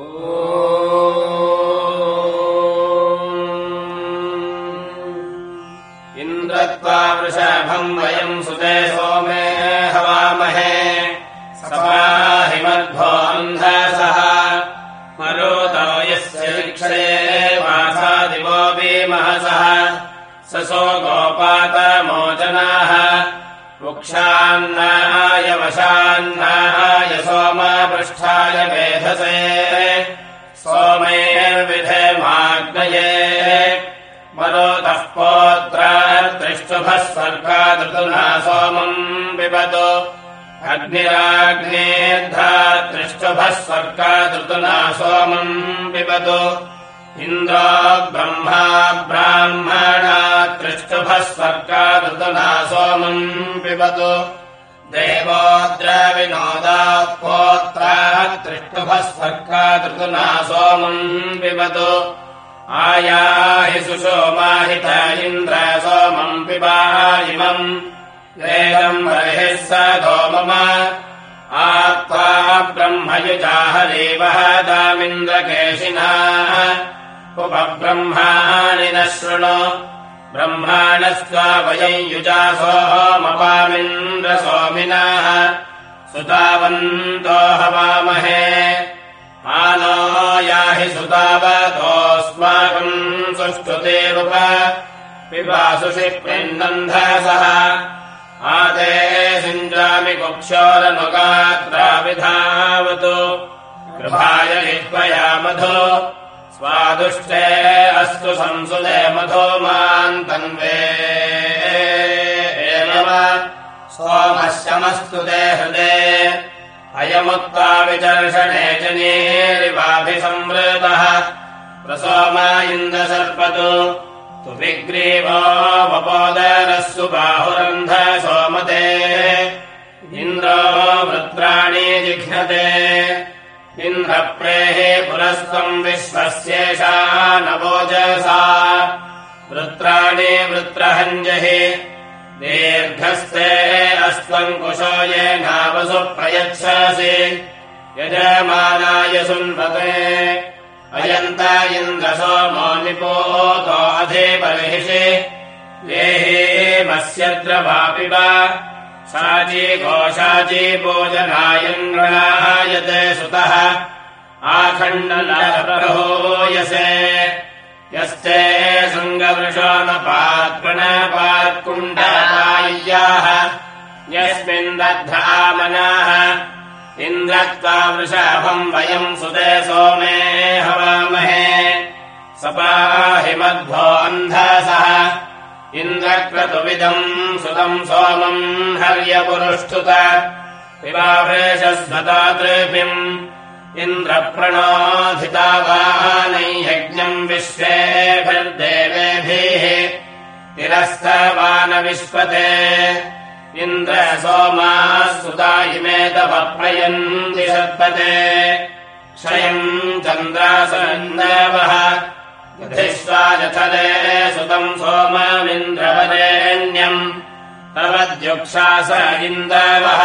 इन्द्रत्वा पिबतु ब्रह्माणस्त्वा वयम् युजासोमपामिन्द्रसोमिनाः सुतावन्तो हवामहे। आनो याहि सुतावतोऽस्माकम् सुष्ठुतेरुप। पिबासुषि प्रिन्नन्धसः आदे सिञ्जामि कुक्षोरनुगात्राभिधावतु कृभाय विह्वया मधु स्वादुष्टे अस्तु संसुदे मधो माम् तन्वे सोमश्यमस्तु ते हृदे। अयमुक्ता विचर्षणे जनेरिवाभिसंवृतः प्रसोम इन्दसर्पतु तु विग्रीवो वपोदरस्सु बाहुरन्ध सोमते। इन्द्रो वृत्राणि जिघ्नते इन्द्रप्रेः पुरस्त्वम् विश्वस्येषा नवोजसा वृत्राणि वृत्रहञ्जहि दीर्घस्ते अस्त्वङ्कुशो येनावसु प्रयच्छसि। यजमानाय सुन्वते अयन्त इन्द्रसोमो निपोतो अधि बर्हिषि। लेहेमस्यद्रवापि वा साची गोशाची भोजनायङ्गणायते सुतः। आखण्डलप्रहोयसे यस्ते सङ्गवृषो न पात्पणपात्कुण्डपाय्याः यस्मिन् दग्धामनाः इन्द्रत्वा वृषभम् वयम् सुते सोमे हवामहे। सपाहि मध्वो अन्धसः इन्द्रक्रतुविदम् सुतम् सोमम् हर्यपुरुष्ठुत पिबावृषस्वतातृपिम् इन्द्रप्रणोधितावानैयज्ञम् विश्वेभिर्देवेभिः तिरस्तवानविश्वते इन्द्र सोमाः सुता इमे तपप्रयन्ति सर्पते क्षयम् चन्द्रासन्दवः यथिष्वाजथले सुतम् सोममिन्द्रवरेण्यम् तवद्युक्षास इन्दवः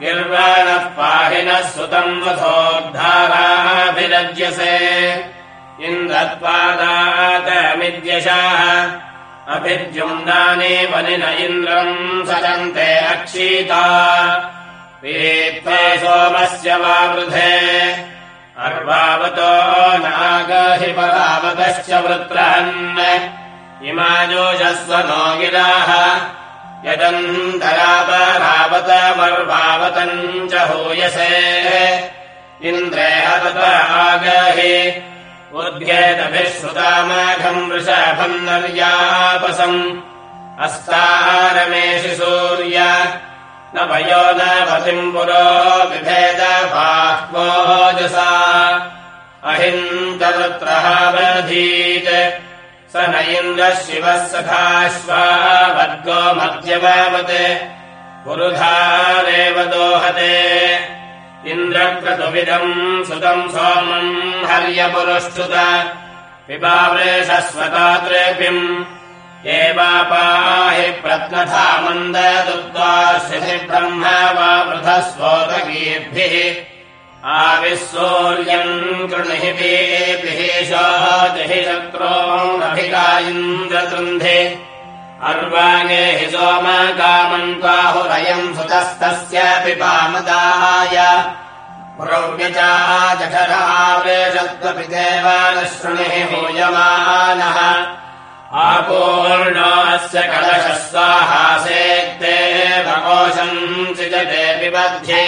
गिर्वाणः पाहिनः सुतम् वधोद्धाराभिरज्यसे इन्द्रत्वादातमिद्यशाः अभिद्युम्नानि वनिन इन्द्रम् सजन्ते अक्षीता। वीत्वे सोमस्य वावृधे अर्वावतो नागहि वृत्रहन् इमाजोषस्व नो गिराः यदन्तरापरावतमर्वावतम् च हूयसे। इन्द्रे हतत आगहि उद्भेदभिः वृषभम् नर्यापसम्। अस्तारमेषि सूर्य न न पतिम् पुरो अहिन्दवृत्रः बधीत् स न इन्द्रः शिवः सखाश्वा वर्गो मध्यवावत् पुरुधारेव दोहते। इन्द्रक्रतुविदम् सुतम् सोमम् हर्यपुरुष्ठुत। पिबावृषस्वतातृपिम् एवापाहि प्रत्नथा मन्ददुग्धास्यसि ब्रह्म वा वृथस्वोदगीर्भिः आविःसूर्यम् कृणिभिः शक्रोभिका इन्द्रतृन्धे। अर्वागे हि सोमकामम् त्वाहुरयम् सुतस्तस्य पिपामदाय पुरव्यचाजठरावेशत्वपि देवानशृणिः भूयमानः आपूर्णोऽस्य कलशः स्वाहासेत्ते भकोशम् सिजते पिबध्ये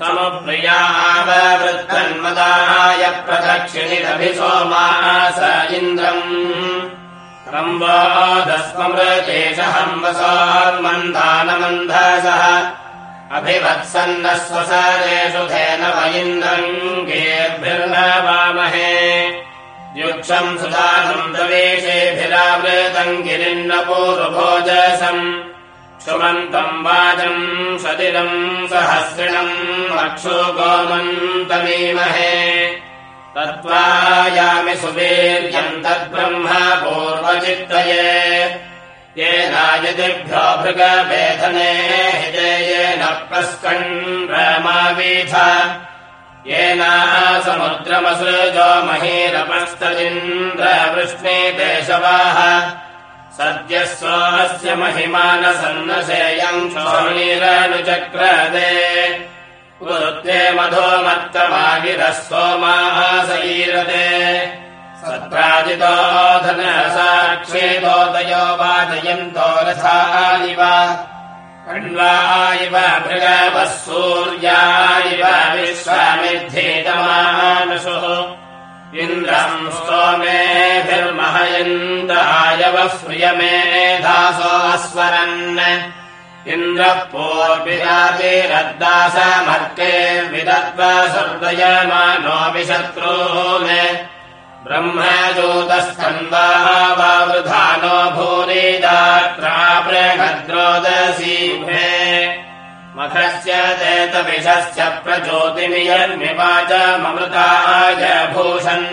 समुप्रियाववृत्तन्मदाय प्रदक्षिणिरभि सोमास इन्द्रम् हम्बसोन्मन्दानमन्धसः अभिवत्सन्नः स्वसारेषु धेन वैन्द्रम् गेर्भिर्नवामहे युक्षम् सुधानम् दवेशेभिरावृतम् गिरिन्नपूर्वभोजसम्। सुमन्तम् वाचम् सतिरम् सहस्रिणम् अक्षो गोमन्तमीमहे। तत्त्वायामि सुवीर्यम् तद्ब्रह्म पूर्वचित्तये। येनायदिभ्यो भृगवेधने येन प्रस्कण्मावीथ येना समुद्रमसृजो महीरपस्तदिन्द्रवृष्णे देशवाः सद्यः स्वस्य महिमानसन्नशेयम् क्षोणीरनुचक्रदे पुरुत्वे मधोमत्तमागिरः सोमासईरते सत्राजितो धनसाक्षेदोदयो वादयन्तो रथा इव भृगवः सूर्या इव विश्वामिद्धेतमानसुः। इन्द्रम् प्रियमेधासो अस्वरन् इन्द्रः पूर्विरातिरद्दासमर्के विदत्वा सर्दयमानोऽपि शत्रून् ब्रह्मजोतस्कन्दाः वावृधानो भूरिदात्रा प्रभद्रोदसीभे मखस्य चेतविषस्य प्रज्योतिमियन्विवाचममृताय भूषन्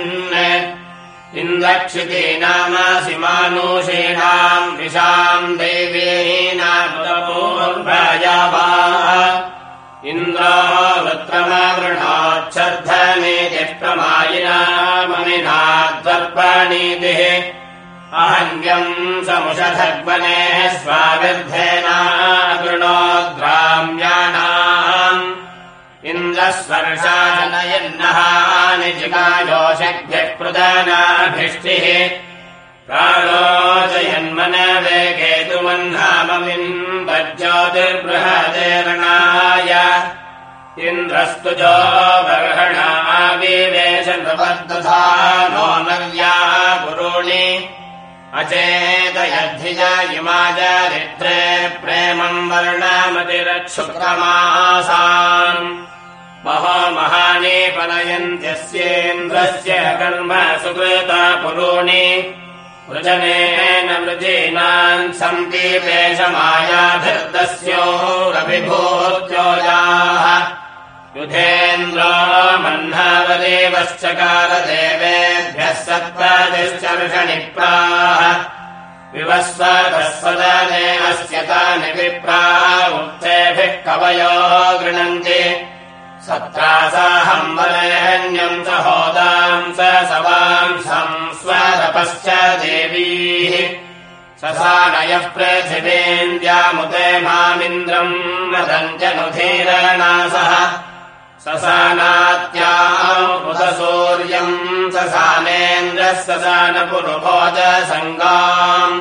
इन्द्रक्षितीनामासि मानुषीणाम् विशाम् देवीनामूर्भयावा इन्द्रो वृत्रमवृणाच्छर्धनीतिः प्रमायिनाममिनाद्वर्पणीतिः अहन्यम् समुषधग्वनेः स्वाविर्धेनागृणोद्राम्याणाम् इन्द्रस्वर्शानयन्नहानि जिगायोषभ्यः प्रदानाभिष्टिः प्रालोचयन्मनवेकेतुमह्नाममिन्द्रज्योतिर्बृहदेरणाय इन्द्रस्तु जो बर्हणाविवेश नृपद्दधा नो नव्या पुरूणि अचेतयद्धिज इमाचरित्रे प्रेमम् वर्णमतिरक्षुक्रमासाम् महो महानि पनयन्त्यस्येन्द्रस्य कर्म सुकृता पुरूणि वृजनेन वृजीनान् सन्ति पेशमायाभिर्दस्योरभिभूत्योजाः युधेन्द्रो मह्नावदेवश्चकारदेवेभ्यः सत्त्वादिश्चर्षणिप्राः विवस्वतस्वदने अस्य तानि विप्राः उक्तेभिः कवयो गृणन्ति सत्रासाहम् वरेण्यम् स होदाम् स सवांसम् स्वरपश्च देवीः। ससानयः पृथिवेन्द्यामुते मामिन्द्रम् मदम् च ससानात्यामुदसूर्यम् ससानेन्द्रः ससानपुरुभोजसङ्गाम्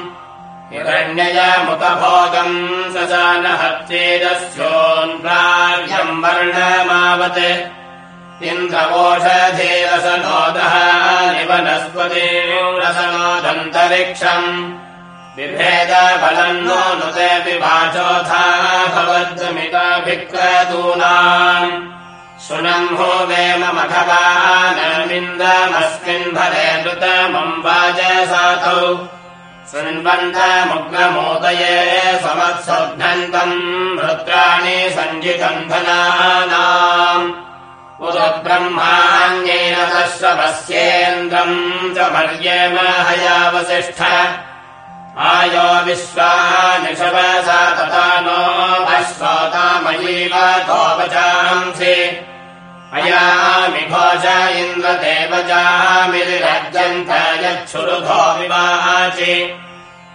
हिरण्ययमुतभोगम् ससानहत्येदस्योन्प्राभ्यम् वर्णमावत्। इन्द्रवोषधीरसनोदः निवनस्पतिरसनोदन्तरिक्षम्। बिभेदफलम् नो नुतेऽपि वाचोथा भवद्मिताभिक्रतूनाम् सुनम् हो भरे नृतमम् वाजसातौ शृण्वन्तमुग्रमोदये समत्सघ्नन्तम् वृत्राणि सञ्जितम् धनानाम् उदब्रह्माण्येन तश्रवस्येन्द्रम् च मर्येम हयावसिष्ठ आयो विश्वानिषवसा तथा नो अश्वतामयीव वचांसि अयामि घोष इन्द्रदेवजामिरिरज्यन्त यच्छुरुधो विवाचि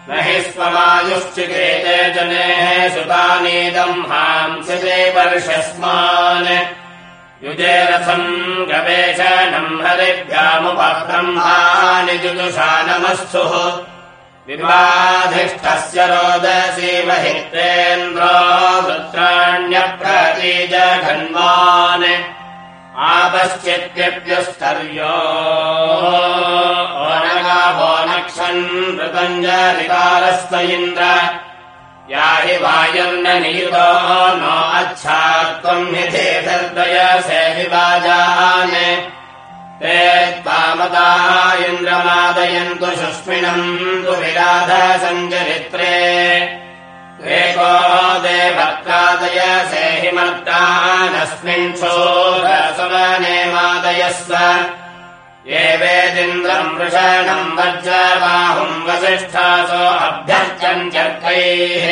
न हि स्वमायुश्चिकेते जनेः सुतानीदम् हांसिते वर्षस्मान्। युजे रथम् गवेषणम् हरिभ्यामुपब्रह्माणि जुजुषा नमस्थुः विवाधिष्ठस्य रोदसी महित्रेन्द्रो वृत्राण्यप्रतीजघन्वान् आपश्चित्यप्युस्तर्यो ओनगाभो नक्षन् मृतञ्जलिकारस्त इन्द्र। या हि वायुर्न नियुतो नो अच्छात्त्वम् हिधेतर्दयसे विवाजान् ते त्वामता इन्द्रमादयन्तु शुष्मिणम् तु विराध सञ्चरित्रे एको देवत्रादय सेहिमर्तानस्मिन् शोरसवनेमादयस्व ये वेदिन्द्रम् वृषणम् वज्रबाहुम् वसिष्ठासो अभ्यर्चन्त्यर्कैः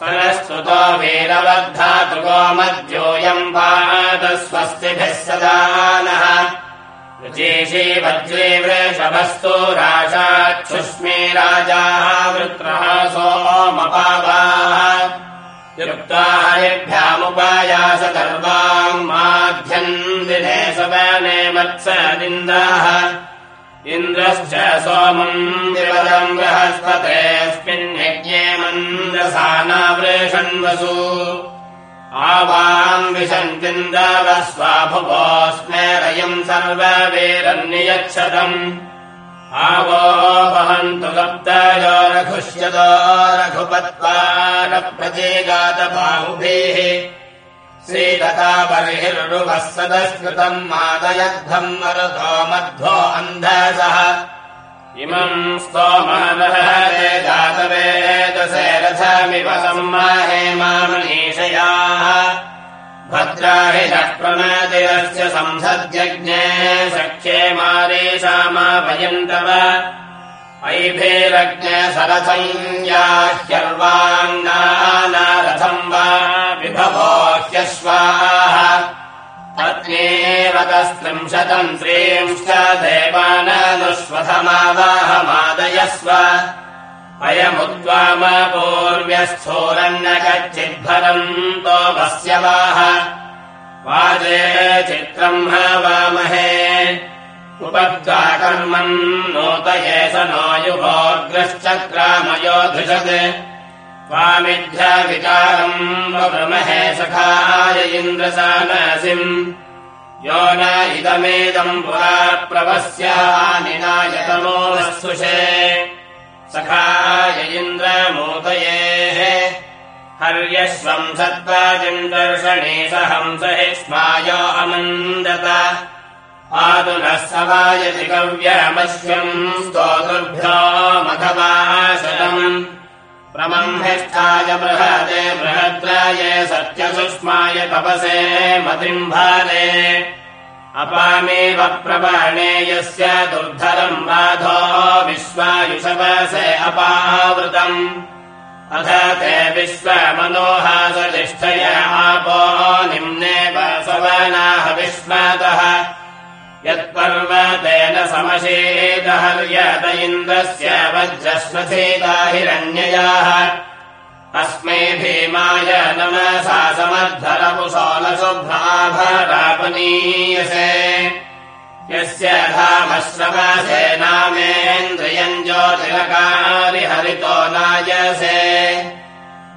सरस्तुतो वीरवद्धातु गोमद्योऽयम् पादस्वस्तिभिः सदा नः ऋचीषी वज्रे वृषभस्तु राशाच्छुष्मी राजाः वृत्रः सोमपावाः युक्ता हरिभ्यामुपायास सर्वाङ्माध्यम् दिने सवने मत्सदिन्दाः। इन्द्रश्च सोमम् विवदम् बृहस्पतेऽस्मिन्यज्ञे मन्दसानावृषन्वसु आवाम् विशन्तिन्दवस्वाभुवोऽस्मेरयम् सर्ववीरन्नियच्छतम्। आवो वहन्तु सप्तयो रघुष्यतो रघुपत्वारप्रजेगातबाहुभिः श्रीगता बर्हिर्रुवः सदस्कृतम् मादयद्धम् मरुतो मध्वो अन्धसः इमम् स्तोमानहते जातवेदसे रथमिव सम्माहे मामनीषयाः भद्राहि नः प्रमदिरस्य संसद्यज्ञे सख्ये मारेशामाभयन्तव ऐभेरज्ञ सरसंयाह्यर्वाङ्नारथम् वा विभवो ह्यश्वाः पत्नीवतस्त्रिंशतम् श्रींश्च देवाननुष्वथमावाहमादयस्व। अयमुद्वामपूर्व्यस्थोरन्न कच्चिद्भरम् तो वाह वाजे चित्रम् हवामहे उपद्वाकर्मम् नोतये स नो युगोऽग्रश्चक्रामयोधृषत् त्वामिध्याविकारम् वमहे सखाय इन्द्रसानसिम्। यो न इदमेदम् पुरा प्रवस्यानिनायतमो वस्तुषे। सखाय इन्द्रमोदयेः हर्यश्वम् सत्त्वाजिम् दर्शने स हंस हि स्मायो अमन्दत। आदुनः सवायति कव्यमश्वम् स्तोतुभ्यो मघवाशतम् प्रमम्भिष्ठाय बृहते बृहद्राये सत्यसुष्माय तपसे मतिम्भारे। अपामेव प्रबाणे यस्य दुर्धरम् बाधो विश्वायुषवसे अपावृतम्। अथ ते विश्वमनोहासतिष्ठय आपो निम्ने वसवनाः विश्वातः यत्पर्वतेन समशीतहर्यत इन्द्रस्य वज्रश्वसेता हिरण्ययाः अस्मै भीमाय नमसा समद्धरपुशोलशुभ्राभरापनीयसे यस्य धामश्रवसे नामेन्द्रियम् ज्योतिरकारिहरितो नायसे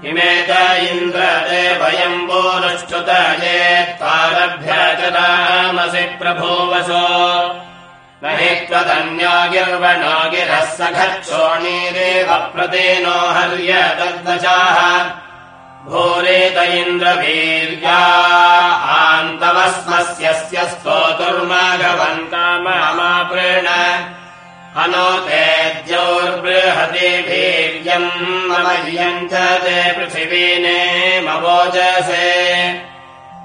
इमे च इन्द्रते वयम् पोरुष्टुत ये त्वारभ्य च रामसि प्रभुवसो। न हि त्वदन्यो गिर्वणो गिरः सखक्षोणीरेव प्रतेनो हर्य तद्वचाः भूरेत इन्द्रवीर्या आन्तवस्मस्यस्य स्तोतुर्माघवन् काममाप्रेण। हनो तेद्योर्बृहति वीर्यम् मम इयम् च ते पृथिवीने मवोजसे।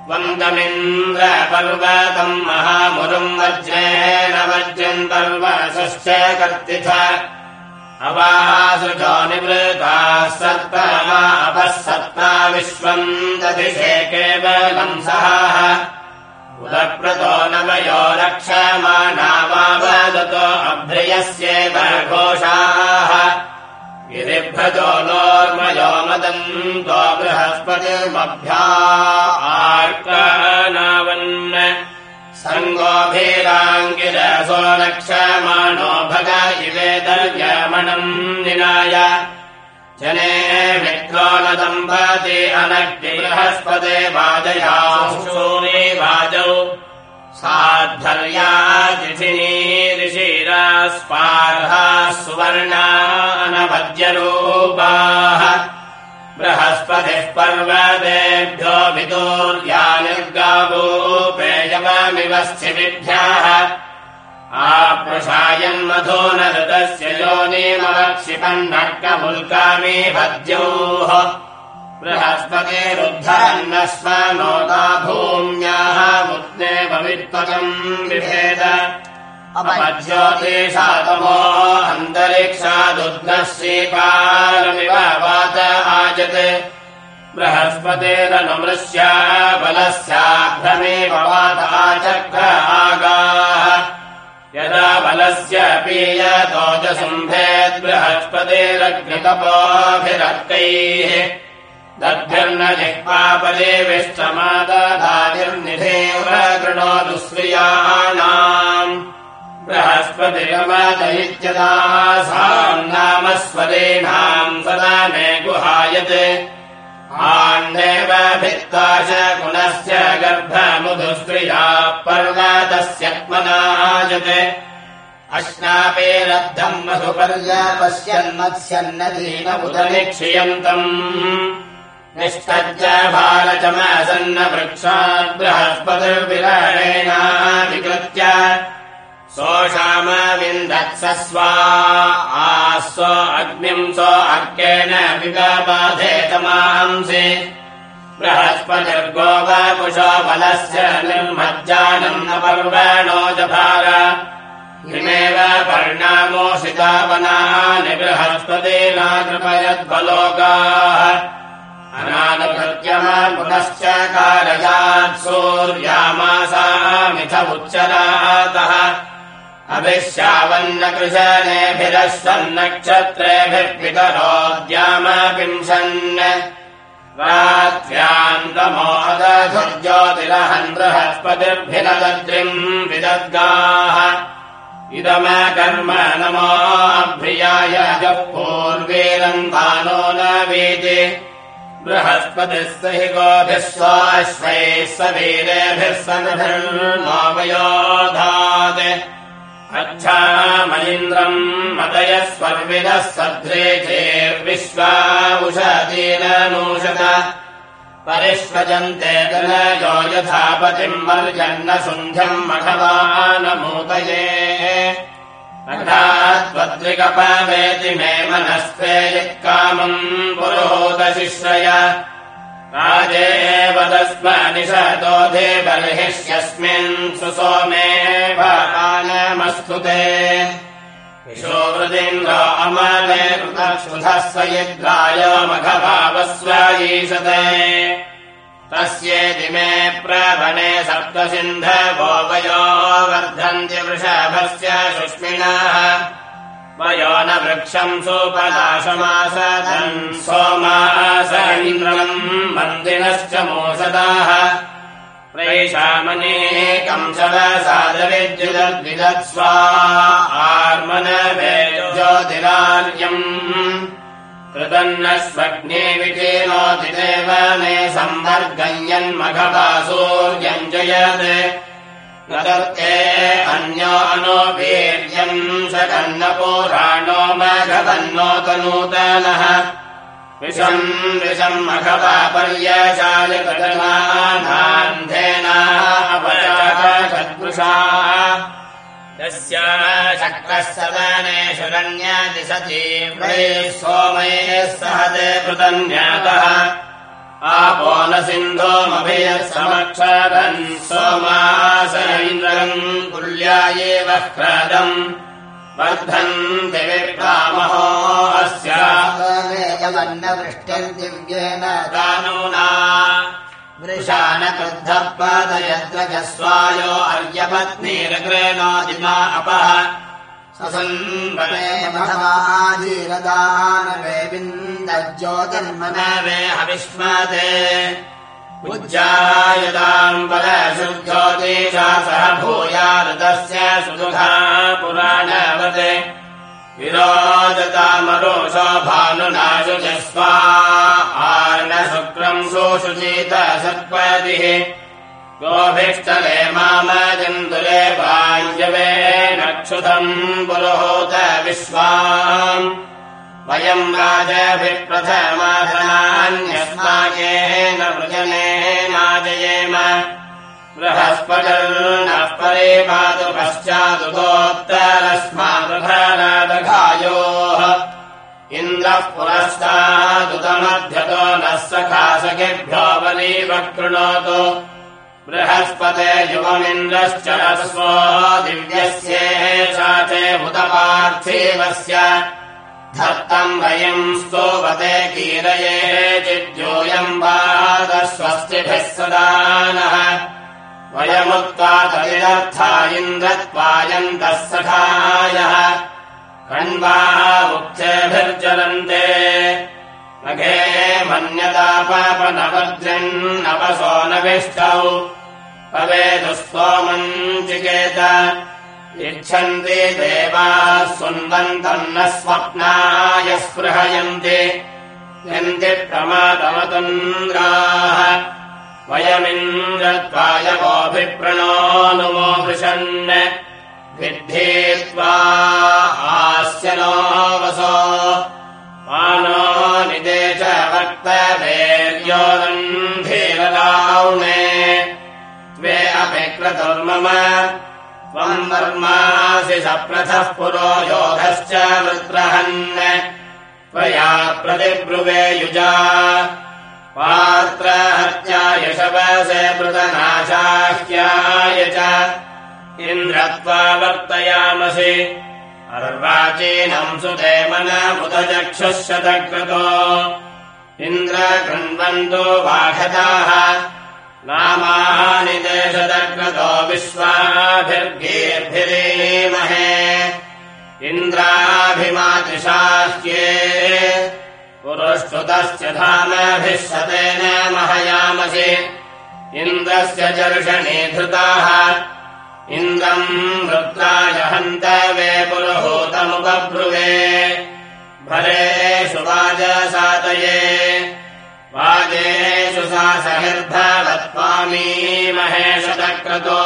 त्वन्दमिन्द्रपर्वतम् महामुरुम् वज्रेण वज्रम् पर्वसश्च कर्तिथ। अवासृजो निवृताः सत्तमा अपः सत्ता विश्वम् दधिषे केवलम् सहाः उदप्रतो नवयो रक्षमाणावावदतो अभ्रयस्येव घोषाः गिरिभ्रजो नोर्मयो मदन्तो बृहस्पतिर्मभ्या सङ्गोभिराङ्गिरसो रक्षमाणो भग इवेदर्यमणम् निनाय। जने मित्रो न दम्पति अनक्ति बृहस्पते साद्धर्या जिथिनी ऋषिरा स्पार्हाः सुवर्णा अनभज्यरूपाः बृहस्पतिः पर्वतेभ्यो विदूर्या निर्गावोपेयवमिव स्थितिभ्यः आप्रसायन्मधो न ऋतस्य योनिमवक्षिपन्नर्कमुल्कामी भद्योः स्म नोता भूम्याः मुद्ने भवित्वकम् विभेद अपज्योतिषातमो अन्तरिक्षादुग्नः श्रीपालमिव वाच आजत् बृहस्पतेरनुमृश्या आचक्र आगाः। यदा बलस्य पीयतोजसुम्भेद्बृहस्पतेरग्नितपोभिरर्कैः दद्भिर्न जिह्वापदेविष्टमादधानिर्निधेव कृणोतु श्रियाणाम् बृहस्पतिरमत इत्यदासाम् नाम स्वरेणाम् सदा मे गुहायत्। आण्डेव भित्ता च पुनश्च गर्भमुधुस्त्रिया पर्वतस्यत्मनाजत् अश्नापेरद्धम् मधुपर्यापश्यन्मत्स्यन्नदीनमुदनिक्षियन्तम् निष्ठज्ज बालचमसन्न वृक्षात् बृहस्पतिर्विरणेनाधिकृत्य अग्निम् स्व अर्केण विगबाधेतमांसि बृहस्पतिर्गोवपुषो बलस्य निर्मज्जानम् न पर्वणो जभार। इमेव पर्णामोषितावनानि बृहस्पतिना कृपयद्बलोकाः अनानुकृत्यम पुनश्च कारयात् सूर्यामासामिथ उच्चरातः अभिश्यावन्नकृशनेभिरश्वन्नक्षत्रेभिः पितरोद्यामपिंशन् रात्र्यान्तमोदधुर्ज्योतिरहन् बृहस्पतिर्भिनदद्रिम् विदद्गाः। इदमकर्म नमोऽभ्रियाय जः पूर्वीरन्तानो न वीति। बृहस्पतिः स हि गोभिः स्वाश्वैः स वीरेभिः सनभिर्नोमयोधात् अच्छामलिन्द्रम् मतयः स्वर्विदः सध्रे चेर्विश्वा उषतीरनूषत परिष्वजन्ते तनयो यथापतिम् वर्जन्न सुन्ध्यम् मघवानमूतये। त्वद्रिकपवेति मे मनस्ते यत्कामम् पुरोदशिश्रय राजे वदस्म निषदोधे बर्हिष्यस्मिन् सुसोमे भानमस्तु ते। विशोवृदिन्द्र अमले कृतक्षुधः स यद्राय मघभावस्वयीषते। तस्येति मे प्रवणे सप्तसिन्धवो वयो वर्धन्ति वृषभस्य सुष्मिणः वयो न वृक्षम् सोपलाशमासदन् सोमास इन्द्रम् मन्दिनश्च मोसदाः। प्रैषामनेकम् शवसादविद्युदद्विदत्स्वा आर्मनवेज्योतिरार्यम्। कृतन्न स्वग्ने विचेनोति देव मे सम्वर्गयन्मघवासूर्यम् जयत् दत्ते अन्यो नो वीर्यम् सकन्नपुराणो मघवन्नोतनूतनः विषम् विषम् मघवा पर्यशालिकटनान्धेनापराषद्वृषा तस्य शक्रः सदनेषु रण्यादिशती सोमये सहते पृतन्यातः आपो न सिन्धोमभियः समक्षरन् सोमास इन्द्रम् कुल्यायेव ह्रदम् वर्धन्ति विप्रामहो अस्या वृष्टिम् दिव्येन दानूना वृषाणकृद्धपादयद्रजस्वायो अर्यपत्नीरग्रेणोदिमा अपः ससन्वधीरदानवे विन्दज्योतिर्मन वे हविष्मते। उज्जायताम् पदशुद्धोदेशा सह भूयादस्य सुदुघा पुराणवते। विरोदतामरोषो भानुनाशुजस्वा। आर्णशुक्रम् सोऽशुचीत सत्पतिः गोभिष्टले मामजन्तुले वाञ्जवे नक्षुतम् पुरोहोत विश्वाम्। वयम् राजभिप्रथमाधनान्यस्माकेन वृजनेनाजयेम। बृहस्पतिर्नः परे पातु पश्चादुतोत्तरस्मादघायोः इन्द्रः पुरस्तादुतमध्यतो नः सखासखिभ्यो वरीवकृणोतु बृहस्पते युवमिन्द्रश्च स्वो दिव्यस्येषा च हुतपार्थिवस्य। धत्तम् वयम् स्तोवते कीरये चिद्योऽयम् वादस्वस्तिभिः सदा नः वयमुत्पादयर्था इन्द्रत्वायन्तः सखायः। कण्वा मुक्तेभिर्जलन्ते नघे मन्यतापापनवद्रन्नवसो नविष्टौ पवेदुस्तोमम् चिकेत इच्छन्ति देवाः सुन्वन्तम् न स्वप्नाय स्पृहयन्ति। यन्ति प्रमादमतुन्द्राः। वयमिन्द्रत्वाय गोभिप्रणो नुमो वृषन्। विद्धीत्वा आस्य नो मानो निदेश वक्तवेर्योदन्धीरलाौणे त्वे अपि क्रतुर्मम त्वम् वर्मासि सप्रथः पुरो योगश्च वृत्रहन्। त्वया प्रतिब्रुवे युजा। पात्रहत्याय शवसे मृतनाशाह्याय च। इन्द्रत्वा वर्तयामसि अर्वाचीनम् सुते मनमुदचक्षुः शतक्रतो इन्द्र कृण्वन्तो वाघताः नामानि देशतक्रतो विश्वाभिर्गेर्भिरेमहे। इन्द्राभिमातिशाह्ये पुरुष्टुतस्य धामभिः शतेन महयामसि। इन्द्रस्य चर्षणे धृताः इन्द्रम् वृत्राय हन्तवे पुरुहूतमुपब्रुवे। भरेषु वाजसातये वाजेषु सा सहिर्भवत्वामी महेशतक्रतो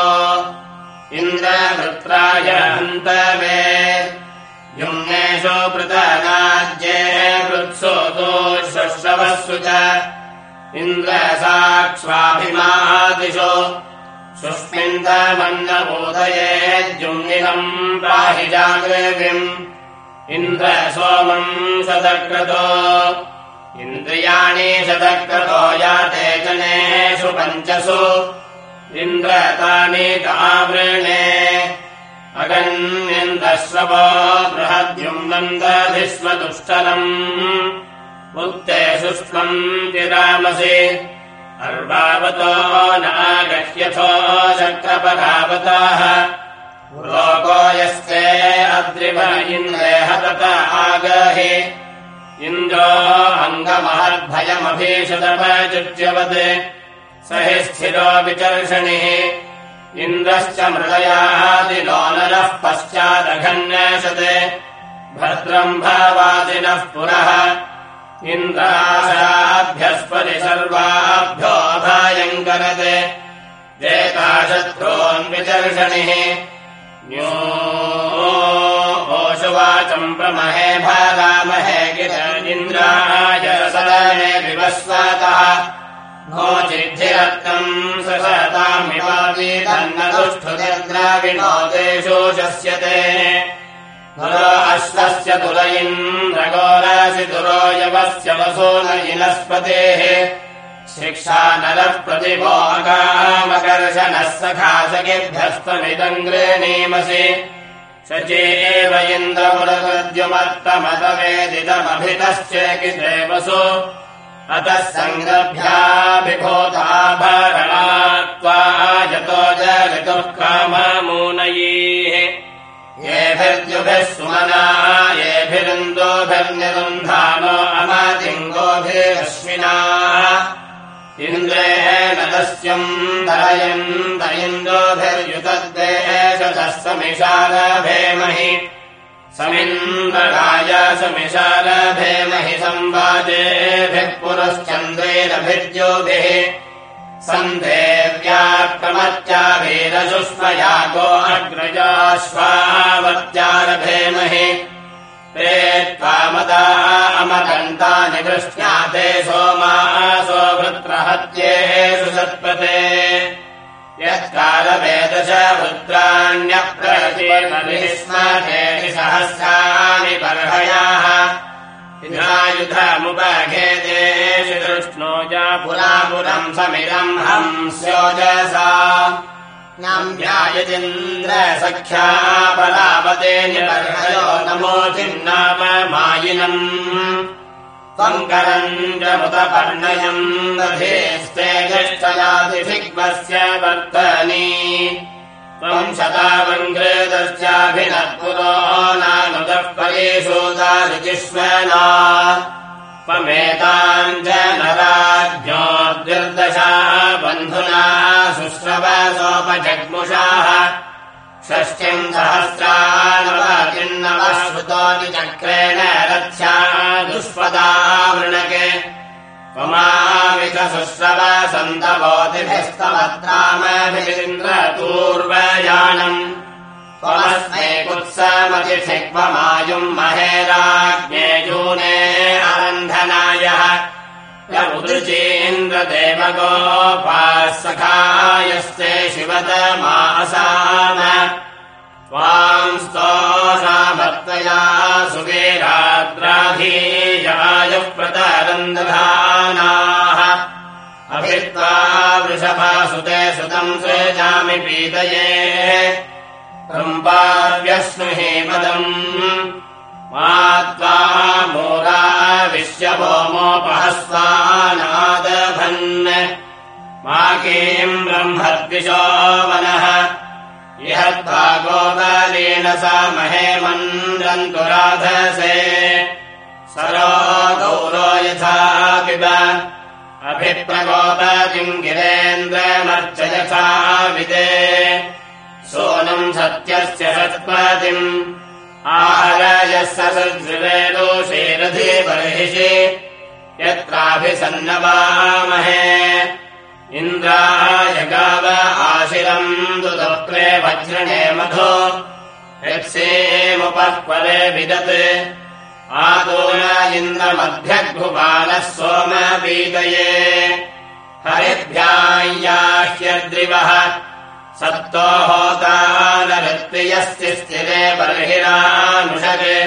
इन्द्रवृत्राय हन्तवे युम्नेषु वृत्सो दोषश्रवस्सु च। इन्द्रसाक्ष्वाभिमादिषु जागृविम् इन्द्र सोमम् शतक्रतो इन्द्रियाणि शतक्रतो याते जनेषु पञ्चसु। इन्द्रतानि तावृणे अगन्यन्दश्रवो बृहद्युम्नम् दधिस्व दुष्टरम् मुक्ते शुष्मम् विरामसि अर्वावतो नागह्यथो चक्रपरावताः लोको यस्ते अद्रिव इन्द्रे हतत आगहि इन्द्रो अङ्गमहद्भयमभीषदपजुज्यवत् स हि स्थिरो विचर्षणिः। इन्द्रश्च मृदयादिनो नरः पश्चादघन्यशते। भद्रम् भावादिनः पुरः इन्द्राशाभ्यस्परि सर्वाभ्योऽभायम् करते जेताशत्रोन्विचर्षणिः न्यो ओषुवाचम् प्रमहे भागामहे गिर सदने विवस्वातः। नो चिद्धिरत्तम् सशतामिवादीधन्नदुष्ठुद्राविणो देशो शस्यते अश्वस्य तुल इन्द्रगोरासि दुरो यवस्य वसो न इनस्पतेः शिक्षा नरः प्रतिभोगामकर्षणः सखासखिभ्यस्तमिदम् गृह्णीमसि स चेव इन्द्रपुरगद्युमत्तमतवेदितमभितश्चेकिदेवसु अतः सङ्गभ्याभिभूताभरणा यतो जगतुः काममूनयेः येभिर्जुभिः सुमना येभिरिन्दोभिर्निरुन्धानो अमतिङ्गोभिरश्विना इन्द्रेण तस्यम् दयम् दयिन्दोभिर्युतद्वेषतः समिषारभेमहि समिन्द्रराय समिषारभेमहि संवादेभिः पुरश्चन्द्रैरभिर्योभिः सन्देव्याक्रमत्याभिरशुष्मयागो अग्रजाश्वावत्यारभेमहि ते त्वामदा अमदन्तानि वृष्ट्याते सोमासो वृत्रहत्येषु सत्पते यत्कालवेदश वृत्राण्यप्रतिभिः स्मरेति सहस्राणि बर्हयाः युधायुधमुपघेदेषु जा पुरापुरम् समिदम् हंस्योजसा ्यायतीन्द्र सख्या परावते निबर्हयो नमोऽधिन्नाम मायिनम्। त्वम् करम् जमुतपर्णयम् दधेस्ते ज्येष्ठयादिभिग्मस्य वर्तनी। त्वम् शतावङ्कृतस्याभिनत्पुरो नानुदः परेषु दारिजिष्वना त्वमेताञ्जनराज्ञोर्दशा बन्धुना शुश्रवसोपजग्मुषाः षष्ठ्यम् सहस्रानवतिर्नवः श्रुतोऽपि चक्रेण रथ्या दुष्पदा वृणके त्वमाविकशुश्रव सन्तवोतिभिस्तवत्रामभिन्द्रपूर्वयानम् त्वमस्मै कुत्समतिथिग्वमायुम् महेराज्ञे जूने अरन्धनायः यमुदृचेन्द्रदेवगोपाः सखायस्ते शिवतमासाम त्वाम् स्तोषाभक्तया सुवीराद्राधीयायुः प्रतरन्दधानाः। अभित्वा वृषभासुते सुतम् सृजामि पीतये ृहे पदम् मा त्वा मोरा विश्वभोमोपहस्वानादभन् मा किम् ब्रह्मद्विषो वनः। इह त्वा गोपालेन सा महेमन्द्रन्तु राधसे सरो गौरो यथा पिब। अभिप्रगोपतिम् गिरेन्द्रमर्च यथा विदे सोऽनम् सत्यस्य सत्पतिम् आहरयः ससद्विवेदोषेरधे बर्हिषि। यत्राभिसन्नवामहे। इन्द्राय गाव आशिरम् दुदप्रे वज्रणे मधो। यत्सेमुपक्वरे विदत्। आदो न इन्द्रमध्यग्भुबालः सोमपीतये। हरिभ्याह्याह्यद्रिवः सत्तो होतानरत्रियस्ति स्थिरे बर्हिरानुषगे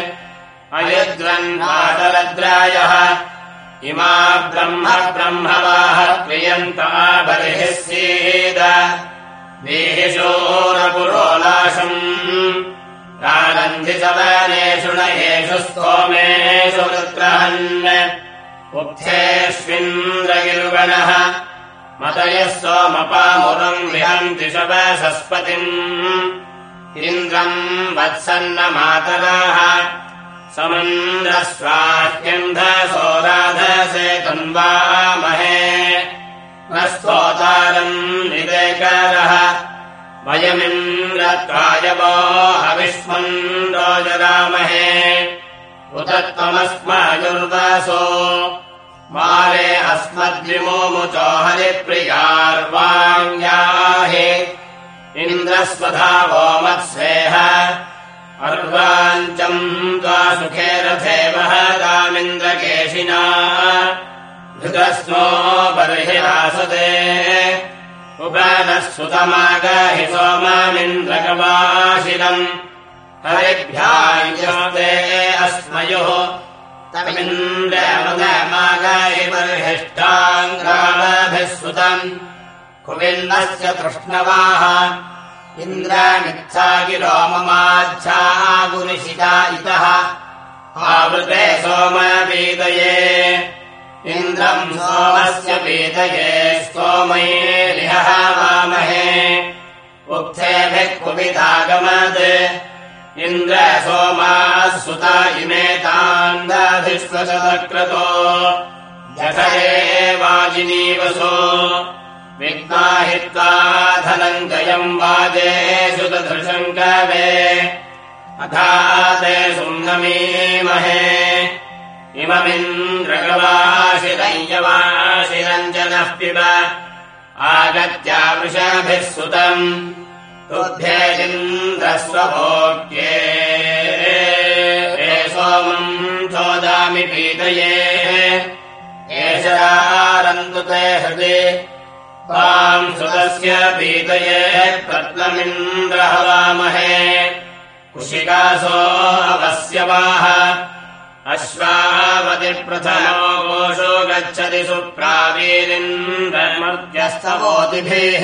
अयुद्रन्वातरद्रायः इमा ब्रह्म ब्रह्मवाह क्रियन्ता बर्हिः सीद देहिषोरपुरोलाशम् प्रारन्धिसवनेषु न येषु स्तोमेषु रुद्रहन्। उक्थेष्विन्द्रगिरुगणः मतयः सोमपामुरम् विहन्ति शवसस्पतिम् इन्द्रम् वत्सन्न मातराः समन्द्रस्वाह्यन्धसोराधसे तन्वामहे न स्तोतारम् निदेकारः। वयमिन्द्रत्वायवो हविष्मन्दो जरामहे। उत त्वमस्मायुर्वासो मारे अस्मद्विमोमुचो हरिप्रियार्वाङ्ग्याहे। इन्द्रस्वधावो मत्स्वेह अर्वाञ्चम् त्वा सुखे रथे वहदामिन्द्रकेशिना धृतस्नो बर्हिरासदे। उपनः सुतमागहि सोममिन्द्रकवाशिरम् हरिभ्यायते अस्मयोः तमिन्द्रमदमागैर्हिष्टाङ्गामभिः सुतम् कुविन्दस्य तृष्णवाः। ममाच्छा गुरुशिता इतः। आवृते इन्द्र इन्द्रम् सोमस्य पीतये स्तोमैरिहः वामहे। उक्थेभिः कुपितागमत् इन्द्र सोमाः सुता इमे तान्दाभिश्वशतक्रतो जठरे वाजिनीवसो। विग्नाहित्वा धनञ्जयम् वाजे सुतधृशम् कवे अथा ते सुन्दमीमहे। इममिन्द्रगवाशिरञ्जवाशिरञ्जनः पिब। आगत्या वृषाभिः सुतम् हे सोमम् चोदामि पीतये। एषारन्तु ते हृदि। त्वाम् सुतस्य पीतये रत्नमिन्द्रहवामहे कुशिकासो अवस्यवाः अश्वावतिप्रथमो गोषो गच्छति सुप्रावीरिन्द्रमर्त्यस्तवोतिभिः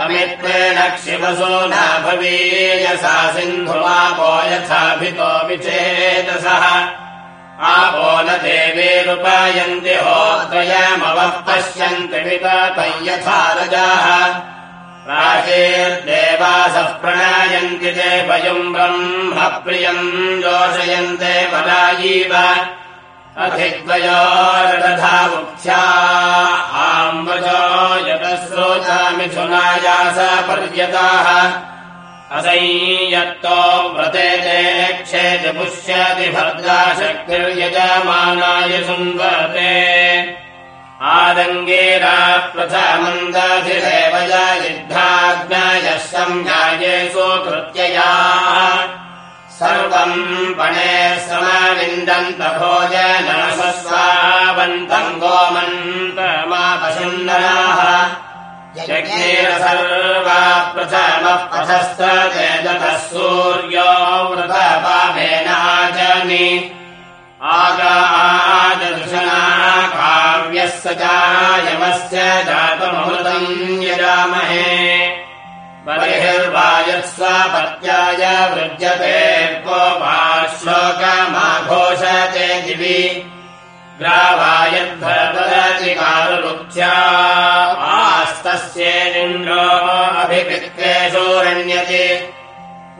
क्षिवसो न भवीयसा सिन्धुमापो यथाभितो विचेतसः। आपो न देवीरुपायन्ति होत्रयमवः पश्यन्ति विततै यथा रजाः। राजेर्देवासः प्रणायन्ति ते पयुम् ब्रह्म प्रियम् जोषयन्ते पलायीव अधिद्वयोरदधा मुख्या आम्बजो यतस्रोतामिथुनायास पर्यताः। असंयत्तो व्रते ते क्षेति पुष्यति भद्रा शक्तिर्यजमानाय सुन्वते आदङ्गेरा प्रथमन्दधिरेव युद्धाज्ञायः संज्ञायेषु कृत्यया सर्वम् पणे समविन्दन्त भोजनस्वावन्तम् गोमन्तमापशुन्दराः। यज्ञेन सर्वा प्रथमः पथस्त तेजतः सूर्यो व्रतपापेनाजनि आगादर्शना काव्यः स चायमस्य जातमृतम् यजामहे बर्हिर्वायत्स्वापत्याय वृज्यते कोपाश्लोकमाघोषते दिवि। ग्रावायद्भरतरतिकारुक्त्या आस्तस्येन्द्रो अभिपित्वेषोरण्यति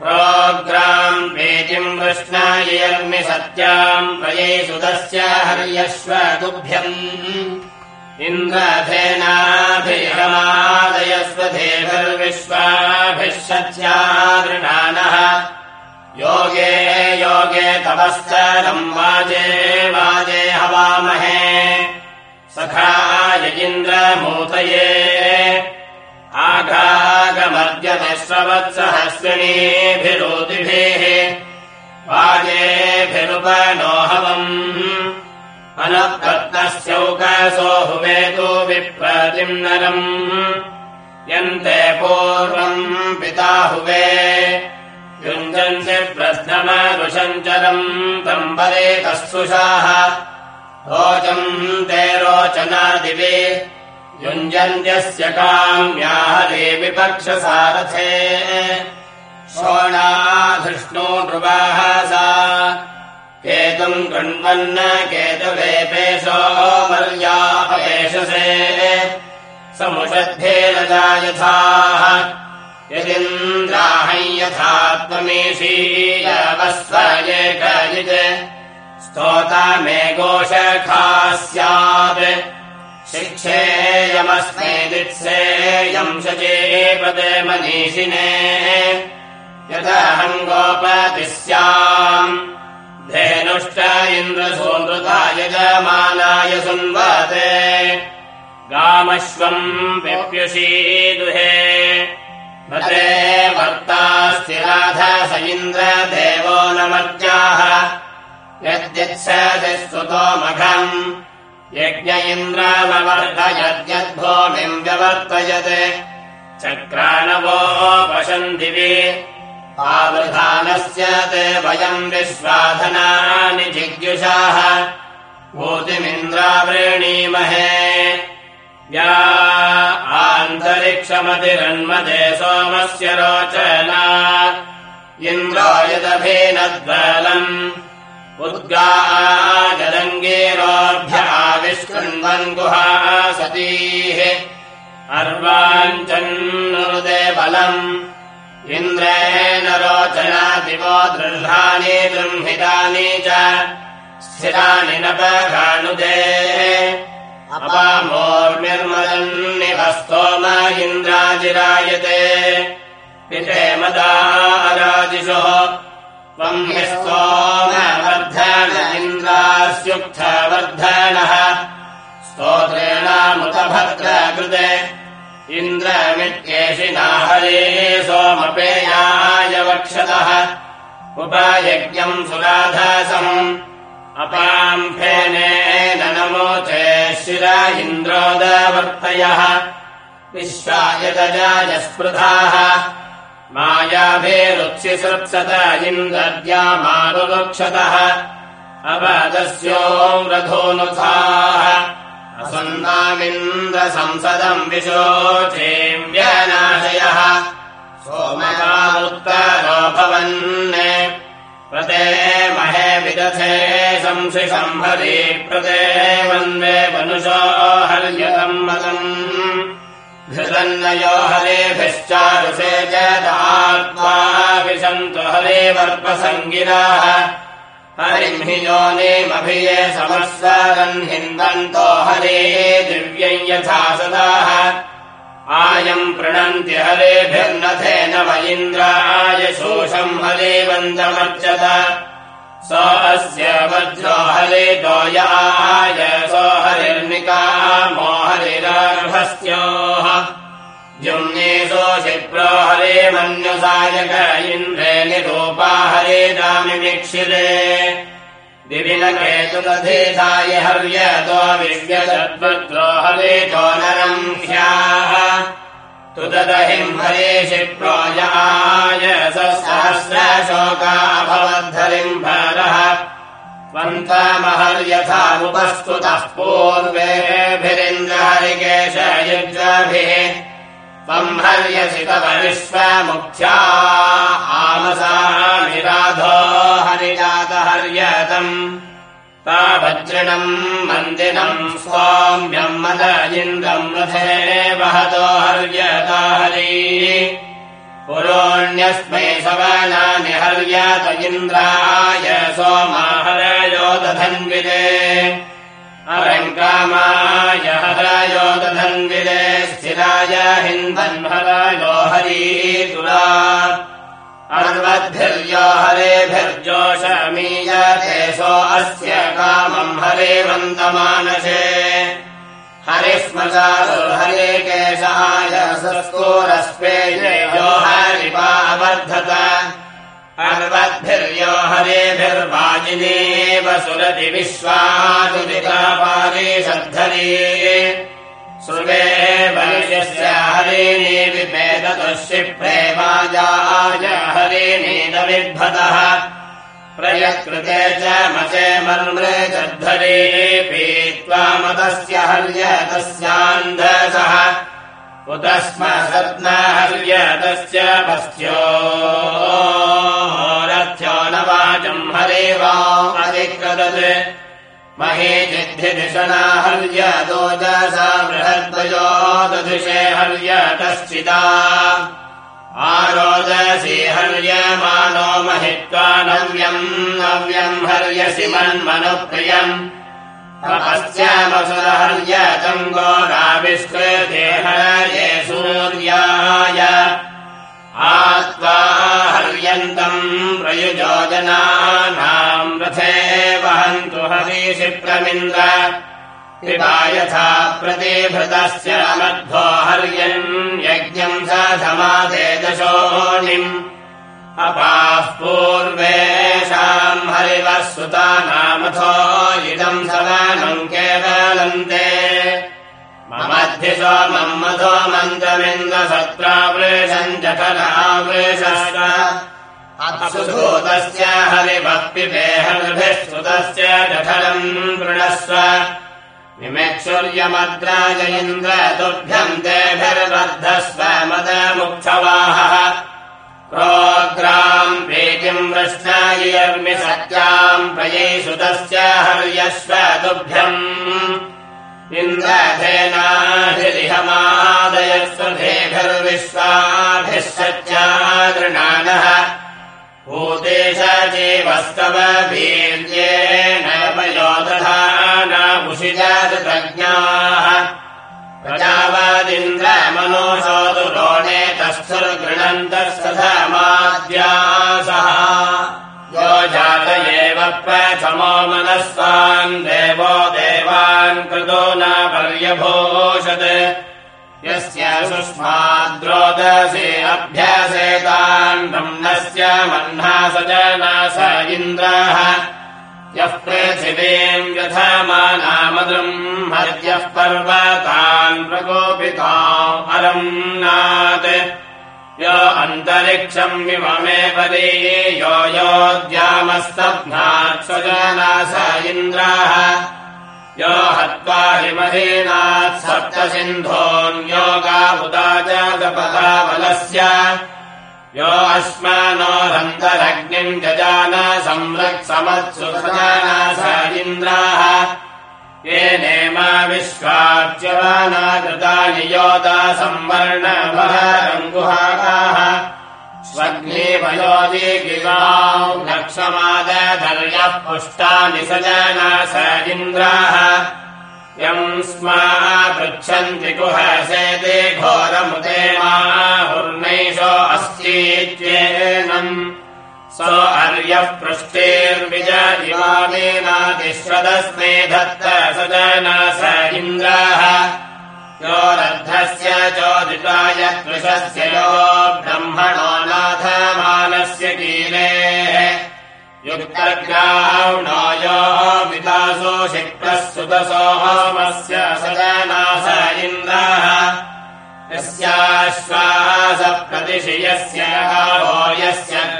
प्रोग्राम् प्रीतिम् कृष्णायर्मि सत्याम् प्रये सुतस्य हर्यश्व तुभ्यम् इन्द्रधेनाभिहमादयस्वधेभिर्विश्वाभिः सत्यादृणानः योगे योगे तवस्तरम् वाजे वाजे हवामहे। सखाय इन्द्रमूतये आघागमद्यतिश्रवत्सहस्विनीभिरोतिभिः वाजेभिरुपनोहवम् अनप्रत्नस्यौकसो हुवेतु विप्रतिम् नरम्। यन्ते पूर्वम् पिता हुवे। युञ्जन्ति प्रश्नमरुषञ्चरम् तम् परे कस्तुषाः। रोचम् ते रोचनादिवे युञ्जन्त्यस्य काम्याः विपक्षसारथे शोणाधृष्णो नृवाः सा केतुम् कृण्वन्न केतवेपेशो समुषद्धेरजायथाः यदिन्द्राहै यथात्ममीशीयवस्वयेकजित् स्तोता मे गोषखा स्यात्। शिक्षेयमस्मै दित्सेयम् शचीपदे मनीषिणे यदहम् गोपति स्याम् धेनुष्ट इन्द्रसूनृता यजमानाय सुन्वते। गामश्वम् पिप्युषीदुहे मते वर्ता स्थिराध स इन्द्रदेवो न मर्त्याः यद्यत्सति स्तुतो मघम्। यज्ञ इन्द्रमवर्धयद्यद्भूमिम् व्यवर्तयत्। चक्राणवोपशन्दिवि आवृधानस्य ते वयम् विश्वाधनानि जिज्ञुषाः। भूतिमिन्द्रावृणीमहे या आन्तरिक्षमतिरन्मदे सोमस्य रोचना। इन्द्रो यदभिनद्वलम् उद्गाजदङ्गीरोऽभ्य आविष्कृण् बृहस्पतीः अर्वाञ्चन्नुदे बलम् इन्द्रेण रोचना दिवो दृढानि दृह्मितानि च। स्थिराणि न अपामोर्मिर्मदन्निव स्तोम इन्द्राजिरायते। पिते मदाराजिषो त्वम् हि स्तोमवर्धन इन्द्रास्युक्थवर्धनः स्तोत्रेणामुतभद्रकृते इन्द्रमित्येषिना हरे सोमपेयाय वक्षतः उपयज्ञम् सुराधसम्। अपाम्फेनेन नमोचे शिर इन्द्रोदवर्तयः। विश्वायतजाय स्पृधाः। मायाभिरुत्सिसृत्सत इन्द्रद्या मारुवक्षतः अवदस्यो रथोऽनुसाः असन्नामिन्द्रसंसदम् विशोचेऽव्यनाशयः सोमकामुत्तरो भवन् प्रते महे विदथे संशिसम्भरी प्रते वन्वे मनुषो हर्यतम् मदम्। घृतन्नयो हरेभिश्चारुषे च दात्माभिषन्तु हरे वर्पसङ्गिराः हरिम् हि योनिमभिये समस्वरन् हिन्दन्तो हरे दिव्यम् यथा सदाः। आयम् प्रणन्ति हरेभिर्नथेन व इन्द्राय शोषम् हरे वन्दमर्चत स अस्य वज्रो हरे दोयाय स हरिर्निकामो हरिरार्भस्योः जुम्नेशोषिप्रो हरे मन्युसायक इन्द्रे निरूपा हरे दामिवीक्षिरे दिविनकेतुदधीधाय हर्यतो विव्यतद्वद्रो हरे तो नरम् ह्याः। तुदहिम् हरे शिप्रोजाय स सहस्रशोकाभवद्धरिम् भरः। त्वन्तमहर्यथामुपस्तुतः पूर्वेभिरिन्द्रहरिकेशयुज्वभिः त्वम् हर्यसि तव विश्वमुख्या आमसामिराधो हरिजातहर्यतम् ता वज्रिणम् मन्दिरम् स्वाम्यम् मद इन्द्रम् रथे वहतो हर्यता हरी पुरोण्यस्मै सवनानि हर्यत इन्द्राय सोमाहरयो दधन्विदे अरङ्कामाय हरयो दधन्विदे स्थिराय हिन्वन्हरयो हरीतुला। अर्वद्भिर्यो हरेभिर्जोषमीयते सो अस्य कामम् हरे वन्दमानसे। हरिस्मचारु हरे केशाय सस्कोरस्पेयो हरिपावर्धत अर्वद्भिर्यो हरेभिर्वाजिनेव सुरति विश्वादुदितापारिषद्धरी श्रुवे वैश्यस्य हरिणी विभेदतुशिप्रेवाजाय हरिणीदविद्भतः प्रयत्कृते च मचे मर्मृ चद्धरे पीत्वा मदस्य हर्यतस्यान्धसः। उत स्म सत्न हर्यतस्य पस्थ्यो रथ्यो न वाचम् हरे वा अधिकृतत् महे जिद्धिदिशना हर्यदोजसा बृहद्वयो दधुषे हर्यतश्चिदा आरोदसि हर्यमानो महित्वा नव्यम् नव्यम् हर्यसि मन्मनुप्रियम्। तपस्यामसुरहर्यतम् गोराविष्कृते हरये सूर्याय आत्वा हर्यन्तम् प्रयुजोजनानाम् रथे वहन्तु हरीशिप्रमिन्द्र पिबा यथा प्रतिभृतस्य मध्वो हर्यन् यज्ञम् स समाधे दशोनिम् अपाः पूर्वेषाम् हरिवः सुतानामथो इदम् सवनम् केवलन्ते सोमम् मधो मन्त्रमिन्द्रसत्रावृषम् जठरावृषश्च अप्सुधूतस्य हरिवः पिबेहर्भिः सुतस्य जठरम् वृणस्व विमेक्षुर्यमद्राज इन्द्र तुभ्यम् तेभिर्वर्धस्व मदमुक्षवाहः। प्रोग्राम् प्रीतिम् वृष्णायर्मि सत्याम् प्रयै सुतस्य हर्यस्व तुभ्यम् इन्द्रधेना ऊर्धेभिर्विश्वाभिः सच्यादृणानः भूतेश जीवस्तव वीर्येण वयोदधानामुषिजातज्ञाः प्रजावादिन्द्रमनोषोदुरोणे तस्थुर्गृणन्तः सधमाद्यासः यो जात एव प्रथमो मनस्वान् देवो कृतो न पर्यभूषत् यस्य सुष्माद्रोदसे अभ्यासेतान् ब्रह्मस्य मह्ना स जना स इन्द्रः। यः पृथिवीम् व्यथमानामदृम् हर्यः पर्वतान् प्रकोपिता नात् यो अन्तरिक्षम् विममे पदी यो योद्यामस्तभ्नात् स जना स इन्द्रः यो हत्वा हिमहीनात् सप्त सिन्धोन्योगाहुता जातपदाबलस्य यो अश्मानोरन्तरग्निम् जजान संरक्समत्सु सजाना स इन्द्राः ये नेमा विश्वाच्यवानाकृतानि योदा संवर्णभरङ्गुहाकाः स्वग्नेवयोदे गिवाौ लक्षमादधर्यः पुष्टानि स जना स इन्द्राः यम् स्मा पृच्छन्ति कुहसेते घोरमुदे माहुर्नैषो अस्तीत्येनम्। स अर्यः पृष्टेर्विजयिवामेनातिश्वदस्मे धत्त स जना स इन्द्राः यो रद्धस्य चोदिताय कृशस्य यो ब्रह्मणो युक्तग्राह्णो यो विदासो शिक्तः सुतसोमस्य स जना स इन्द्रः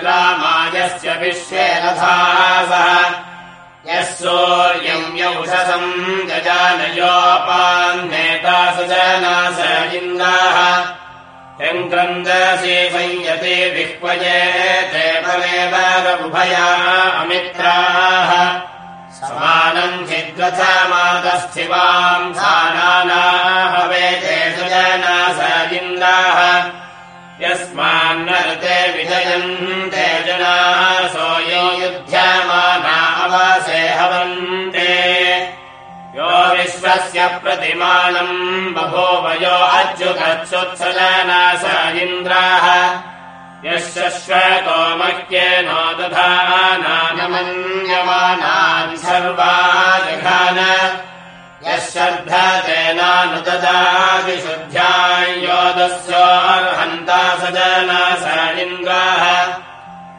ग्रामायस्य विश्वे रथासः यः सूर्यम् यौषसम् जजानयोपान्नेता स जना स इन्द्राः। यम् क्रन्दसि संयते विह्वये ते रघुभया अमित्राः समानम् छिद्रथमातस्थिवाम् सानानाः वेते स जना स इन्द्राः यस्मान्नर्ते विजयन्ते जनाः सोयो युध्यमाना अवासे हवन्ते। यो विश्वस्य प्रतिमानम् बभूव यो अच्युतत्सुत्स जना स इन्द्राः यस्य श्वेतो मह्येनो दधानानमन्यमानान् सर्वा जघान यः स जना स इन्द्राः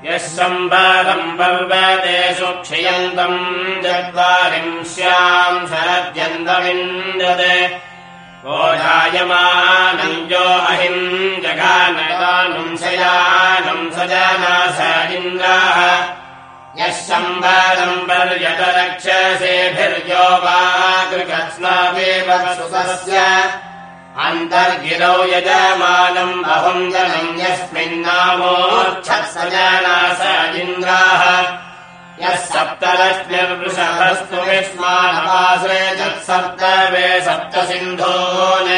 यः सम्पादम् पर्वतेषु क्षियन्तम् चत्वारिंश्याम् शरद्यन्तविन्दते ओढायमानम् यो अहिम् स जना स इन्द्राः। यः सम्भारम् पर्यटरक्षसेभिर्यो वा कृकत्स्नावेव सुतस्य। अन्तर्गिरौ यजमानम् अहम् जनम् यस्मिन्नामोक्षः स जना स इन्द्राः यः सप्तरश्मिर्वृषभस्तु विस्मानवासे तत्सप्तवे सप्त सिन्धून्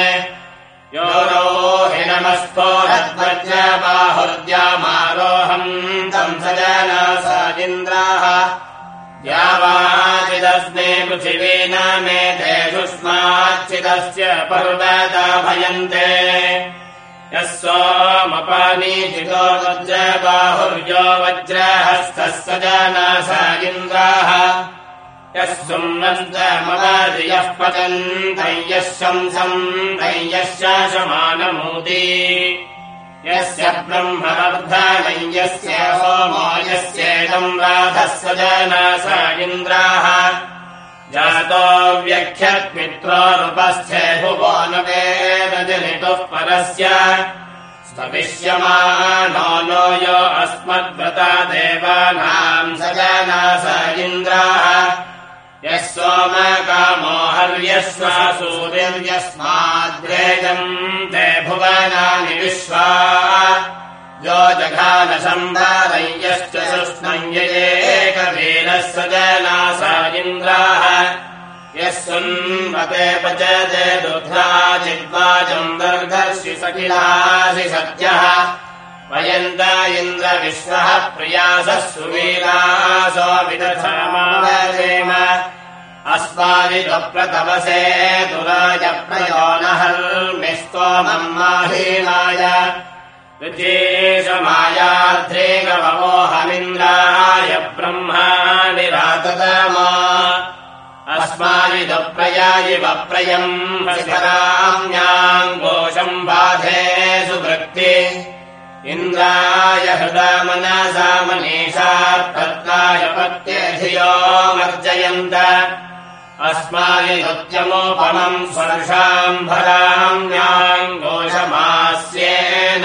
यो रोहिणमस्फोरद्वज्रबाहुर्द्यामारोहम् तम् स जना स इन्द्राः। यावाचिदस्मे पृथिवीन मे तेषुष्माच्चिदस्य पर्वता भयन्ते यः सोमपानीचितो वज्रबाहुर्यो वज्रहस्तः स जना स इन्द्राः। यः सुम्नन्तमवादियः पतन्तै यः शंसम् तै यस्य ब्रह्मवर्धनै यस्य सोमो यस्येदम् राधः स जना स इन्द्राः जातो व्यख्यत्मित्रोरुपस्थे भुवो न वेदजनितुः परस्य स्तविष्यमानो नो यो अस्मद्व्रता देवानाम् स जना स इन्द्राः। यः सोमकामो हर्यस्वा सूर्यस्माद्वेजम् ते भुवनानि विश्वा। यो जघानसम्भारय्यश्च स जना स इन्द्राः यः सुन्वते पचते दुग्धाजिद्वाजम् दर्दर्शि सकिलासि सत्यः वयन्त इन्द्रविश्वः प्रियासः सुवीरासो विदधामावेम अस्माभिप्रतवसे दुराय प्रयो नहर्मिस्तोमम् माहीनाय ऋचेशमायाध्रेगवमोहमिन्द्राय ब्रह्माणि राततमा अस्मानिदप्रयायिव प्रयम् शिखराम्याङ्गोषम् बाधे सुवृत्ति। इन्द्राय हृदा मनसा मनीषा तत्काय पत्यधियो मर्जयन्त। अस्मानि नृत्यमोपमम् स्वर्षाम्भराम्याङ्गोषमास्येन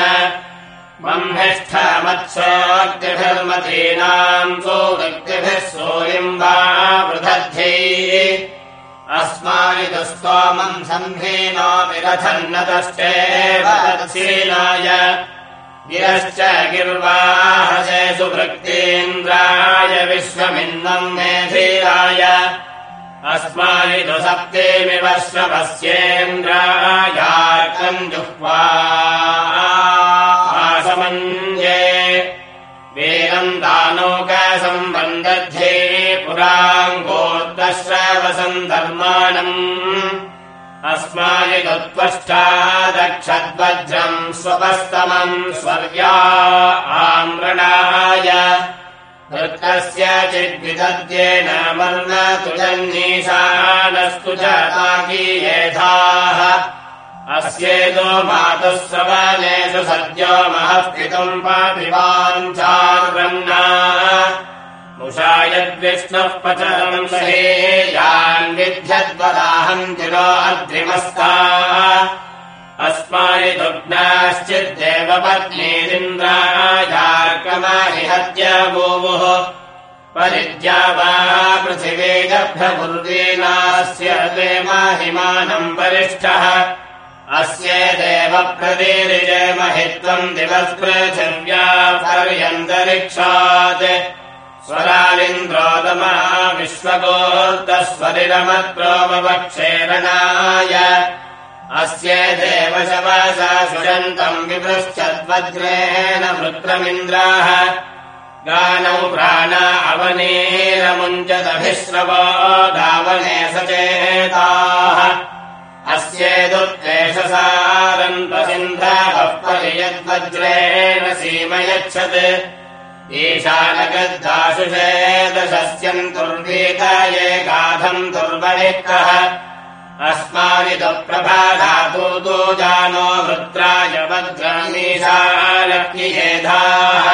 ब्रह्मिष्ठमत्सोक्तिभिर्मतीनाम् सोक्तिभिः सूरिम् वा वृधध्ये अस्मानि तु स्तोमम् सम्भीनो विरथन्नतश्चेवशीलाय गिरश्च गिर्वाहसे सुभृक्तीन्द्राय विश्वमिन्नम् मेधीराय। अस्मानि तु सप्तेमिव श्रवस्येन्द्रायार्कम् जुह्वा आसमञ्जे वीरम् दानोकसम्बन्ध्ये पुराङ्गोत्तश्रवसम् धर्माणम्। अस्मानि दक्षद्वज्रम् स्वपस्तमम् स्वर्या आम्रणाय। वृत्तस्य चिद्विदद्येन मर्न तुजन्नीशानस्तु च ताकीयेधाः अस्येदो मातुः श्रवणेषु सद्यो महः पितुम् पापिवाञ्चार्ब्रह्मणा मुषायद्विष्णुः पचरम् सहेयान् विध्यद्वदाहम् चिरो अद्रिमस्ता अस्मानि दुग्नाश्चिद्देव पत्नीरिन्द्रायार्कमाहिहत्य भूवुः परिद्या वा पृथिवीगभ्यपुर्वीनास्य ते माहिमानम् वरिष्ठः अस्येदेव प्रदीरिजयमहित्वम् दिवस्पृथिव्या पर्यन्तरिक्षात् स्वरालिन्द्रोदमा विश्वगोत्तस्वरिरमत्रोपक्षेरणाय अस्य देवशवासा सुषन्तम् विपृश्चद्वज्रेण वृत्रमिन्द्राः गानौ प्राणा अवनीरमुञ्चदभिश्रवो धावने सचेताः परियद्वज्रेण सीमयच्छत्। ईशानगद्दाशुषेदशस्यम् तुर्वीताये गाधम् दुर्वणिक्तः अस्मानि तु प्रभाधातु दो जानो वृत्राय वज्रमीशालक्ष्येधाः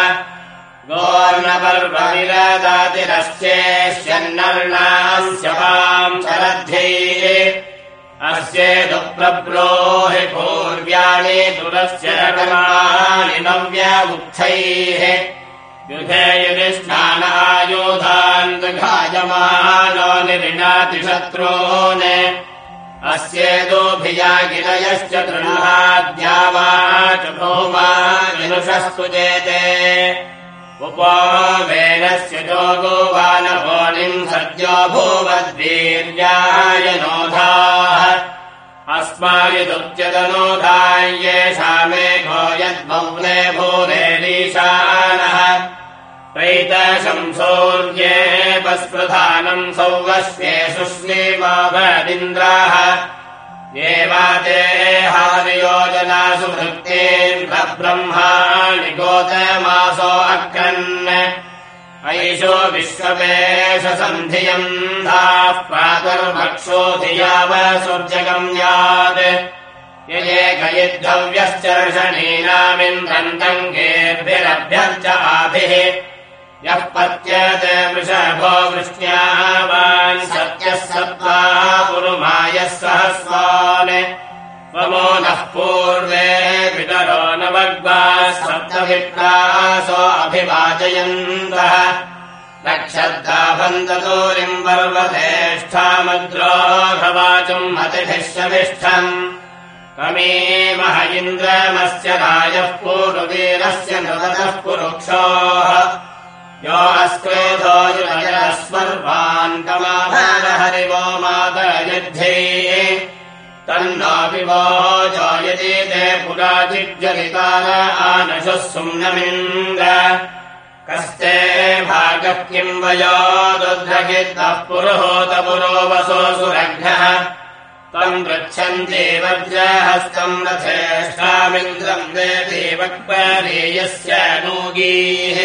गोर्णपर्वविरदातिरश्चेष्यन्नर्णास्य वाम् शरध्ये अस्येदुप्रब्रोहि पूर्व्याणि दुरस्य कर्माणि नव्यमुक्थैः युधे युधि स्नानायोधान् दुघायमानो निरिणाति शत्रून्। अस्येदोभिया गिरयश्च तृह्णाद्या वा च भौमा विनुषस्तु जेते। उपो वेनस्य जोगो वा न भोनिम् सद्यो भूवद्वीर्याय नोधाः अस्मायुदुच्यतनोधाय्येषामेघो यद्मौने भूरेलीशानः प्रैतशंसौर्ये पस्पृधानम् सौवस्ये सुष्णीमाभदिन्द्राः येवाते हारियोजनासु भृक्तेन्द्रब्रह्माणि गोतमासो अक्रन् ऐषो विश्ववेशसन्धियम् धाः प्रातुर्भक्षोधियावसुर्जगम्यात् ययेकयिद्धव्यश्चर्षणीनामिन्द्रन्तङ्गेर्भिरभ्यर्च आभिः। यः पत्यते वृषभो वृष्ट्यावान् सत्यः सत्त्वा पुरुमायः सहस्वान् त्वमो नः पूर्वे पितरो न वग्वा सप्तभिप्रासो अभिवाचयन्तः रक्षद्दाभन्ततोरिम् पर्वतेष्ठामद्रोघवाचम् मतिभिः शमिष्ठम् कमेमह इन्द्रमस्य रायः पूर्ववीरस्य नृतः पुरुक्षोः। यो अस्क्रोधो युजस्वर्वान् कमाभार हरिवो मातयध्ये तन्नापि वो जायते ते पुराचिज्जलितार आनशः सुम्नमिन्द्र कस्ते भागः किम् वयो रुद्रगित्तः पुरोहोत पुरो वसो सुरघ्नः तम् पृच्छन्ति वज्रहस्तम् रथेष्टामिन्द्रम् देति वक्परेयस्य नूगीः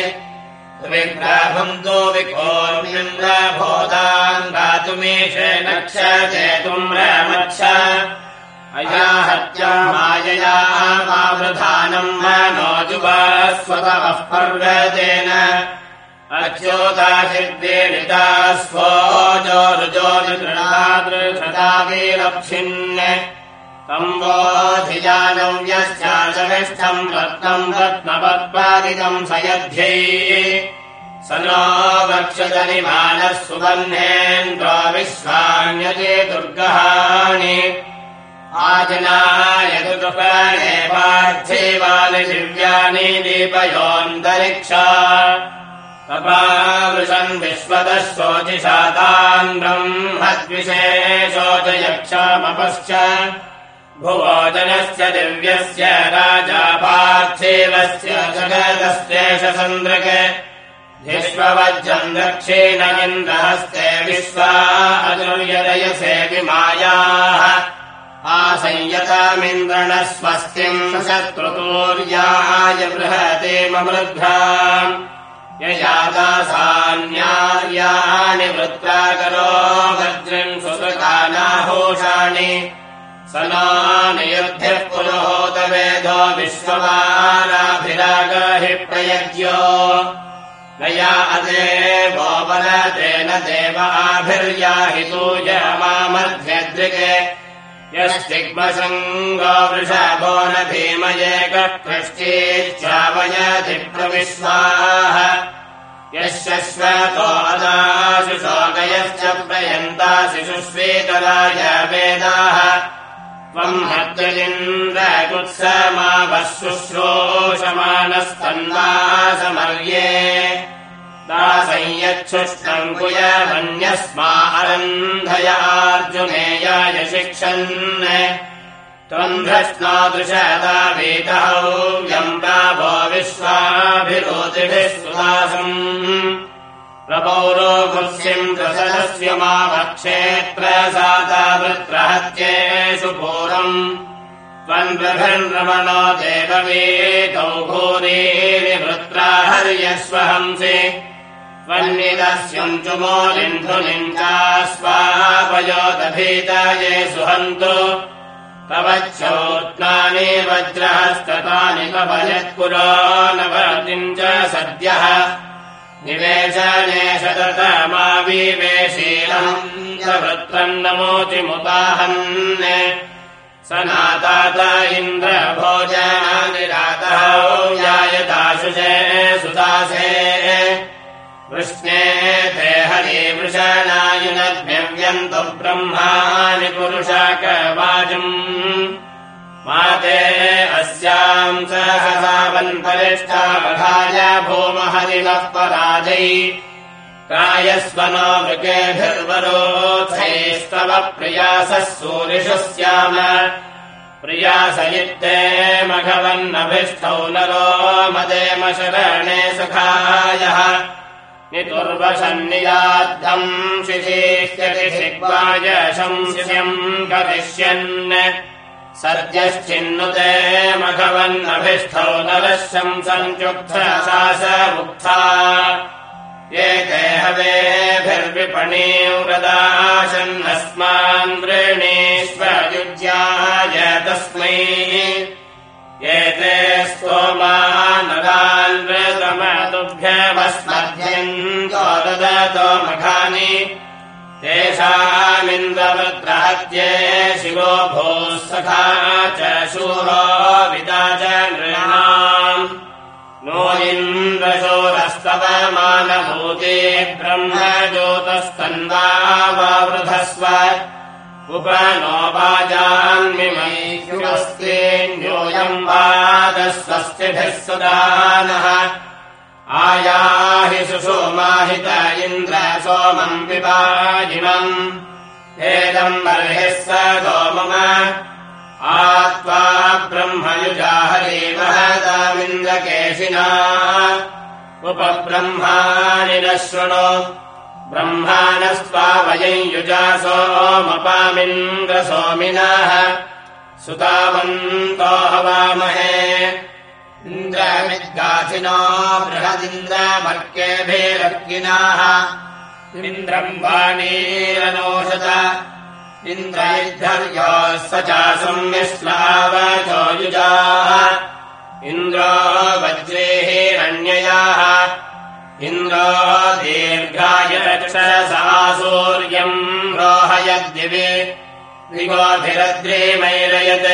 विग्राभन्तो विकोर्मिन्द्रभोदान् गातुमीश नक्षेतुम् रमच्छ अयाहत्या मायया मावृधानम् मनोजुवास्वतः पर्वतेन। अच्योताशिर्देणिता स्वोजोरुजोरुदृढादृशतावीरक्षिन् तम्बोधिजानम् यश्चाचविष्ठम् रत्नम् रत्नपद्पादितम् सयध्ये। स नो वक्षदनिमानः सुबह्नेन्द्रो विश्वान्यते दुर्गहाणि। आजनाय दिव्यानि दीपयोऽन्तरिक्षा। विश्वतः शोचिषातान् ब्रह्मद्विशेषोचयक्षामपश्च भुवोजनस्य दिव्यस्य राजा पार्थेवस्य जगदस्तेष सन्द्रक दक्षिण इन्द्रहस्ते विश्वा अजुर्यदयसे विमायाः। आसंयतामिन्द्रणः स्वस्तिम् शत्रुतोर्याय बृहते ममृद्धा ययादासान्यार्याणि वृत्ताकरो वज्रम् सुसृकानाहोषाणि स नानियुद्ध्यः पुरोहोत वेदो विश्ववाराभिरागाहि प्रयज्यो नया अदेवोपलतेन देव आभिर्याहितो यमामध्यद्रिके यस्तिग्मसङ्गो वृषभो न भीमयेकः कृष्टीश्चावयधिप्रविश्वाः यश्वतो अदाशिशोगयश्च प्रयन्ताशिशुष्वेतराय वेदाः त्वम् हद्रलिन्द्रकुत्समावः शुश्रूषमानस्तन्वासमर्ये दासंयच्छुष्टम् कुयमन्यस्मा अरन्धयार्जुनेयाय शिक्षन् त्वम् भ्रष्टादृशदावीतहव्यम् प्राभो विश्वाभिरोतिभिः सुदासम् प्रपौरो गुस्यम् दशरस्य मावक्षेत्रसाता वृत्रहत्येषु पूरम् त्वम् प्रभन्रमणो देववेतौ घोरेणि वृत्रा हर्यस्वहंसि त्वन्निदस्यम् चुमोलिन्धुलिम् चास्वापयोदभीताये सुहन्तु तव चोत्नानि वज्रहस्ततानि तव यत्पुरो नवतिम् च सद्यः निवेशने शततमाविवेशीलम् च वृत्रम् नमोचिमुदाहन् स नातात इन्द्रभोजनानिरातः यायदाशुषे सुदासे। वृष्णे ते हरिवृषणायुनद्भ्यव्यन्तु ब्रह्माणि पुरुषाकवाजम् माते अस्याम् सहसावन्परिष्ठावधाय भूमहरिवः पराजै। कायस्वनो मृगेभिर्वरोत्सैस्तव प्रियासः सूरिषु स्याम। प्रियासयित्ते मघवन्नभिष्टौ नरो मदेम शरणे सखायः। नितुर्वशन्नियाद्धम् शिशीष्यति शिग्वाय शंस्यम् करिष्यन् सद्यश्चिन्नुते मघवन्नभिष्ठौ नरः शंसञ्चुक्थशासमुक्था ये देहवेभिर्विपणी व्रदाशन्नस्मान् वृणीष्वयुज्याय तस्मै एते स्तोमानगान् वृतमतुभ्यमस्मभ्यन्तो ददतो मघानि तेषामिन्द्रवृत्रहत्ये शिवो भूः सखा च शूरो विदा च नृणाम्। नो इन्द्रशोरस्तव मानभूते ब्रह्मज्योतस्तन्वावृधस्व उप नो वाजान्मिमैस्तेऽन्योऽयम् वादस्वस्तिभिः सुदानः आयाहि सुसोमाहित इन्द्र सोमम् पिबाजिमम् एदम् बर्हिः स गोमम। आत्वा ब्रह्मयुजाहरी महदामिन्द्रकेशिना उपब्रह्माणि न शृणु। ब्रह्माणस्त्वा वयम् युजा सोमपामिन्द्रसोमिनः। सुतावन्तो हवामहे इन्द्रमिद्गासिनो बृहदिन्द्रमर्केभिरर्किनाः इन्द्रम् वाणीरनोषत। इन्द्रैर्धर्योः स च संविश्लावचो युजाः। इन्द्रो वज्रेहिरण्ययाः। इन्द्रो दीर्घाय रक्षसा सूर्यम् रोहयद्दिवि। दिगोभिरद्रिमैरयत्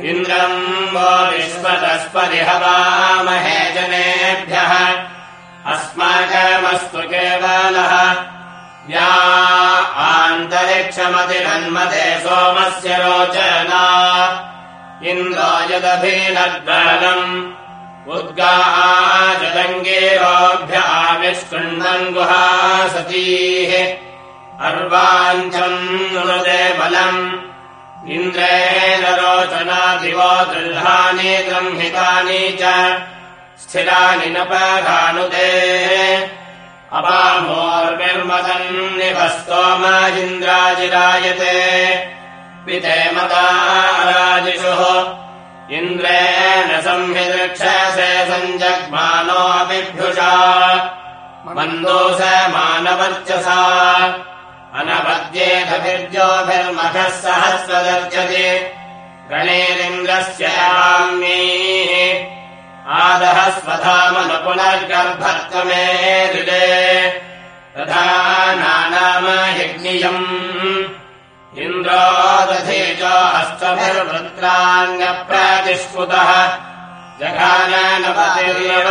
इन्द्रम् वो विश्वतस्परिहवामहे जनेभ्यः। अस्माकमस्तु केवलः। या आन्तरिक्षमतिरन्मते सोमस्य रोचना। इन्द्रो यदभिनद्बलम् उद्गाजदङ्गेरोभ्य आविष्कृण्णम् गुहासतीः। अर्वाञ्चम् नुदे बलम्। इन्द्रेण रोचना दिवो दृढानि गृह्हितानि च स्थिराणि न परानुदे अपामोर्विर्मदन्निभस्तोमजिन्द्राजिरायते पिते मताराजिषुः इन्द्रेण संहिदृक्षसे सञ्जग्मानोऽपिभ्युषा मन्दोषमानवर्चसा अनपद्येतभिर्जोभिर्मखः सहस्रदर्शति गणेरिन्द्रस्य याम्यैः आदः स्वधामनुपुनर्गर्भत्वमे हृदे तथा नानामयज्ञियम् इन्द्रो दधे च हस्तभिर्वृत्राण्यप्रतिष्पुतः जघानपतिर्यव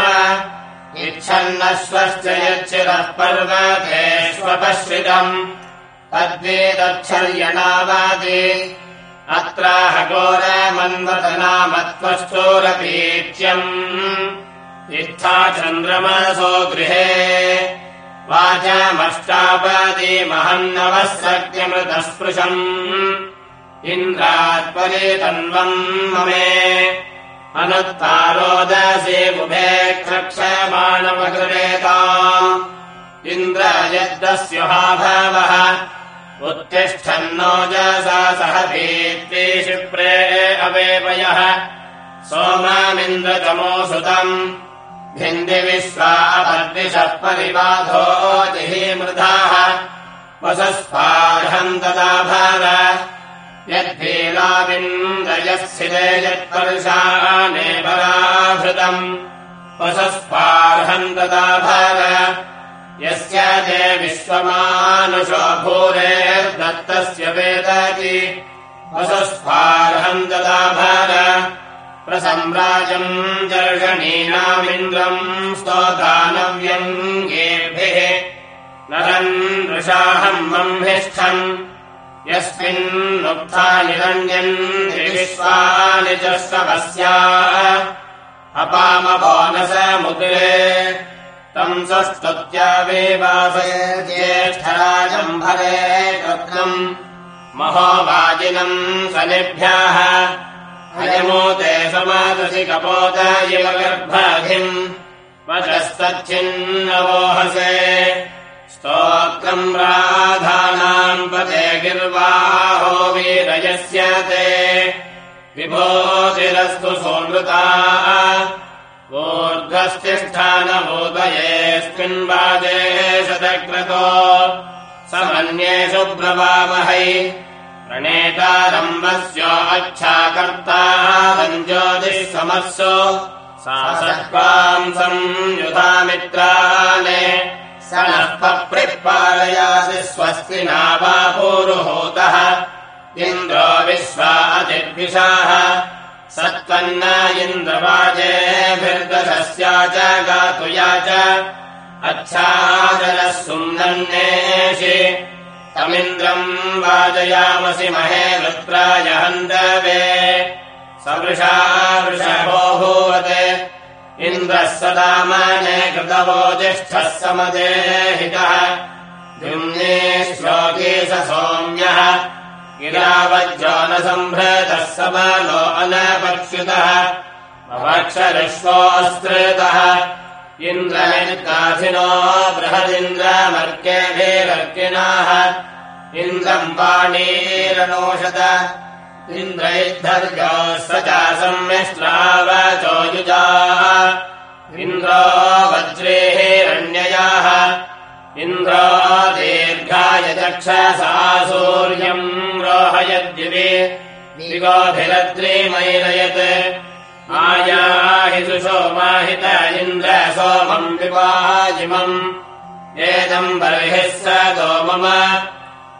इच्छन्नश्वश्च यच्चिरः पर्वतेष्वपश्रितम् तद्वेदच्छर्यणावादि अत्राह घोरमन्वतनामत्वश्चोरपीच्यम् इत्था चन्द्रमसो गृहे। वाचमष्टापदीमहन्नवः सत्यमृतस्पृशम् इन्द्रात्परे तन्वम् ममे। अनुत्तारोदसे बुभे क्षक्षमाणमकृता इन्द्र यद्दस्य हाभावः उत्तिष्ठन्नोजसा सह भीत्वे शिप्रे अवेपयः सोमामिन्द्रतमोऽसुतम् भिन्दिविश्वापद्विषः परिबाधो जिहीमृधाः वसस्पार्हम् तदा भार। यद्भीलाविन्द्रयस्थिते यत्पर्शाने पराभृतम् वसस्पार्हम् तदा भार यस्य ते विश्वमानुषो भूरेर्दत्तस्य वेदति। वसस्पार्हम् तदा भार। प्रसम्राजम् दर्शनीनामिन्द्रम् स्तोदानव्यङ्गेभिः नरम् नृषाहम् बह्निष्ठम् यस्मिन्नुक्ता निरण्यन् त्रिविश्वानि च श्रवस्या अपामबोनसमुद्रे तम् सस्तुत्यावेवासय ज्येष्ठराजम् भरे कृत्नम् महोवाजिनम् सनिभ्याः अयमोते समादसि कपोत इव गर्भाधिम् वचस्तच्छिन्नवोहसे। स्तोत्रम् राधानाम् पते गिर्वाहो वीरयस्य ते विभोतिरस्तु सोनृता ऊर्ध्वस्तिष्ठानमोदयेऽस्मिन्वादे शतक्रतो समन्येषु ब्रवामहै प्रणेतारम्भस्य अच्छाकर्ता सञ्ज्योतिः समस्सु सा सत्त्वाम् संयुधामित्राने स नः पप्रिपालयासि स्वस्ति नावापूरुहूतः इन्द्रो विश्वा अतिद्विषाः सत्त्वन्न इन्द्रवाजेभिर्दशस्या च गातुया च अच्छादरः सुन्दन्नेषि तमिन्द्रम् वाजयामसि महे वृत्राय हन्दवे सवृषा वृषभो भूवत् इन्द्र सदामने कृतवोजिष्ठः समदेहितः। द्युम्ने श्लोके सौम्यः इन्द्रमित्काथिनो बृहदिन्द्रमर्केभिरर्किणाः इन्द्रम् पाणीरनोषत इन्द्रैद्धर्यो स च सम्मिश्रावचोयुजाः इन्द्रो वज्रेरण्ययाः इन्द्रो दीर्घाय चक्षसा सूर्यम् रोहयद्युवि दिगोभिरद्रिमैरयत् आयाहि सुषोमाहित इन्द्र सोमम् विवाजिमम् एदम् बर्हिः स मम।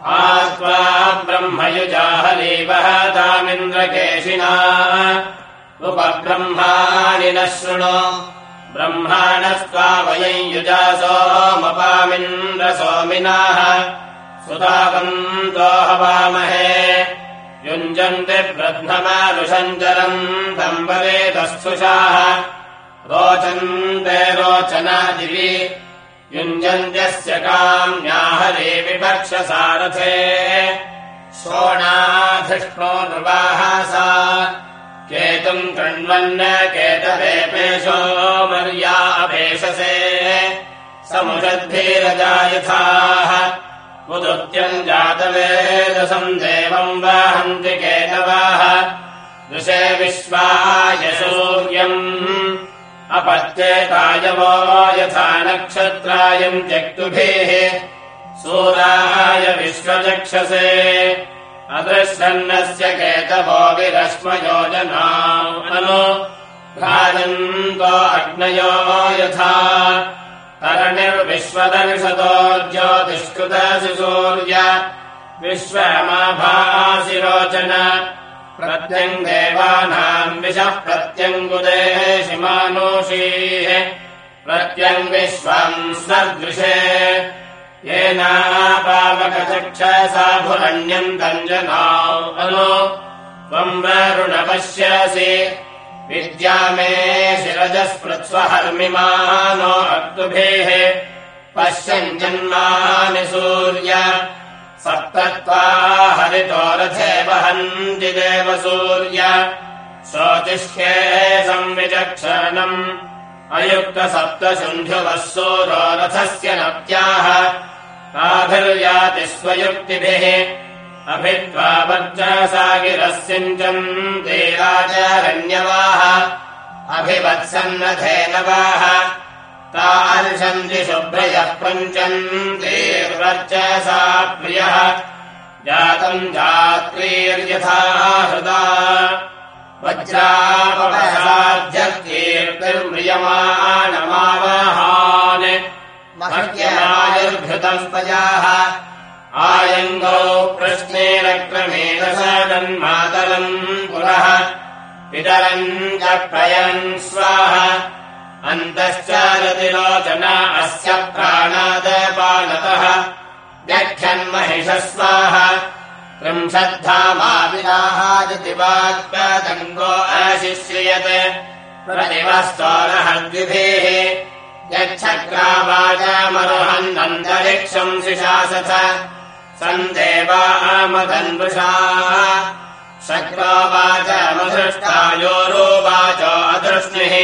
आत्वा ब्रह्मयुजाहलीवः तामिन्द्रकेशिना। उपब्रह्माणि न शृणु ब्रह्माणस्त्वा वयम् युजा सोमपामिन्द्र सोमिनाः सुतावन्तो हवामहे। युञ्जन्ति ब्रह्ममानुषञ्जलम् दम्बवेदस्थुषाः रोचन्ते रोचनादिवि। युञ्जन्त्यस्य काम्याहरे विपक्षसारथे शोणाधिष्णो नृवाहासा केतुम् कृण्वन्न केतवेपेशो मर्या अपेशसे। समुषद्भिरजायथाः उदुत्यम् जातवेदसम् देवम् वाहन्ति केतवाः। दृशे विश्वाय सूर्यम्। अपत्येतायवो यथा नक्षत्रायम् त्यक्तुभिः। सूराय विश्वचक्षसे अदृशन्नस्य केतवो विरश्मयोजना अनु भ्राजन्तो अग्नयो यथा तरणिर्विश्वदर्शतो ज्योतिष्कृतसि सूर्य विश्वमाभासि रोचन प्रत्यम् देवानाम् विशः प्रत्यङ्गुदेशि मानुषीः प्रत्यम् विश्वम् सदृशे येनापावकचक्षसाभुरण्यम् तञ्जना अनु त्वम् विद्या मे शिरजस्पृत्स्वहर्मिमानो अक्तुभिः। पश्यन् जन्मानि सूर्य सप्तत्वा हरितो रथे वहन्ति देव सूर्य शोचिष्ये संविचक्षणम् अयुक्तसप्तशुन्धुवः सूरो रथस्य नत्याः ताभिर्याति स्वयुक्तिभिः। अभित्वा वर्चसागिरस्यञ्चम् देवाचारण्यवाः अभिवत्सन्नधेनवाः। तार्षन्ति शुभ्रयः पञ्चम् देवर्चसा प्रियः। जातम् जात्रीर्यथा हृदा। वज्रापसाध्यकीर्तिर्म्रियमाणमावहान् मह्यमायुर्भृतम् पजाः आयङ्गौ प्रश्नेन क्रमेण सदन्मातरम् पुरः पितरम् च प्रयन् स्वाहा। अन्तश्चारतिलोचना अस्य प्राणादपानतः व्यख्यन्महिषस्वाः त्रिंशद्धामाविराहादिवाग्पदङ्गो अशिश्रियत् प्रतिवस्तोरहद्विभिः सन्देवामधन्वृषा शक्रोवाचमधृष्टायोरोवाचो अधृष्णिः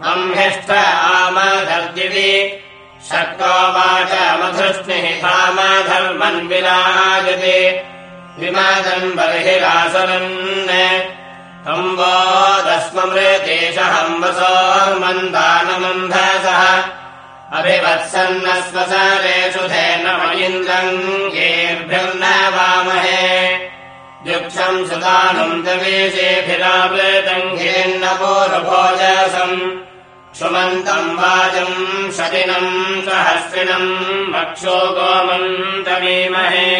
ब्रह्मिष्ठ आमधर्दिवि। शक्रोवाचमधृष्णिः धामधर्मन् विराजति विमादम् बर्हिरासरन् हम्बसोर्मन्दानमम्भसः अभिवत्सन्नस्वसरेषु धेन इन्द्रम् येर्भिर्न वामहे। युक्षम् सुदानम् दवेशेभिरावृतम् हिरिन्नपोरभोजसम् सुमन्तम् वाजम् शतिनम् सहस्रिणम् वक्षो गोमन्तमीमहे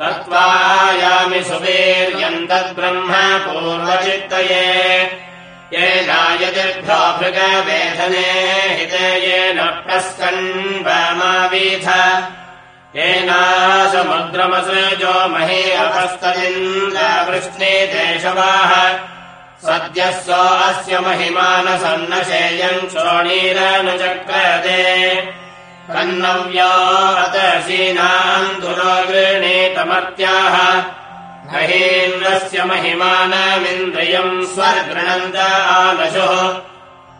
तत्त्वायामि सुवीर्यम् तद्ब्रह्म पूर्वचित्तये। येनायतिभ्यो भृगवेधने हिते येन प्रस्कन्वमावीथ। येनासमुद्रमसृजो महे अपस्तदिन्द्रवृष्णे देशवाः। सद्यः सो अस्य महिमानसन्नशेयम् शोणीरनुचक्रदे कन्नव्यातसीनाम् दुरोगृणीतमर्त्याः महीन्द्रस्य महिमानमिन्द्रियम् स्वगृणन्त आदशुः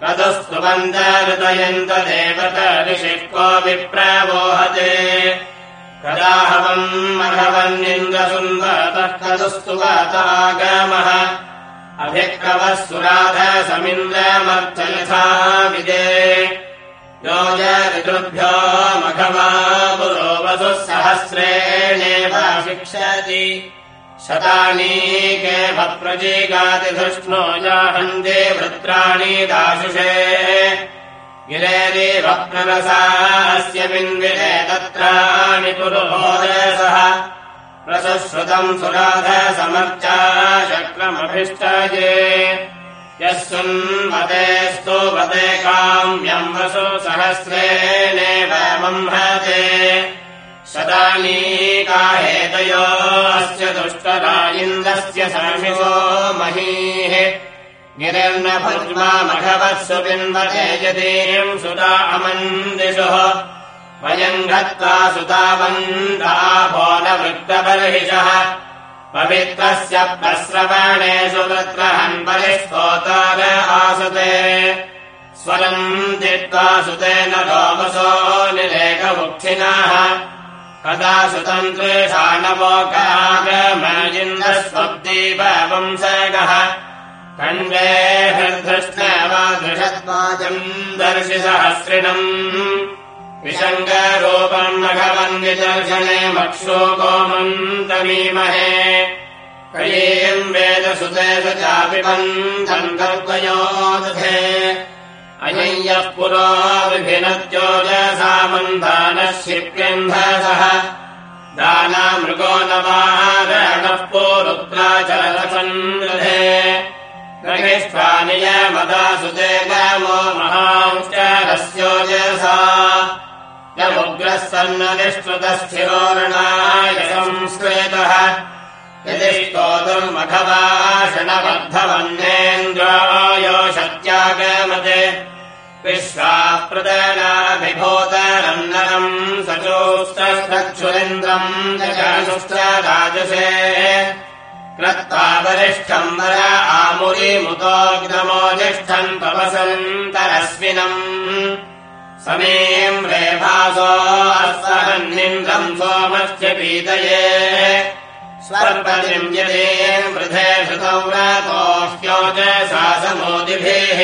कदस्तुवन्त हृदयन्त देवत ऋषिः को विप्रवोहते कदाहवम् मघवन्निन्द्रसुन्दतः कदुस्तुवतागमः अभिक्रवः सुराध समिन्द्रमर्थयथा विदे योज ऋतुभ्यो मघवा पुरो वसुः सहस्रेणेव शिक्षति शतानीके भप्रजीगातिधृष्णो जाहन्ते वृत्राणि दाशुषे। गिरेदेव प्ररसास्य बिन्विरे तत्राणि पुरुभोजसः प्रसश्रुतम् सुराध समर्चा शक्रमभिष्टये यः सुन्वते स्तोवते काम्यम् वसु सहस्रेणेव बम्हते शतानीकाहेतयो अस्य दुष्टराजिन्दस्य समिषो महीः। गिरिर्नभुर्मामघवत्सु बिन्वते यदीम् सुता अमन्दिषुः। वयम् गत्वा सुतावन्दाभो न वृत्तबर्हिषः पवित्रस्य प्रस्रवणेषु वृत्रहन् परिष्कोतार आसते। स्वरम् जित्वा सुतेन लोमसो निरेकमुक्षिणः कदा सुतन्त्रेषाणवोकागमजिन्दस्वब्दीप वंशगः कण्डे हृदृष्टवादृषद्वाजम् दर्शि सहस्रिणम् विशङ्गरूपम् मघवन्विदर्शने मक्षो गोमन्तमीमहे कयेयम् वेदसुते स चापि बन्धम् कर्तयो दधे अयम् यः पुरो विभिनत्योजसामन्धानः शिप्यन्धसः दानामृगो न वारणः पोरुत्राचलसन्दधे ग्रहिष्ठानियमदासुते गामो महांश्चरस्योजसा यमुग्रः सन्ननिष्कृतस्थिरोरणाय संस्कृतः। यदि स्तोतुर्मघवाषणबद्धवन्नेन्द्रायो शत्यागमते विश्वाः प्रदनाभिभूतरन्नरम् सचोस्तक्षुरिन्द्रम् जगनुष्टराजसे कृत्वा वरिष्ठम् वर आमुरीमुतोग्धमोजिष्ठम् तपसन्तरस्मिनम् समीम् रेभासो अस्सहन्निन्द्रम् सोमस्य पीतये। स्वर्पतिम् यदे वृधे श्रुतौ व्रतोह्यो च सासमोदिभिः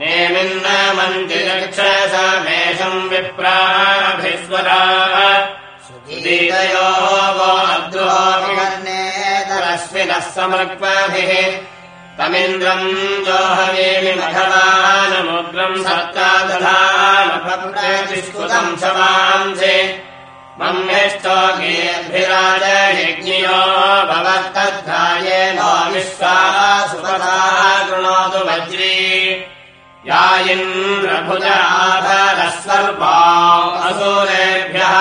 नेमिन्न मन्दिरक्षसमेषम् विप्राभिस्वरा। सुदीतयो वो अद्रोभिरस्मिनः समर्क्वाभिः तमिन्द्रम् जोहवेमि मघवानमुग्रम् सत्ता दधामप्रतिष्कृतम् शवांसि मम्यष्टोगेऽभिराजयज्ञियो भवत्तद्धायेनो विश्वासुपदा कृणोतु वज्री। या इन्द्रभुजाभरस्वर्वा असुरेभ्यः।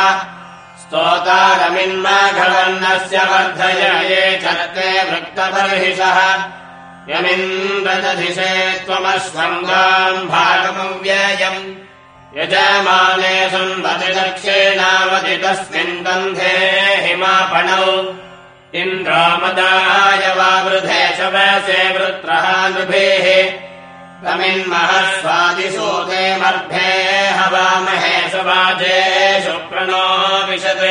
स्तोतारमिन्मघवन्नस्य वर्धय ये चत्ते वृत्तबर्हिषः यमिन्द्रदधिषे त्वमश्वङ्गाम् भागमव्ययम् यजमाने संवति दक्षिणावति तस्मिन् गन्धे हिमापणौ इन्द्रामदाय वा वृधे शवसे वृत्रः नृभिः तमिन्महस्वादिसूते मर्भे हवामहे शुक्रणो विशत्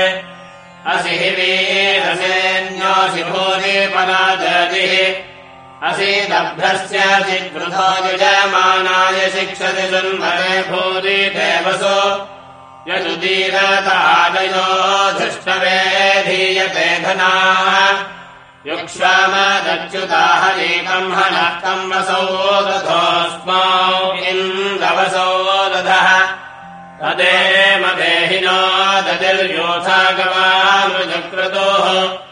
असि हि वीरसेन्योऽसि भूरि परादतिः असि दभ्रस्य चिद्वृथो यजमानाय शिक्षति सुन्वरे भूरि देवसो। यदुदीरतादयो धृष्टवे धीयते धनाः। युक्ष्वामदच्युताहरीकम् हनः वसौ दधोऽस्मौ इन्द्रवसौ दधः। तदेमदेहिनो ददिर्योथागवामृजक्रतोः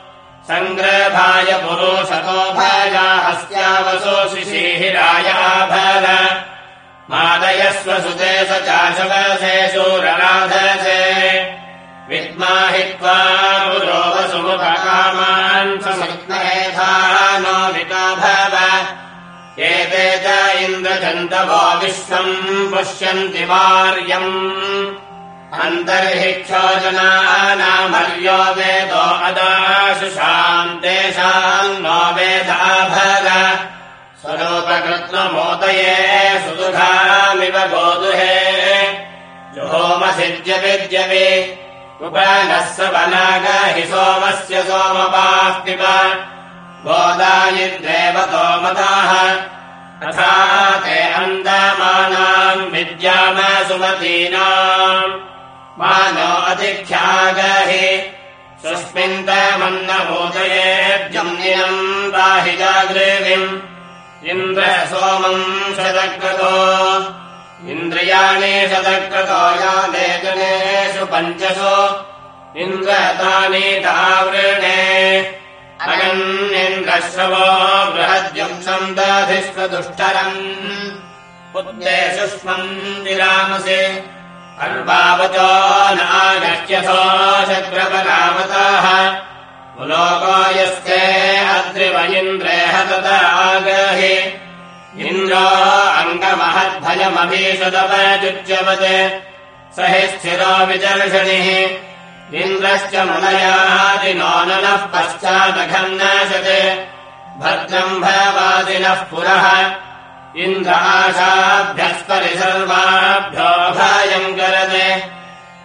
सङ्ग्रभाय पुरुषतो भया हस्त्यावसो शिशिहिराय भर मादयस्व सुते स चाशवसे शूरराधसे विद्माहित्वा पुरोवसुमुपकामान् समृत्मेधा नो वितो भव इन्द्रचन्दवो विश्वम् पश्यन्ति वार्यम् अन्तर्हिक्षोजनानामर्यो वेदो अदाशुषाम् तेषाम् नो वेदाभग स्वरूपकृत्नमोदये सुदुघामिव गोदुहे। जुहोमसिद्य विद्यवि। उपनः स वनागहि सोमस्य पिब। गोदायिद्रेवतो मताः तथा ते अन्दमानाम् विद्याम सुमतीनाम् मानो अधिख्यागहि स्वस्मिन्तमन्नभूतयेऽभ्यम् पाहि जागृविम् इन्द्र सोमम् शतक्रतो। इन्द्रियाणि शतक्रतो याने जनेषु पञ्चसु इन्द्रतानि तावृणे। अगन्निन्द्रश्रवो बृहद्यम् सन्दाधिष्वदुष्टरम् पुत्रे सुष्मम् विरामसे अर्वावचो नागह्यसो शक्रपरावताः पुलोको यस्ते अद्रिव इन्द्रेह तदागहि इन्द्रो अङ्गमहद्भयमभीषदपजुज्यवत् स हि स्थिरो विचर्षणिः। इन्द्रश्च मुनयादिनो नः पश्चादघम् नाशते भद्रम् भवादिनः पुरः इन्द्र आशाभ्यस्परि सर्वाभ्यो भायम् करते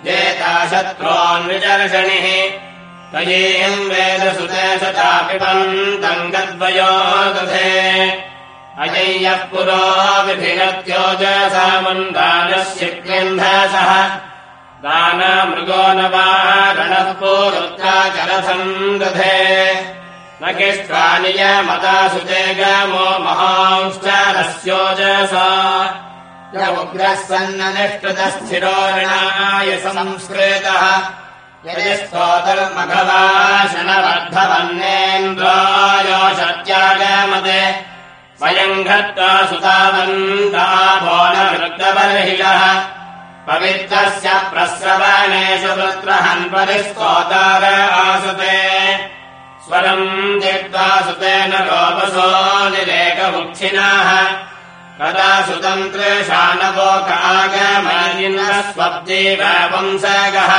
जेता शत्रोन्विचर्षणिः तयेयम् वेदसुते सचापिबन्तम् गद्वयो दधे अजय्यः पुरो विभिनत्योजसा मन्दानस्य ग्रन्धसः दानमृगो न वा रणः पूरुत्राचरथम् दधे न किष्टानियमता सुते गमो महांश्चारस्योजसा। उग्रः सन्ननिष्कृतस्थिरो ऋणाय संस्कृतः। यदि स्तोतर्मघवाशनवर्धवन्नेन्द्रायो सत्यागमते। स्वयम् गत्वा सुतावन्ता भोनवृत्तबर्हिषः पवित्रस्य प्रस्रवणेषु पुत्रहन् परिस्तोतार आसुते स्वरम् त्यक्त्वा सुतेन रोपसो निरेकमुक्षिणाः कदा सुतन्त्रेशानवोकागमयिनस्वब्देव वंसगः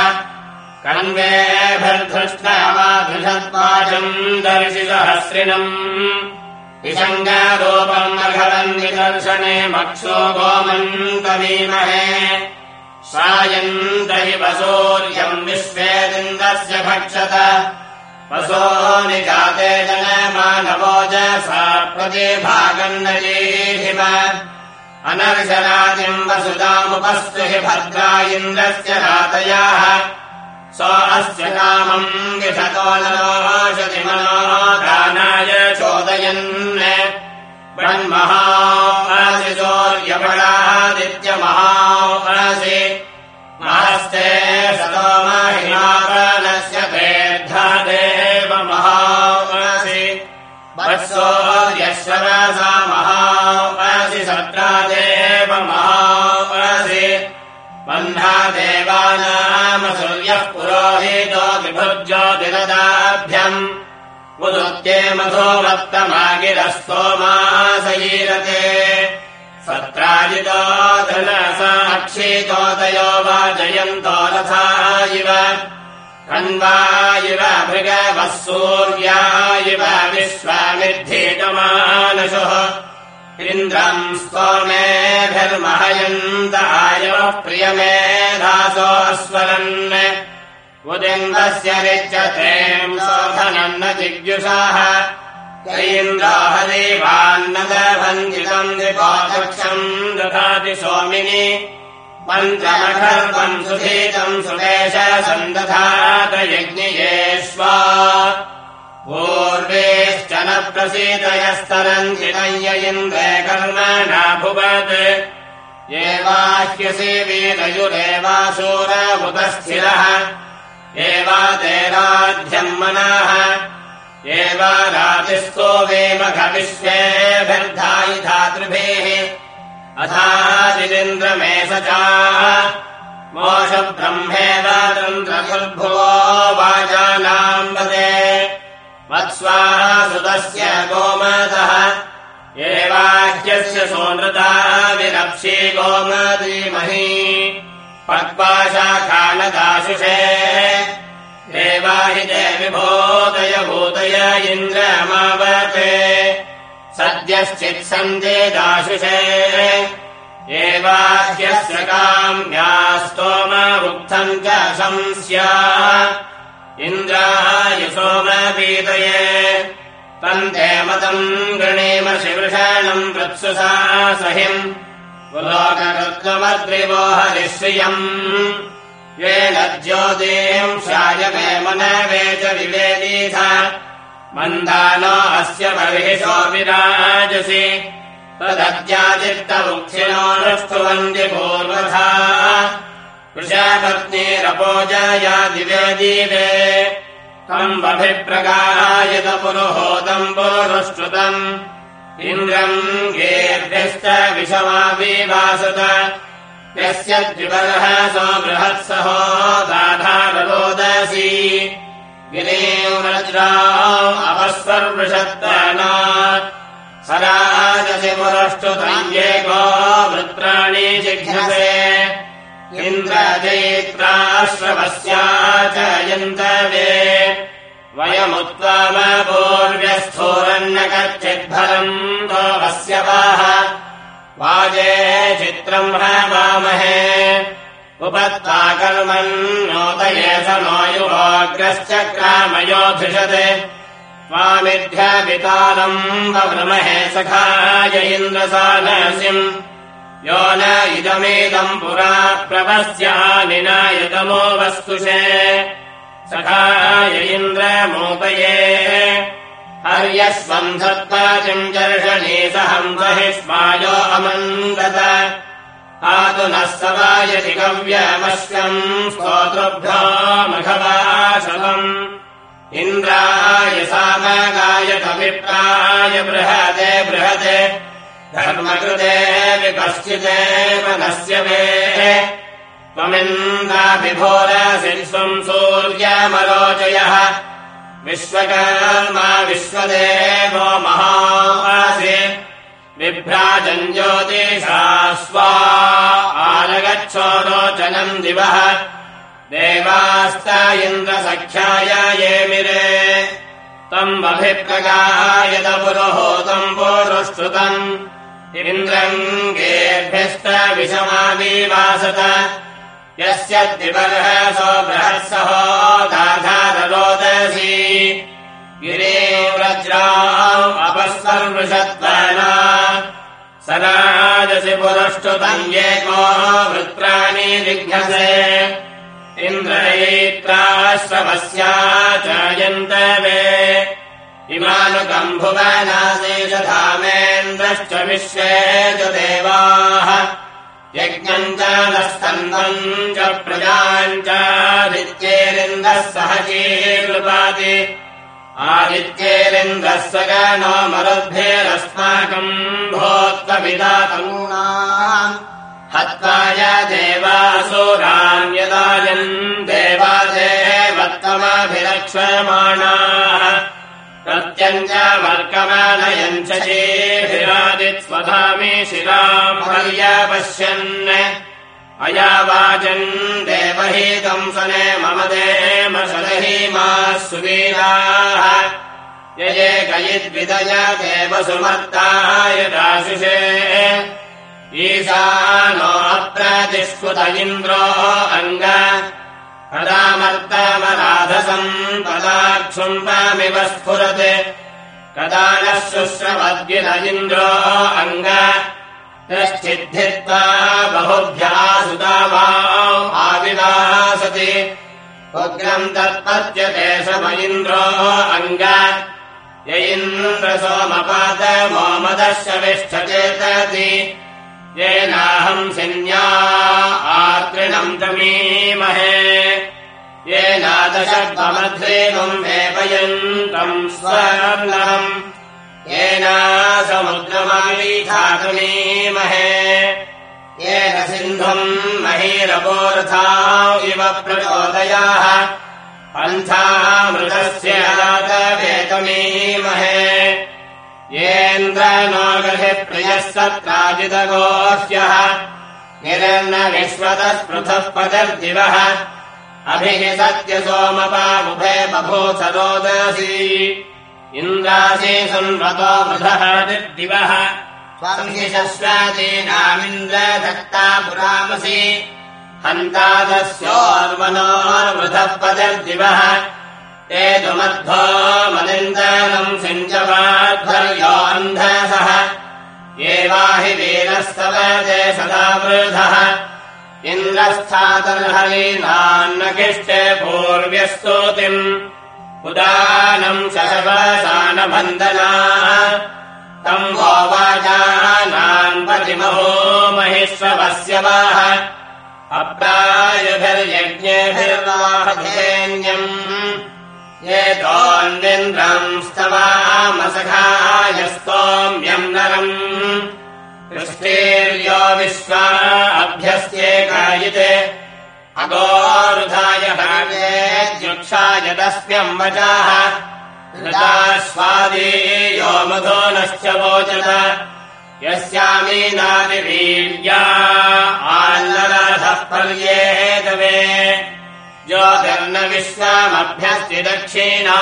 कण्वेभिर्धृष्टवाधृषत्वाचम् दर्शि सहस्रिणम्। विसङ्गारूपम् अघवन् विदर्शने मक्षो गोमन्तमीमहे सायन्त इव सूर्यम् विश्वेदिन्दस्य भक्षत वसो निजाते जनमानवोजसा प्रतिभागम् नजीहिम अनर्शराजिम् वसुदामुपस्तु हि भद्रा इन्द्रस्य रातयाः स अस्य कामम् विशतो नोषति मनोदानाय चोदयन्। ब्रह्महासि चोर्यपरादित्यमहासि महस्ते शतो महिमानस्य यश्वरसा महासि सत्रादेव महासि बह्ना देवानाम सूर्यः पुरोहितो विभुज्योतिरदाभ्यम् उदुत्ये मधोमत्तमागिरस्तोमासयीरते सत्राजितो धनसाक्षितोदयो वा जयन्तो रथा इव कण्वा इव मृगवः सूर्या इव विश्वामिद्धीतमानशुः इन्द्रम् स्तोमेभिर्महयन्ताय प्रियमेधासो अस्वरन् उदिन्दस्य शोधनम् न जिज्ञुषाः। इन्द्राहदेवान्न लभञ्जितम् दिपाक्षम् दधाति सोमिनि पञ्चमखर्वम् सुधीतम् सुदेश सन्दधात यज्ञयेष्वा पूर्वेश्च न प्रसीदयस्तरञ्जितय्य इन्द्रे कर्मणाभुवत्। एवाह्यसि वीरयुरेवासूरमुपस्थिरः एवादेराध्यम् मनाः। एवारातिस्तो वेमघविश्वेभिर्धायिधातृभिः अथादिन्द्रमेष च मोष ब्रह्मेव तन्द्रकुर्भुवो वाचानाम् वदे वत्स्वाः सुतस्य गोमतः। एवा वाक्यस्य सोनृता विरप्सी गोमदीमहि पक्वाशाखानदाशुषे देवाहि विभूतय भूतय इन्द्रमावते सद्यश्चित्सन्दे दाशुषे एवाह्यस्य काम्या स्तोमवृद्धम् च शंस्या इन्द्राय सोमपीतये। तन्ते मतम् गृणीम शिवृषाणम् वृत्सुसा सहिम्। पुलोककृत्वमद्रिवो हरिश्रियम् येन ज्योतिम् शायमे मनवे च विवेदीथ मन्दानो अस्य बर्हिषो विराजसि तदत्याचित्तमुक्षिणो नुष्टुवन्ति पूर्वथा वृषापत्नीरपोजाया दिवे दीवे। कम्बभिप्रगायत पुरुहोदम् पुरुष्टुतम् इन्द्रम् गेभ्यश्च विषमाविवासत। यस्य द्विबलः सो बृहत्सहो दाधाररोदसी गिरीव्रज्रा अपस्वर्वृषत्ताना सराजसि पुरष्टुतम् वृत्राणि जिघ्नसे। इन्द्रजैत्राश्रवस्या च यन्तवे। वयमुत्त्वामपूर्व्यस्थोरन्न कच्चिद्भरम् दोवस्य वाह वाजे चित्रम् वामहे उपत्ताकर्मन् नोदये स नो युवाग्रश्च क्रामयोधिषते स्वामिभ्यपितारम् वृमहे सखाय इन्द्रसानसिम् यो न इदमेदम् पुरा प्रपस्यानिनायतमो वस्तुषे। सखाय इन्द्रमोपये हर्यस्वम् धत्ताचिम् चर्षणे सहम् वहि स्मायो अमन्दत आतु नः सवायति कव्यमश्वम् स्तोतृभ्यो मघवाशवम् इन्द्राय सामगायतभिप्राय बृहते बृहते धर्मकृते विपश्चिते मनस्य वे त्वमिन्द्राभिभोरसि स्वम् सूर्यमरोचयः विश्वदेवो महासि बिभ्राजम् ज्योतिषा स्वा आनगच्छोरोचनम् दिवः देवास्त इन्द्रसख्याय येमिरे तम् अभिप्रगायत पुरोहोतम् इन्द्रम् गेभ्यश्च विषमाविवासत यस्य द्विबर्हसो बृहत्सहो दाधाररोदसी। गिरीव्रज्राम् सराजसि पुरष्टुतम् एको वृत्राणि जिघ्नसे। इन्द्रयित्राश्रवस्या चायन्तवे इमानुकम्भुवनाशेषधामेन्द्रश्च विश्वे च देवाः। यज्ञम् च नस्तन्वम् च प्रजाम् चादित्येरिन्दः सह चीकृपाति आदित्येरिन्दः स गणो मरुद्भिरस्माकम् भोत्वविदातमूना हत्वाय देवासुरान् यदायन् देवादेवत्तमाभिरक्ष्यमाणाः प्रत्यम् च वर्कमानयम् च चेभिरादित्स्वधामि शिराम् पर्यपश्यन् अयावाचन् देवहीतम् सने मम देम शदहीमा सुवीराः। यये कयिद्विदय देव सुमर्ताय दाशिषे ईशानो अप्रतिष्कृत इन्द्रो अङ्ग। कदामर्तमराधसम् पदाक्षुम्बमिव स्फुरत्। कदा नः शुश्रवद्गिर इन्द्रो अङ्ग यश्चिद्धित्वा बहुभ्यः सुदामा आविलासति उग्रम् तत्पद्यते सम इन्द्रो अङ्ग। य इन्द्रसोमपादमोमदश्च विष्ठचेतति। येनाहम् सिन्या आतृणम् तमीमहे येनादशब्दमध्रेनुम् वेपयन्तम् स्वर्णम् येना समुद्रमालीधातमीमहे येन सिन्धुम् महीरपोरथा इव प्रचोदयाः। पन्थामृतस्य जातवेतमीमहे येन्द्र नो गृहे प्रियः सत्राजितगोह्यः निरन्न पदर्दिवः अभिः सत्य सोमपाबुभे बभूथ रोदसी इन्द्रासी सुन्वतो वृधः दिवः त्वम् हि शश्वादीनामिन्द्र दत्ता पुरामसि। हन्तादस्योर्वनोर्वृधः पदर्दिवः ते तु मध्वो मलिन्दनम् सिञ्चवाध्वर्यो अन्धसः। एवा हि वीरस्तव ते सदा वृधः। इन्द्रस्थातर्हरीनान्नकिष्टे पूर्व्यस्तोतिम् उदानम् शशवसानबन्धना तम् भोवाजानान्पतिमहो महिष्वस्य वाह अप्रायुभिर्यज्ञेभिर्वाहभिन्यम् ये तोन्विन्द्रम् स्तवामसखायस्तोम्यम् नरम्। कृष्णेर्यो विश्वा अभ्यस्त्येकायिते अगोरुधाय भागेद्युक्षाय तस्म्यम् वचाः। स्वादीयो मधो नश्च वोचत। यस्यामीनादिवीर्या आल्लरथः पर्येतवे ज्योतिर्न विश्वामभ्यस्ति दक्षिणा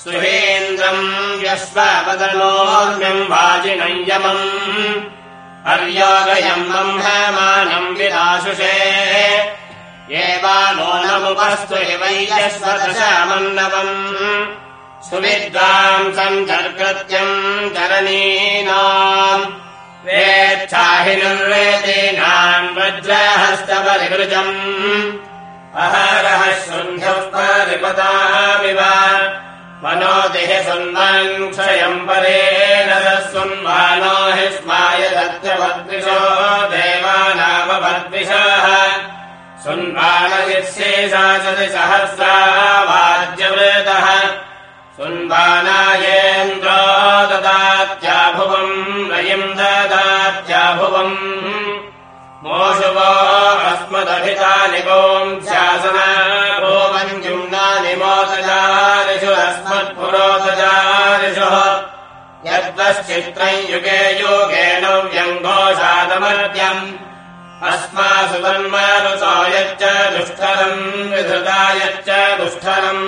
सुहेन्द्रम् व्यश्वपदनोर्म्यम् वाजिनञ्जमम् अर्योगयम् ब्रह्ममानम् विराशुषे एवानोनमुपस्तु हि वैयस्वदशामन्नवम् सुविद्वाम् सन्तर्कृत्यम् करणीनाम् वेच्छाहिनुर्वेदीनाम् वज्रहस्तपरिवृजम्। अहरः शृन्ध्यः परिपदामिव मनोदिः सुन्वान् क्षयम् परेण सुन्वानो हि स्माय दत्तभद्विषो देवानामभद्विषः सुन्वानयित्सेषा सति सहस्रा वाद्यवृतः सुन्वानायेन्द्रो ददात्याभुवम् रयिम् ददात्याभुवम्। मोषुवो अस्मदभितानि गोम् शासना गोमञ्जुम्नानि मोदजारिषु यद्वश्चित्रम् युगे योगेन अस्मासु तन्मारुतो यच्च दुष्करम् विधृतायच्च दुष्करम्।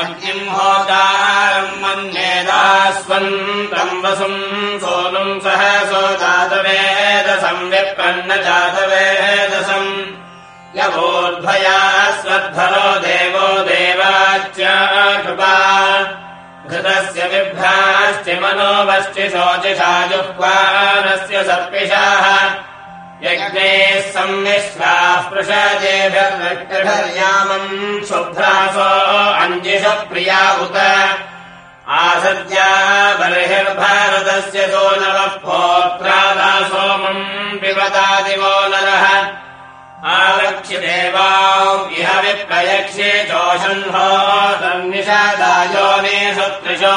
अग्निम् होतारम् मन्येदास्वन् तम्बसुम् सोनुम् सह सो जातवेदसम् विप्रन्न जातवेदसम् यवोद्भया स्वद्धरो देवो देवाच्च कृपा। घृतस्य बिभ्राश्चि मनोवश्चि शोचिषा जुह्वानस्य सर्पिषाः यज्ञेः सम्मिश्राः पृषदेभिर्यामम् शुभ्रासो अञ्जिष प्रिया उत। आसद्या बर्हिर्भारतस्य सो नवः पोत्रादा सोमम् पिबतादिवो नरः आलक्षिदेवा इह विप्रयक्ष्ये चोषह्नो तन्निषादायो मे सत्रिशो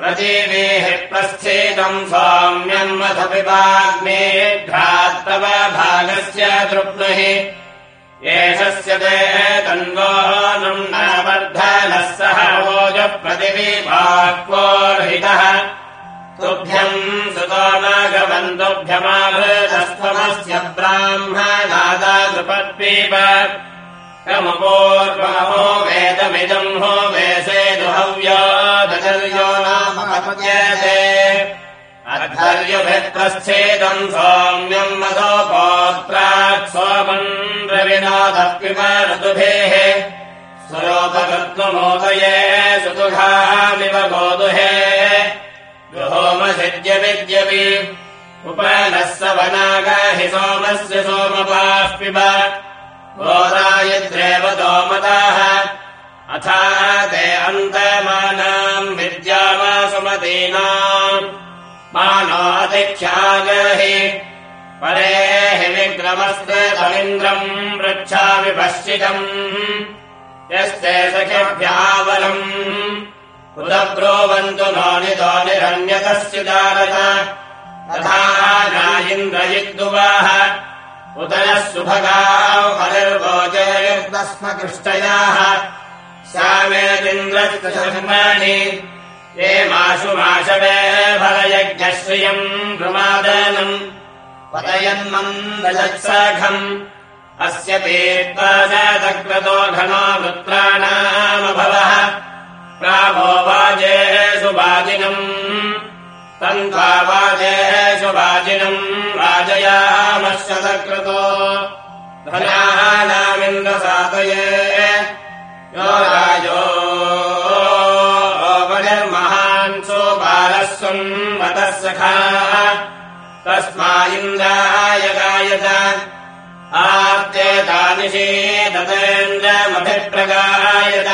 प्रदेवेः प्रस्थेदम् सौम्यम् अथ पिबाग्नेभ्रात्तव भागस्य तृप्नुः एषस्य ते तन्वोऽनुम् नावर्धनः सह ओजप्रतिविभाक्वोर्हितः तुभ्यम् सुतो नागवन्तुभ्यमाभृतस्थमस्य ब्राह्मणादादृपद्वीप क्रमपूर्वमो वेदमिदम् हो वेसे दुहव्योदचर्यो नाम कथ्यते अध्वर्युभिप्रच्छेदम् सौम्यम् रविनाथः पिबऋतुभेः स्वरोपकत्वमोदये सुतुघामिव गोदुहे गृहोमसिद्य विद्यपि उपनः स वनागाहि सोमस्य सोमपाः पिब घोरायद्रेव दोमताः अथा ते अन्तमानाम् विद्यामासुमतीनाम् मानोऽधिख्यागहि परे हि विक्रमस्कृतमिन्द्रम् पृच्छामि पश्चितम् यस्ते सखिभ्यावलम् उदब्रोवन्तु नोनितो निरन्यतस्युदारत तथा नायिन्द्रयिद्दुवाः उत नः सुभगाौ हरिर्वोचयर्दस्म कृष्टयाः श्यामेदिन्द्रस्तशर्माणि ये माशु माशवे फलयज्ञश्रियम् प्रमादनम् पतयन्मन्दजत्सखम् अस्य पीत्वा जातक्रतो घनो वृत्राणामभवः प्रावो वाजेषु वाजिनम् तन्त्वा वाजेषु वाजिनम् राजयामश्यतक्रतो धनानामिन्द्रसातये यो राजो निर्महान् सोपालः स्वतः सखा। तस्मा इन्द्राय गायत आप्तेतानिषेदतेन्द्रमभिप्रगायत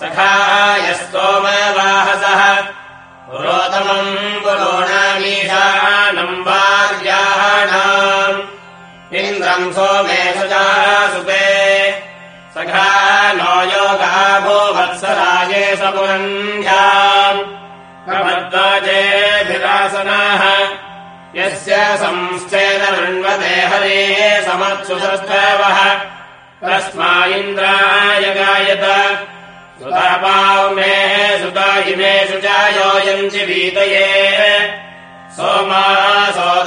सखाय स्तोमवाहसः पुरोतमम् पुरोणामीशानम् वार्याणाम्। इन्द्रम् सोमे सुजासुते सखा नो योगा भो वत्सराजे सपुरन्ध्याम्। प्रमद्वाजेभिरासनाः। यस्य संस्थेनमण्वते हरेः समत्सुतस्तवः तस्मा इन्द्राय गायत सुतापामे सुता इमेषु चायोयन्ति वीतये। सोमासोदध्याशिरः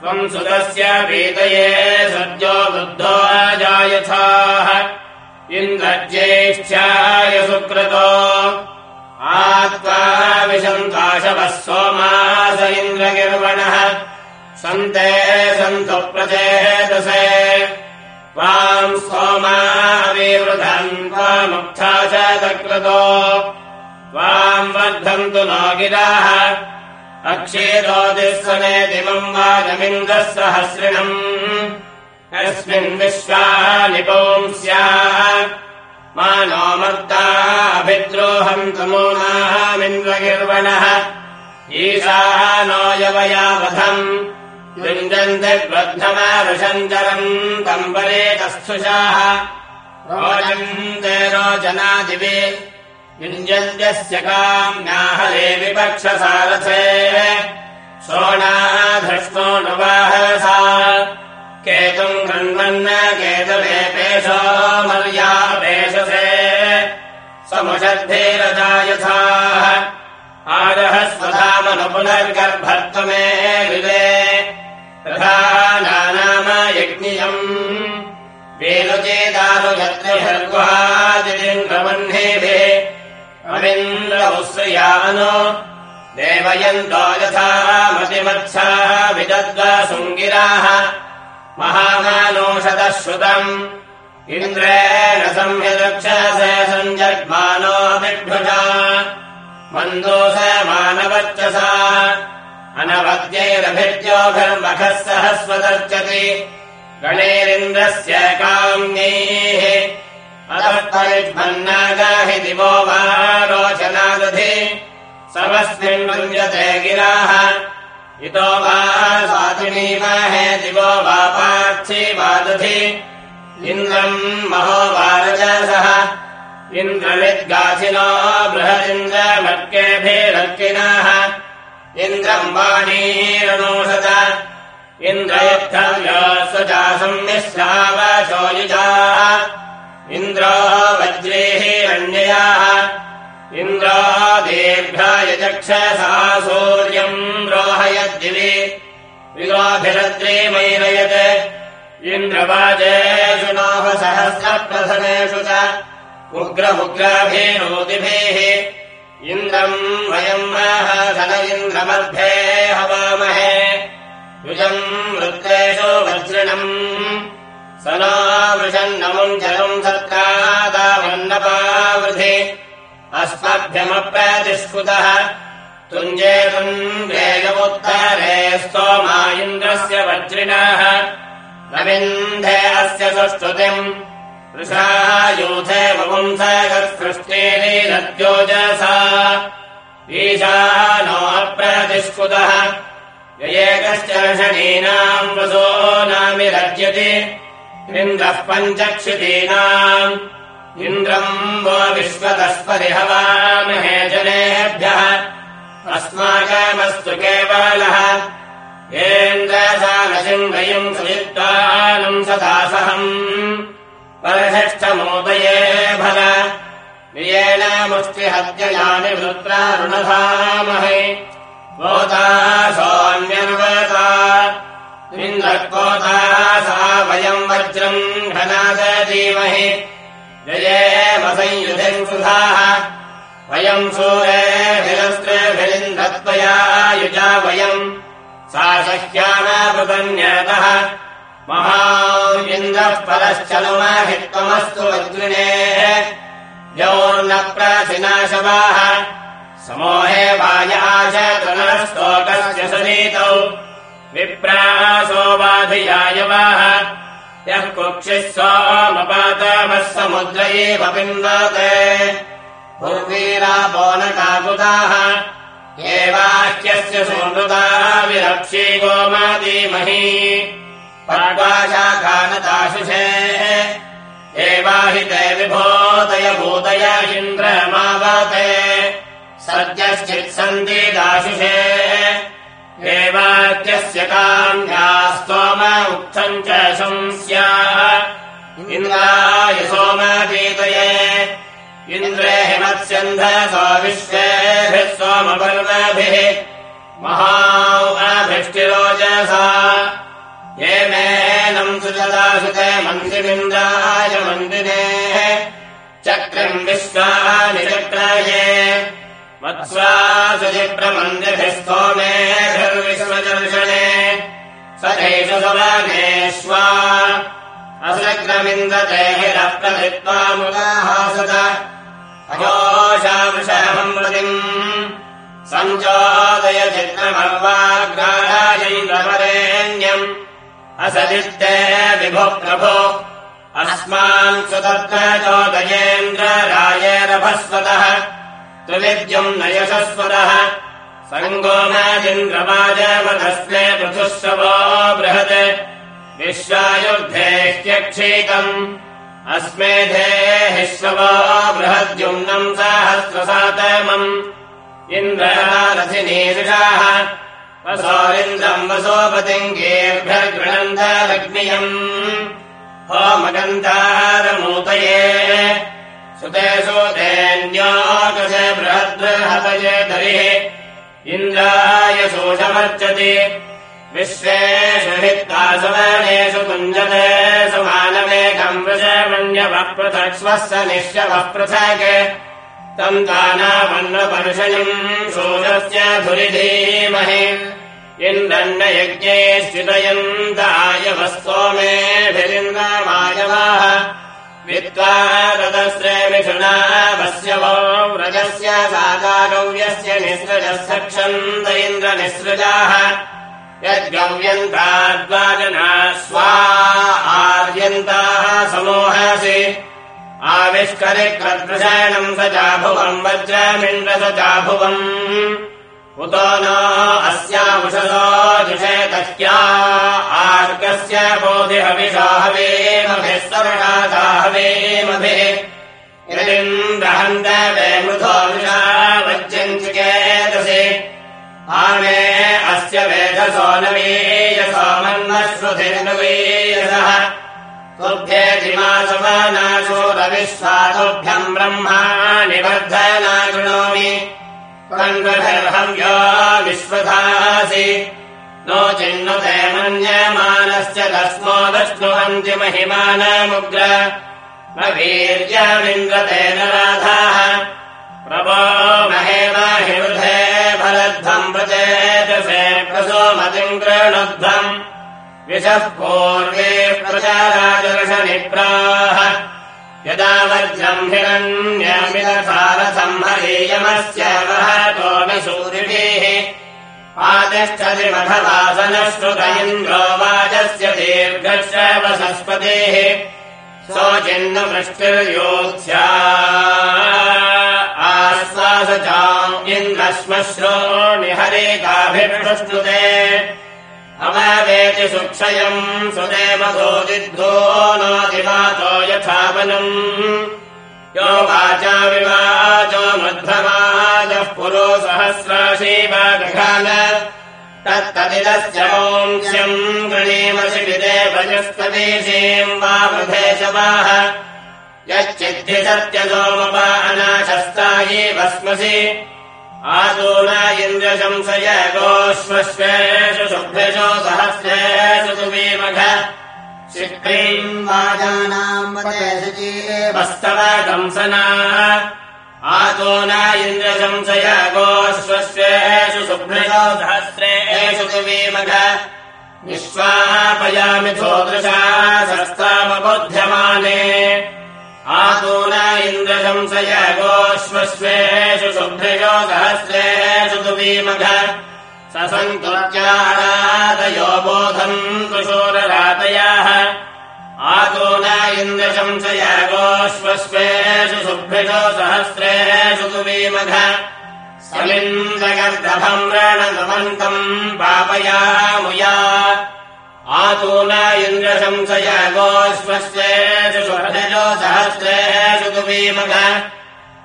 त्वम् सुतस्य वीतये सद्यो वृद्धो अजायथाः इन्द्रज्येष्ठ्याय सुकृतो। आत्वा विशन्ताशवः सोमास इन्द्रगिर्वणः। सन्ते सन्तु प्रचेतसे त्वाम् सोमाविवृधम् त्वामुक्था च तकृतो त्वाम् वर्धन्तु नो गिराः अक्षीरोदिस्वने दिवम् वाजमिन्द्रः सहस्रिणम्। कस्मिन् विश्वा निपुंस्याः। मानो मर्ताभिद्रोहम् तमो नामिन्द्रगिर्वणः ईशाः नो यवयावधम् युञ्जन्ति बद्धमारुषञ्जरम् तम्बरे तस्थुषाः रोचन्ते रोचनादिवे युञ्जन्त्यस्य काम्याहरे विपक्षसारथे शोणाधृष्णोऽनुवाहसा केतुम् गृह्णन् केतवेपेशो मर्यापेशसे समुषद्धीरजायथाः आरः स्वधामनुपुनर्गर्भत्वमे विवे प्रधानानाम यज्ञियम् वेलुचेदानुगत्रिहर्गुहादिन्द्रवह्नेभिः अविन्द्रमुश्रियानो देवयन्तो यथा मतिमत्सा विदद्वसुङ्गिराः महामानोषतः श्रुतम् इन्द्रेण संह्यदक्षसे सञ्जग्मानो बिभ्युषा मन्दोषमानवर्चसा अनवद्यैरभिद्योभिर्मखः सहस्वदर्चति। गणेरिन्द्रस्य काम्यैः अतः दिवो वा रोचनादधि। समस्मिन् वृञ्जते गिराः। इतो वा स्वातिनीमाहे दिवो वा पार्थीवादधि इन्द्रम् महो वारजसः इन्द्रविद्गाथिनो बृहदिन्द्रमर्केभिरर्किनाः इन्द्रम् वाणीरनोषत इन्द्रयुद्धव्यो स्वजा संमिश्रावशोयुजाः इन्द्रो वज्रेहिरण्ययाः इन्द्रो देभ्याय चक्षसा सूर्यम् रोहयद्दिवि विलोभिरद्रीमैरयत् इन्द्रवाजेषु नोहसहस्रप्रथमेषु च। उग्रमुग्राभिरोदिभिः इन्द्रम् वयम् महसन इन्द्रमर्भे हवामहे। युजम् वृत्तेषु वज्रणम्। स नो वृषन्नमुम् जलम् सत्कादावन्नपावृधि। अस्मभ्यमप्रतिष्कृतः तुञ्जेतुम् वेगमुत्तरे स्तोमा इन्द्रस्य वज्रिणः। रविन्धे अस्य सुस्तुतिम् वृषा यूथे वपुंसगत्सृष्टेरीरद्योजसा ईशानो अप्रतिष्कृतः ययेकश्चर्षणीनाम् वसो नामिरज्यति इन्द्रः पञ्चक्षितीनाम्। इन्द्रम् वो विश्वतः परिहवामहे जनेभ्यः। अस्माकमस्तु केवलः। येन्द्रसानशिङ्गयम् सुविद्वानम् सदासहम् परषष्ठमोदये भल नियेन मुष्टिहत्ययानि वृत्रारुणधामहे कोतासोऽन्यर्वता इन्द्रकोता सा वयम् वज्रम् घनादीमहि जयेमसंयुधिम् सुधाः। वयम् सूरेभिरस्त्रेभिरिन्दत्वया युजा वयम् सा सह्यानापृतन्यतः महा इन्द्रः परश्चलुमाहित्वमस्तु वज्रिणेः योर्न प्राचिनाशवाः समोहे वायाश तनस्तोकस्य सनीतौ विप्रासो बाधियायवाः यः कुक्षिः सोमपातमः समुद्रयेव पिन्वते। पूर्वीरापोनकाकुताः एवाह्यस्य सुमृता विरक्षी गोमादीमही विभूतय भूतय इन्द्रमावते सद्यश्चित्सन्ति दाशुषे। एवात्यस्य काम्या स्तोम उक्थम् च शंस्याः। इन्द्राय सोमपीतये इन्द्रे हिमत्स्यन्धसो विश्वेभिः सोमपर्वभिः महाभिष्टिरोजसा मेनम् सुजदासुते मन्दिरिन्द्राय मन्दिरेः चक्रम् विश्वानि चक्राये। वत्स्वासुजिप्रमन्दिभिः स्तोमेभिर्विश्वदर्शने सदेषु समानेष्वा असग्रमिन्दते हिरप्रथित्वा मुदाहासत अयोषावृषहम् प्रतिम् सञ्चोदय चित्रमर्वाग्रायैन्द्रवरेण्यम् असदित्ते विभो प्रभो। अस्मान् सुतत्र चोदयेन्द्ररायेरभस्वतः त्रिविद्युम् न यशस्वतः। सङ्गोमादिन्द्रवाजवदस्मे पृथुश्रवो बृहत्। विश्वायुर्धेह्यक्षीतम्। अस्मे धेः श्रवो बृहद्युम्नम् सहस्रसातमम्। इन्द्ररथिनीरुषाः वसोरिन्द्रम् वसोपतिङ्गेभ्यर्गृणन्दालग्नियम् होमगन्धारमूतये सुते सुतेऽन्योकश बृहद्बृहतये धरिः इन्द्राय शोषमर्चति विश्वेषु हित्तासुवनेषु कुञ्जते समानमेकम् वृषमण्यवः पृथक् स्वस्य निश्चवः पृथक् तम् दानामन्नपर्षयम् शोषस्य धुरिधीमहि। इन्द्रन्न यज्ञे स्थितयन्ताय वस्तोमेभिरिन्द्रमायवाः वित्त्वा रदस्रे मिथुना वस्य वो व्रजस्य सादागव्यस्य निःसृजः सक्षन्त इन्द्रनिःसृजाः यद्गव्यन्ताद्वाजना स्वा आर्यन्ताः समूहासि आविष्करिक्रदृशाणम् स चाभुवम् वज्रमिन्द्र चाभुवम् उतो न अस्यामुषसो जुषेतह्या आर्गस्य बोधिहविषाहवेमभिः यदिन्द्रहन्त वे मृधो विषा वज्रम् चिकेतसि आमे अस्य वेधसो न वेयसो मन्मश्रुतिर्नवेयसः तुभ्येतिमासमानाशो रविश्वातुभ्यम् ब्रह्मा निवर्धना कृणोमि। कण्वहम् यो विश्वधासि। नो चिन्नुते मन्यमानस्य तस्मोदश्नुवन्ति महिमानमुग्र। न राधाः। प्रभो वृधे फलध्वम् प्रचेतसे प्रसोमतिम् कृणध्वम् विशः पूर्वे प्रचारादर्शनिप्राः यदा वज्रम् हिरण्यमिदसारथम् हरेयमस्य वहतो विशूरिभिः आतिष्ठति मठवासनश्रुत इन्द्रो वाजस्य दीर्घश्रवसस्पतेः सोचिन्नवृष्टिर्योत्स्या आश्वासचाम् इन्द्रश्मश्रोणिहरेकाभिष्णुते अववेति सुक्षयम् नोदिवातो यथावनम्। यो वाचा विवाचो मध्ववाजः पुरो सहस्राशीवागघान तत्तदिदस्य वंश्यम् गृणीमसि विदेवजस्तदेशीम् वा वृधेशवाः यच्चिद्धि सत्यसोमपा भस्मसि आदून इन्द्रशंसय गोश्वश्वेषु शुभ्रशो सहस्रेषु सुवीमघ शिक्रीम् वाजानाम् वस्तव कंसना आतो न इन्द्रशंसय गोश्वश्वेषु शुभ्रशो सहस्रेषु सुवीमघ विश्वापयामि चोदृशा शस्तामबुध्यमाने आतून इन्द्रशंसय गोश्वश्वेषु शुभ्रयो सहस्रेषु तुवीमघ ससन्तुत्यारादयो बोधम् कुशूररातयाः आतून इन्द्रशंसय गोश्वश्वेषु शुभ्रयो सहस्रेषु तुवीमघ समिन्द्रगर्दभम् रणगमन्तम् पापयामुया आतून इन्द्रशंसय गोश्वस्येषु सुहृदयो सहस्रेषु तुवीमघ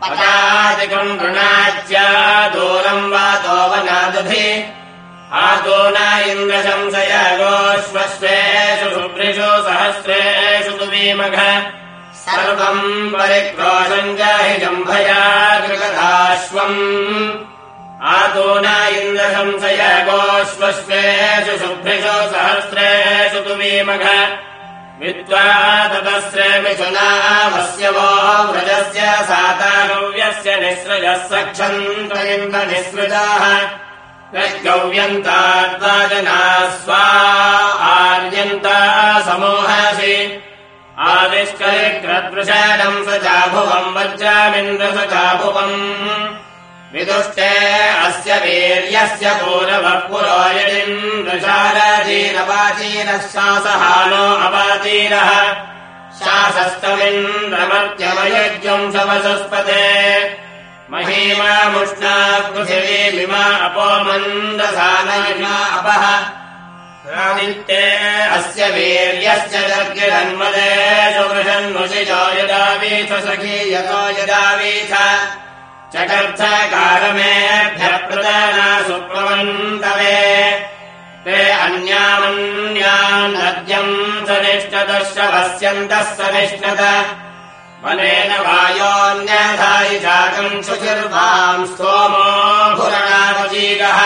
पदादिकम् गृणाच्या दूरम् वातो वनादधि आतून इन्द्रशंसय गोश्वस्वेषु शुभ्रिषु सहस्रेषु तुवीमघ सर्वम् परिक्रोशम् जाहि जम्भया कृगदाश्वम् आतो न इन्द्रशंसय गोश्वश्वेषु शुभ्रिषु सहस्रेषु तुवीमघ विद्वा ततस्रेमिषुनामस्य वो व्रजस्य सातागव्यस्य निःसृजः सक्षन्त इन्द्रनिःसृजाः यद्गव्यन्ताद्वाजना स्वा आर्यन्ता समोहसि। आदिष्करिक्रद्वृषाणम् स चाभुवम् वज्रामिन्द्र स चाभुवम् विदुष्टे अस्य वीर्यस्य पूरवः पुरोयिन्द्रशारजीरवाचीरः शासहानो अवाचीरः शासस्तमिन्द्रमर्त्यमयज्ञम् शवसस्पते महीमामुष्णा पृथिवीमिमा अपो मन्दसानयिमा अपः। आदित्ये अस्य वीर्यस्य जग्गिरन्मदेषु वृषन्मुषिजो यदावीथ सखी यतो यदावीथ चकर्थकारमेभ्यः प्रदाना सुप्रवन्तवे ते अन्यामन्यान् नद्यम् सनिष्ठतश्च वस्यन्तः सनिष्ठत। वनेन वायोऽन्यधायि चाकम् शुचिर्वाम् स्तोमो भुरणावजीगः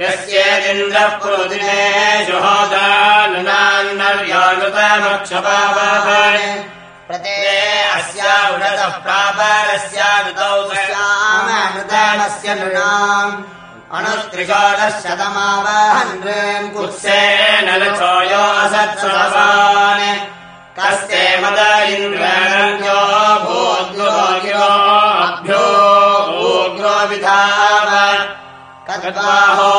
यस्येदिन्द्रः पुरुदिनेषु होदानुनान्नर्यानुतामक्षपावाहाय अस्या उडतः प्रापारस्यानुतौ श्यामानुदानस्य नृणाम्। कुत्सेन लक्षोयो असत्सवान् कस्ते मद इन्द्रयो भूद्रो अभ्यो भूग्रो विधाव कद्बाहो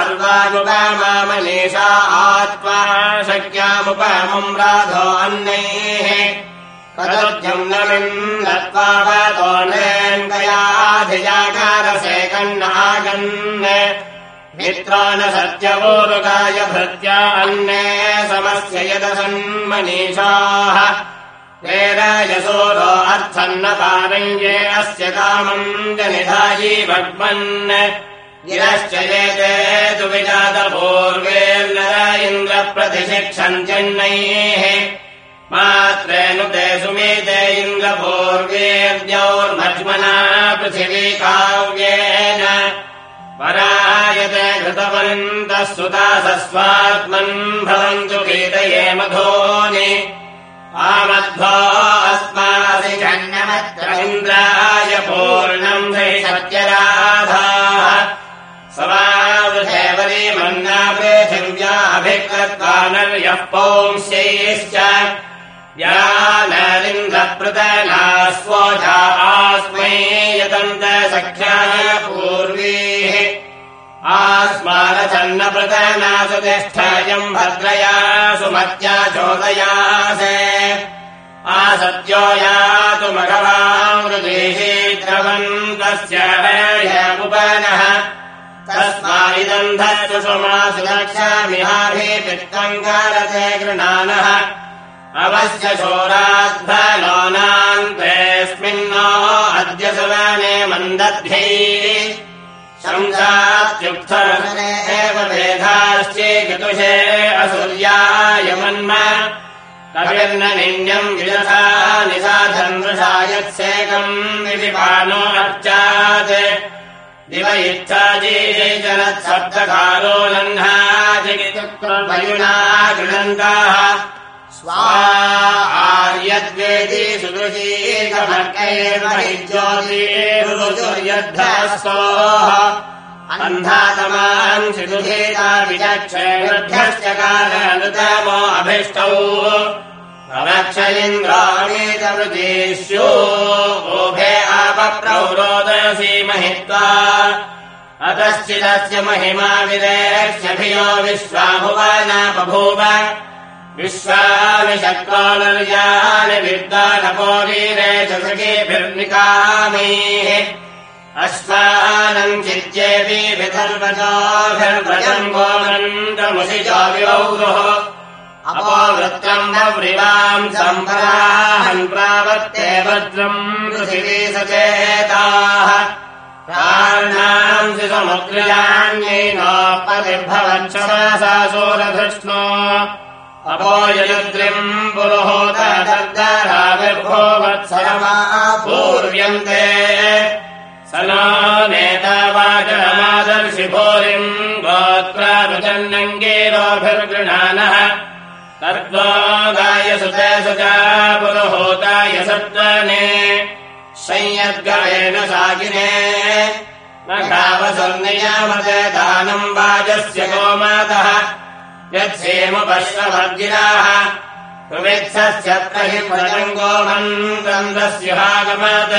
अर्वानुपमामनीषा आत्मा शक्यामुपमम् राधो अन्नैः दत्त्वा वतो नेङ्गयाधिजाकारसे कन्नागन् मित्रा न सत्यवोरुगाय भृत्या अन्ने समस्य यदसन्मनीषाः वेरायसोरो अर्थम् न पारञ्जे अस्य कामम् जनिधायी भग्मन् गिरश्च एते तु विजातपूर्वेर्नर इन्द्रप्रतिशिक्षन्त्यन्नैः मात्रेऽनुते सुमेते इन्द्रपूर्वेर्द्यौर्मज्मना पृथिवी काव्येन परायते घृतवन्तः सुतासस्वात्मन् भवन्तु गीतये मधोनि। आमध्वो अस्मासि जन्यमत्र इन्द्राय पूर्णम् हि सत्यराधाः। समावृधेवरी मन्ना पृथिव्याभिकृत्वा नर्यः पौंस्यैश्च स्वोजा आस्मै यतन्त सख्याय पूर्वीः। आस्मारचन्नप्रतना सुतिष्ठयम् भद्रया सुमत्या चोदयासे आसत्यो यातु मघवामृदेशीद्रवन्तस्य हयमुपनः तस्मादिदन्धस्तु सुमासु लक्ष्यमिहाभिपित्तम् कारते गृणानः अवश्य शोराद्भलोनान्तेऽस्मिन्नो अद्य सुवने मन्दद्भिः शंसात्युक्तरसने एव वेधाश्चे गतुषे असुर्याय मन्म। कविर्निन्यम् विदधा निसाधन् वृषा यत्सेकम् विपिपानो अर्चात्। दिव इच्छाजीजनत्सप्तकालो नह्नाजिगितुर्वयुना गृणन्ताः आर्यद्वेदी सुदृशीकमर्कैर्महि ज्योतिर्यद्धस्तोः अन्धातमान् शिदुधेता विचक्षेभ्यश्च कालनुतमो अभिष्टौ प्रवक्ष इन्द्राणीतमृतीष्यो ओभे आपप्रौरोदसी महित्वा। अतश्चिदस्य महिमा विदेक्ष्यभियो विश्वाभुवना बभूव विश्वानि शक्तानर्यानि विद्वानपोरीरे च सखीभिर्निकामीः अस्मानम् चित्येऽपि विधर्वजाभिर्व्रजम् गोमन्दमुषिजाविरौरुः अपवृत्तम् वव्रिवाम् सम्पराहन् प्रावर्ते वज्रम् पृथिवी सचेताः। प्राणाम् शिशमुग्र्याण्यैनोपतिर्भवच्छसा सूरधृष्णो अपोययुद्रिम् पुरोहोत दर्दराविर्भो वत्सरमा पूर्व्यन्ते। स नो नेतावाचरमादर्शि भूरिम् गोत्रारुचन्नङ्गीरोभिर्गृणानः तर्त्वा गायसुते सुचा पुरोहोताय सत्त्वने। संयद्गवेन सागिने। न गावसुर्नियामते दानम् वाजस्य गोमातः यत्सेमुपश्ववर्गिनाः प्रवित्सस्य हि व्रजम् गोमन्द्रन्दस्युहागमत्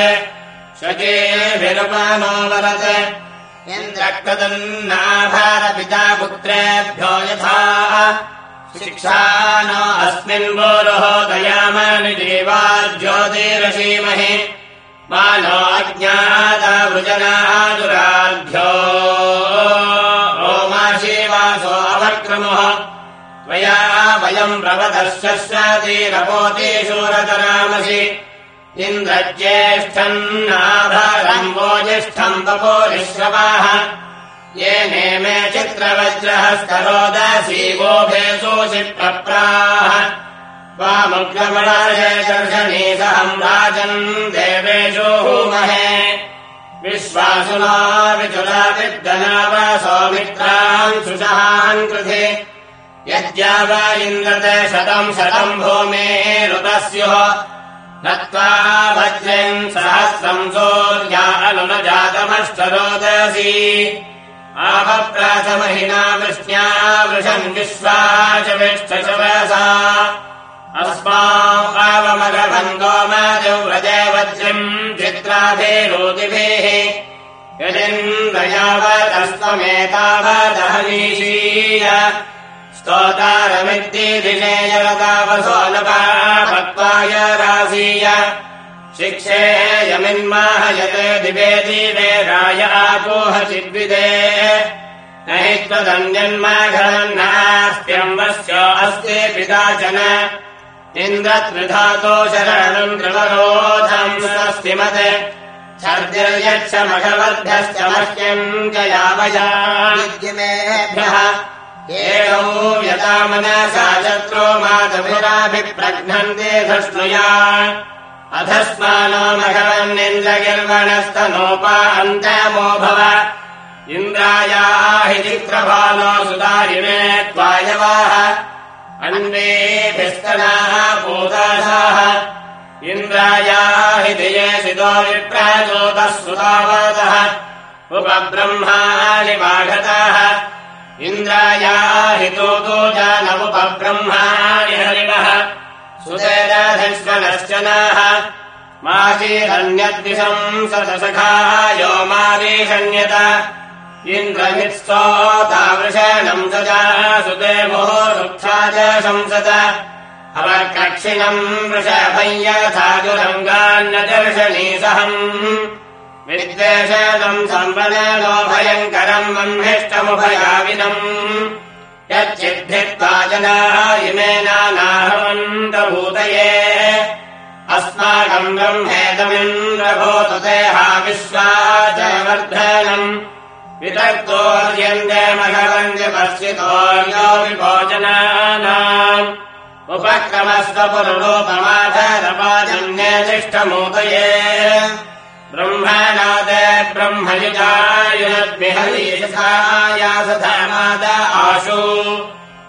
शचेभिरुपानो वरत् इन्द्रक्तदन्नाभारपिता पुत्रेभ्यो यथा। शिक्षा न अस्मिन् गोरोः दयामानि देवा ज्योतिरसीमहि मानो अज्ञाता वृजनाः वयम् प्रवदश्चतीरपोति शूरतरामसि इन्द्रज्येष्ठन्नाभरम् वो ज्येष्ठम् बपोरिश्रवाः ये नेमे चित्रवज्रहस्तरोदसी गोभे सोऽसिप्रप्राः वामुग्रमणाय दर्शनी सहम् राजन् देवेषु हूमहे विश्वासुना विचुरा विद्गनाव सौमित्रान् सुषहान् कृधे यद्या वा इन्द्रते शतम् शतम् भूमेरुपस्युः नत्वा भज्रम् सहस्रम् सोऽर्या अनुनजातमष्टरोदसी आपप्राचमहिना वृष्ण्या वृषम् विश्वा च अस्मावमघवम् गोमादिव्रजे वज्रम् चित्राभिरोतिभिः यदिन्द्रयावतस्त्वमेतावदहनीशीय जगतावसोनपापक्वाय रासीय। शिक्षे यमिन्माहयते दिवे दिवे राय आपोह चिद्विदे न हि त्वदन्यन्माघरन्नास्त्यम्बस्य अस्ति पिताचन इन्द्रत्रिधातो शरणम् त्रिवरोधम् स्वस्तिमत् छर्दिर्यच्छ मघवद्भ्यश्च मह्यम् च यावयाभ्यः एवौ व्यतामनसा शत्रो मातभिराभिप्रघ्नन्ते धष्णुया अधस्मानो मघवन्निन्द्रगिर्वणस्तनोपा अन्तमो भव। इन्द्राया चित्रभानो सुदारिणे त्वायवाः अन्वेभिस्तनाः पूतासाः इन्द्राया हि सिदो विप्राजोतः सुतावतः उपब्रह्माणि बाघताः इन्द्राया हि तोतो जानमुपब्रह्माणि हरिवः सुतेदधिष्वनश्चनाः माचीरन्यद्विषम् सदसखायो मारीषण्यत इन्द्रमित्स्तोतावृषणम् सजा सुदेवोरुक्षा च शंसत अवर्कक्षिणम् वृषभम् यथाजुरङ्गान्नदर्शनी सहम् विद्वेषणम् सम्पदनो भयङ्करम् ब्रह्मिष्टमुभयाविनम् यच्चिद्धित्वा जनाः इमे नानाहवन्तभूतये। अस्माकम् ब्रह्मेदमिन्द्रभूतु देहा विश्वा च वर्धनम् वितक्तोर्यन्ते मघवन्ति पश्चितोर्यो विभोजनानाम् उपक्रम ब्रह्मणस्वपुरुलोपमाधरपाजन्यतिष्ठमोदये ब्रह्मणाद ब्रह्मयुजायुरद्भिहरीषायासधमाद आशु।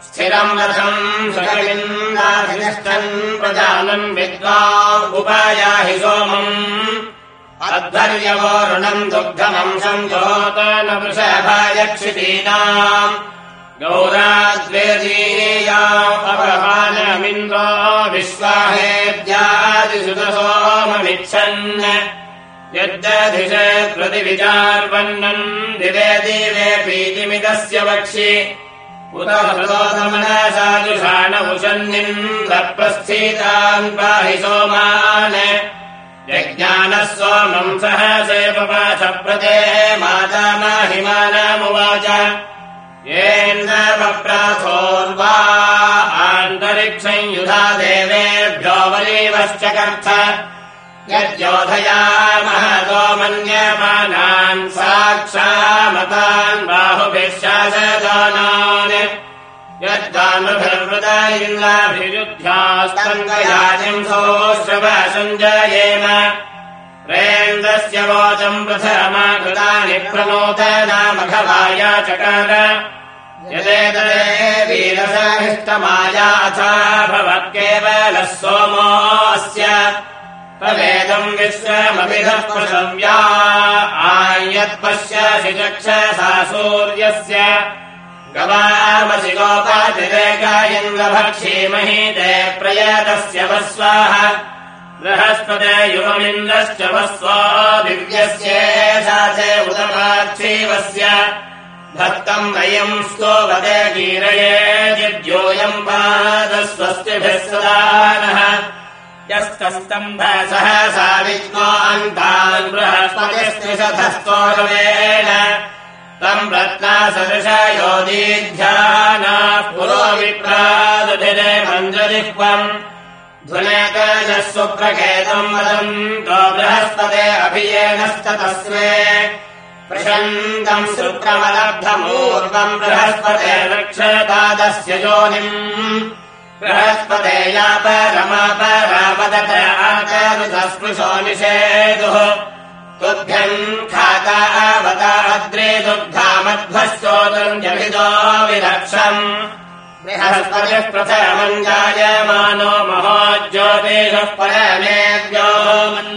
स्थिरम् रथम् सुखमिन्दाधिष्ठन् प्रजानन् विद्वा उपायाहि सोमम्। अध्वर्यवोरुणम् दुग्धमंशम् जोत न वृषभायक्षितीनाम् गौराद्वेदीया अपहानमिन्द्रो विश्वाहेद्यादिसुतसोममिच्छन् यद्दधिष प्रतिविचार्पन्नम् दिवे दिवे प्रीतिमिदस्य वक्षि। उत हृदोदमनसाजुषाणभुषन्निन्द्रप्रस्थितान् पाहि सोमान्। यज्ञानः सोमम् सहसे पपाशप्रतेः माता माहिमानामुवाच। येन्द्रवप्राथोर्वा आन्तरिक्षम् युधा देवेभ्यो वरीवश्च कर्थ यद्योधयामः सोमन्यमानान् साक्षामतान् बाहुभिः शासदानान् यद्दानुभिर्वृत इन्द्राभियुद्ध्यास्तङ्गयाजिम् सोऽश्रव सञ्जयेम रेन्द्रस्य वोचम् प्रथमा कृतानि यदेतदे वीरसहिष्टमाया अथा भवत्केवलः सोमोऽस्य प्रसव्या। आयत्पश्यसि चक्षसा सूर्यस्य। गवामसि गोपातिरेकायन्द्रभक्षीमहि ते प्रयतस्य वस्वाः। बृहस्पते युवमिन्द्रश्च वस्वा दिव्यस्य सा च उदपाक्षीवस्य भक्तम् वयम् स्तोवदे कीरये यद्योऽयम् पादस्वस्तिभिः सदा नः यस्तस्तम्भ सहसा विद्वान्तान् बृहस्पतिस्त्रिशतस्तोरवेण तम् रत्ना सदृशयोदीध्यानाः पुरो विप्रादधिरे मञ्जलिह्वम् ध्वनेकजः सुप्रकेतम् वदन्तो बृहस्पते अभियेनस्ततस्मे प्रशन्तम् सुप्रमलब्धमूर्वम् बृहस्पते रक्षतादस्य योनिम् बृहस्पते या परमापरावदत आचरुतस्पृशो निषेदुः तुभ्यम् खाता अवताद्रे दुग्धामध्वस्तोतम् जभिदो विलक्षम्। बृहस्पतिः प्रथमम् जायमानो महोज्योतिषः परमेव्योमन्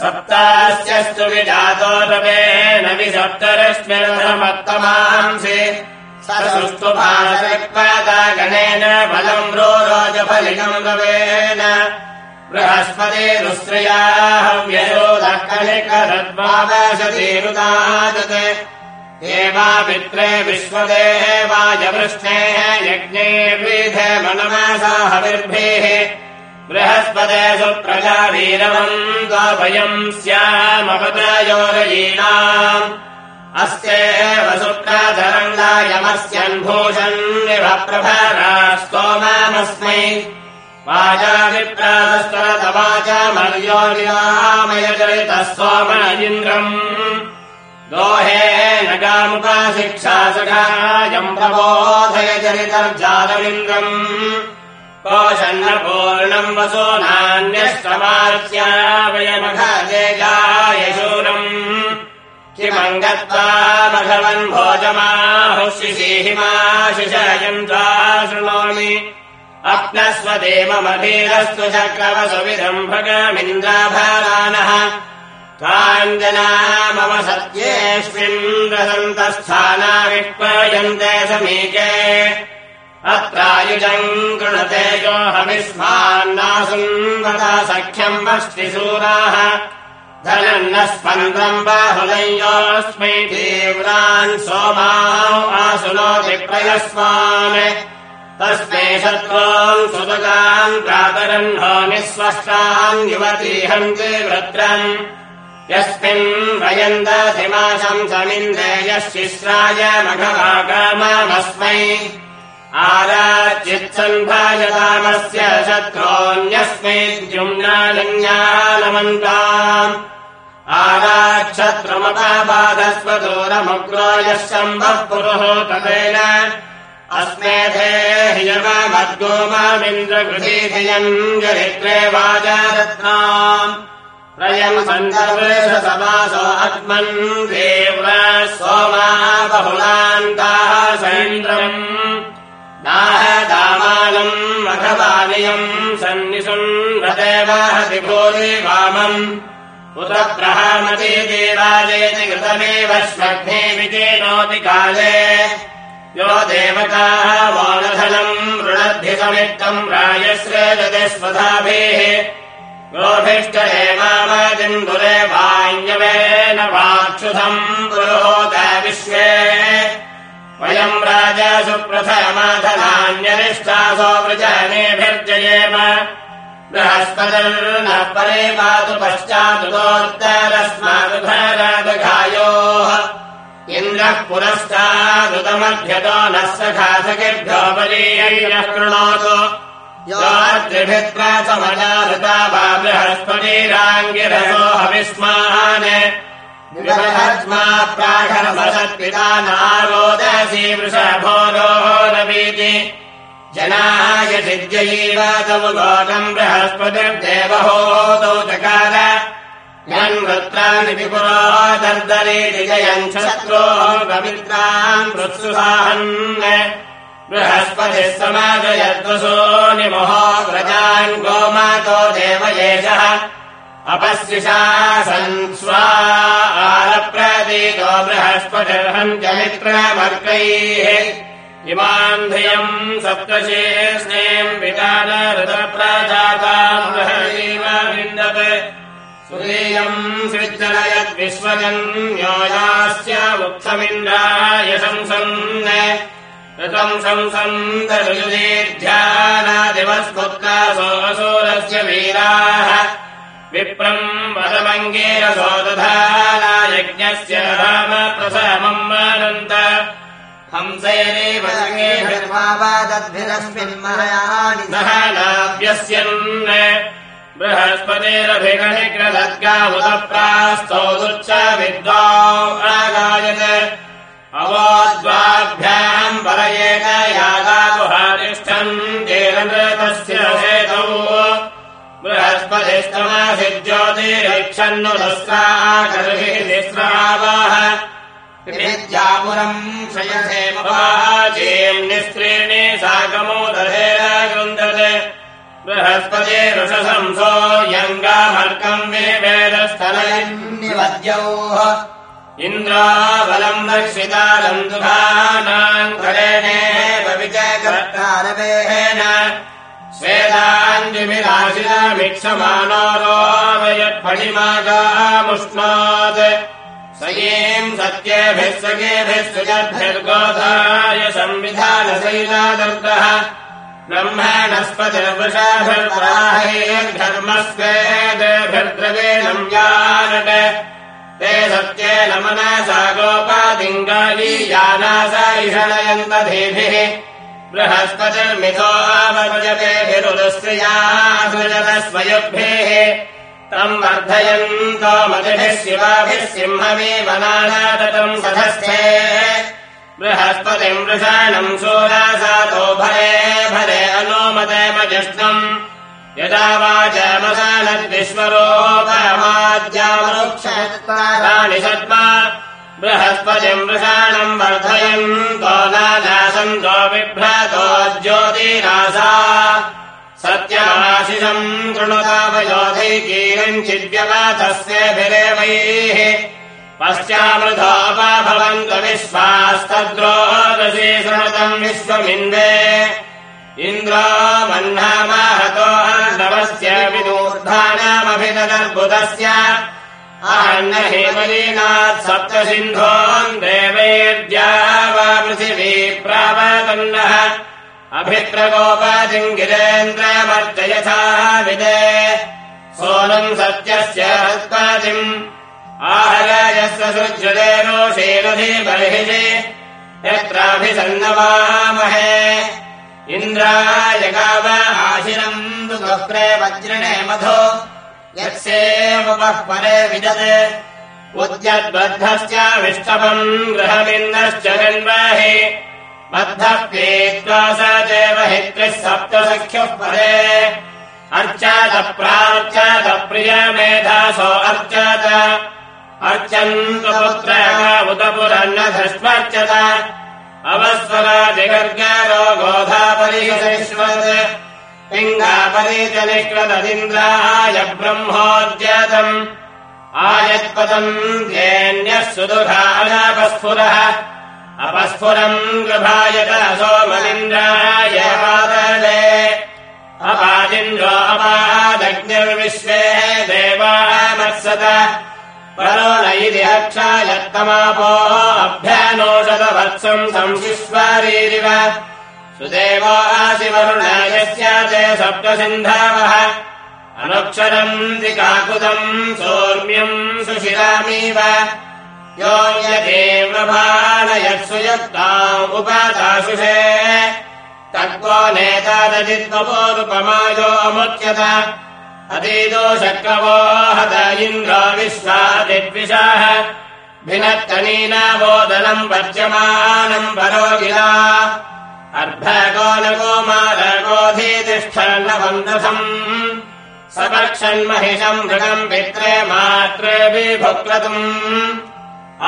सप्तास्यस्तु विजातो रवेण विसप्तरश्मिरथमत्तमांसि सरसुस्तु भासक्पादागणेन फलम् रोरोजफलिनम् रवेण बृहस्पतिरुश्रयाः व्ययोदः कलिकरद्वादशतीरुदादते देवापित्रे विश्वदेवायवृष्णेः यज्ञैर्विधे मनमासा हविर्भिः। बृहस्पते सुप्रजावीरवम् द्वाभयम् स्यामपदयोरयीणाम् अस्येव सुप्राधरङ्गायमस्यन्भूषन्निव प्रभरा स्तोमामस्मै वाचाविप्रातस्तरतवाचमर्योनिरामयचरितः सोम इन्द्रम् दोहे नगामुपाशिक्षा सखायम् प्रबोधय चरितर्जातमिन्द्रम् कोशन्नपूर्णम् वसो नान्यष्टमार्च्या वयमघायशूरम् किमम् मघवन् भोजमाहुशिषीहिमाशिषयम् त्वा शृणोमि अप्नस्वदेवमभीरस्तु चक्रवसुविधम् भगमिन्द्राभारानः काञ्जना मम सत्येऽस्मिन् रसन्तस्थाना विक्वयन्ते समीके। अत्रायुजम् कृणते यो हविस्मान्नासुन्वता सख्यम् वष्टिसूराः धनम् न स्पन्दम् बाहुलम् योऽस्मै तीव्रान् सोमाौ आसुनोति प्रयस्वान् तस्मै शत्रून् सुतगान् प्रातरह्नो निःस्वष्टान् युवतीहन्ति वृत्रम्। यस्मिन् वयम् दधिमाशम् समिन्द्रे यः शिश्राय मघवाकामामस्मै आराचित्सम्भाजतामस्य शत्रोऽन्यस्मै द्युम्नालिङ्गालमन्ताम् आराच्छत्रुमपाबाधस्व दूरमुग्रो यः शम्भः पुरुः तदेन अस्मेधे ह्यमद्गोमामिन्द्रगृहीधियम् जरित्रे वाजारत्नाम् प्रयम् सन्दर्वेशसमासो आत्मन् देव सोमा बहुलान्ताः सैन्द्रम् दामानम् मघवानियम् सन्निसुन्वदेवाहति भूरि वामम्। उत प्रहामति देवाजेति कृतमेव श्वग्ने विजेनोति काले। यो देवताः वानधनम् वृणद्धि समित्तम् रायश्रेजते स्वधाभिः। गोभिष्टदेवामदिन्दुरे वाञ्यवेन वाक्षुधम् पुरोहोत विश्वे वयम् राजासु प्रथमाधनान्यनिष्ठासो वृजनेभिर्जयेम। बृहस्पतिर्नः परे पातु पश्चादुतोत्तरस्मादुभरादघायोः इन्द्रः पुरस्तादुतमभ्यतो नः सखासकेभ्यो बलीयैरः कृणोतु। योत्रिभित्वा समजावृता वा बृहस्पतिराङ्गिरसो हविस्मान् विबहस्मा प्राघर्मसत्पिता नारोदसी वृषभोरोरवीति जनाः यसिद्यैव तव गोकम् बृहस्पतिर्देवहोदौ चकार यन्वृत्राणि विपुरो दर्दरीति जयन् शत्रोः पवित्रान् पृत्सुसाहन् बृहस्पतिः समाजयद्वसो निमोहो व्रजान् गोमातो देव एषः अपस्युशासन् स्वा आरप्रतीतो बृहस्पतिर्हम् च मित्रमर्कैः इमाम् धियम् सप्तशेष्णेम् विदानऋतप्रजाताम् बृहैव विन्दत्। सुरीयम् सृज्जनयद्विश्वजन्यो यास्य मुक्तमिन्द्राय शंसन्। ऋतम् शंसन्तरुयुदीर्ध्यानादिवस्फुत्कासो असुरस्य वीराः विप्रम् वदमङ्गेरसो दधानायज्ञस्य राम प्रथमम् मानन्त हंसेरेव तद्भिरस्मिन्मयानि दहनाभ्यस्यन् बृहस्पतिरभिगणिकृदद्गावुदप्रास्तौदुच्च विद्वा आगायत् अवोद्वाभ्याम् परयेन तिस्रावाः विद्यापुरम् क्षयसे वाचीम् निस्त्रीणि साकमो गृन्दते बृहस्पति ऋषसंसो यङ्गामर्कम् विवेदस्थलयन् निवद्यौः इन्द्राबलम् रक्षितारम् दुःखानाम् करेणेव विजयकर्तारवेहेन स्वेदाञ्जिमिराशिलामिक्षमानो रोमयत्फणिमागामुष्णात् सयीम् सत्येभिः सखेभिः सुजद्भिर्गोधाय संविधानशैलादर्गः ब्रह्मणस्पतिर्वृषाभिर्प्राहेर्घर्मस्वेदेभिर्द्रवेणम् जानट ते सत्येन मनसा गोपादिङ्गाली यानासा इषणयन्तधीभिः स्वयुग्भिः। तम् वर्धयन्तो मतिभिः शिवाभिः सिंहमेव नानादतम् सधस्थे। बृहस्पतिम् वृषाणम् शूरासातो भरे भरे अनुमतेमजिष्णम् यदा वाचमसानद्विश्वरोपमाद्यामरुक्षाणि सद्मा बृहस्पतिम् वृषाणम् वर्धयन्तो बिभ्रतो ज्योतिरासा सत्यमाशिषम् कृणुतापयोधैकीरञ्चिद्यवाथस्यभिरेवैः पश्चामृतोपभवन्त विश्वास्तद्रोदशी शृणुतम् विश्वमिन्दे। इन्द्रो मह्नामाहतो नवस्य विदूर्धानामभिदर्बुदस्य अहन्न हेमलीनात् सप्त सिन्धोन् देवैर्द्या वा पृथिवी प्रावतन्नः अभिप्रगोपादिङ्गिरेन्द्रमर्जयथा विदे। सोनम् सत्यस्य आहरायस्य सृज्यते रोषेरधि बर्हिषि। यत्राभिसन्नवामहे। इन्द्राय गाव आशिरम् दुःख्रे वज्रिणे मधो। यत्सेवपः परे विदत्। उद्यद्बद्धश्च विष्टपम् गृहमिन्दश्च गन्वाहि मद्धः पीत्वा स देवहित्रिः सप्तसख्युः परे अर्चात प्रार्चात प्रियमेधासो अर्चात अर्चन्तपुत्रमुदपुरन्नधस्मर्चत अवस्वरादिगर्गारो गोधापरिहरिष्वत् पिङ्गापरिजनिष्वदीन्द्राय ब्रह्मोद्यतम् आयत्पदम् धेन्यः सुदुघालापस्फुरः अपस्फुरम् गृभायत सोमलिन्द्राय पादले अपादिन्द्रो अपादग्निर्विश्वे देवामत्सत। परो न इति अक्षायत्तमापो अभ्यानोषधवत्सम् संशिश्वरीरिव सुदेवो आशिवरुणायस्य ते सप्तसिन्धावः। अनुक्षरम् त्रिकाकुतम् सौम्यम् सुशिरामीव यो यदेवभानयत्सुयुक्ताम् उपादाशुषे। तक्वो नेतादजित्वपोरुपमायो अमुच्यत। अतीतो शक्रवो हत इन्द्रो विश्वादिद्विषाः। भिनत्तनीनावोदनम् पच्यमानम् परो गिरा अर्भगो न गोमारगोधीतिष्ठन्नवन्दथम् सपक्षन्महिषम् मृगम् पित्रे मात्रे विभुक्रतुम्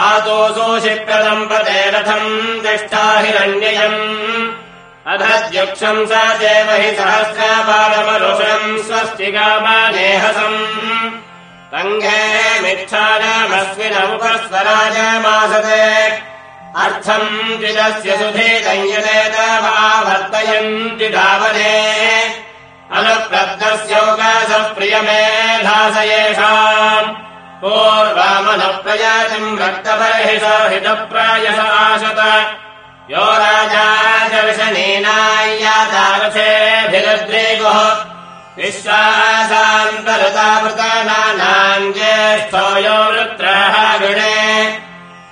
आतोषोषिप्रदम् पदे रथम् तिष्ठा हिरण्ययम् अधद्युक्षम् स देव हि सहस्रापादमरुषम् स्वस्तिगामानेहसम् सङ्घे मिच्छानामस्मिनमुपस्वराजमासते अर्थम् द्विजस्य सुधीतञ्जनेतावावर्तयन्ति धावने। अनुप्रद्रस्योगासः प्रियमेधास येषाम् पूर्वामनप्रयातिम् रक्तबर्हिषो हितप्रायस आशत। यो राजा दर्शनेनाय्यादारथेऽभिरद्रेगुः विश्वासान्तरतामृतानाम् ज्येष्ठो यो वृत्राः गणे।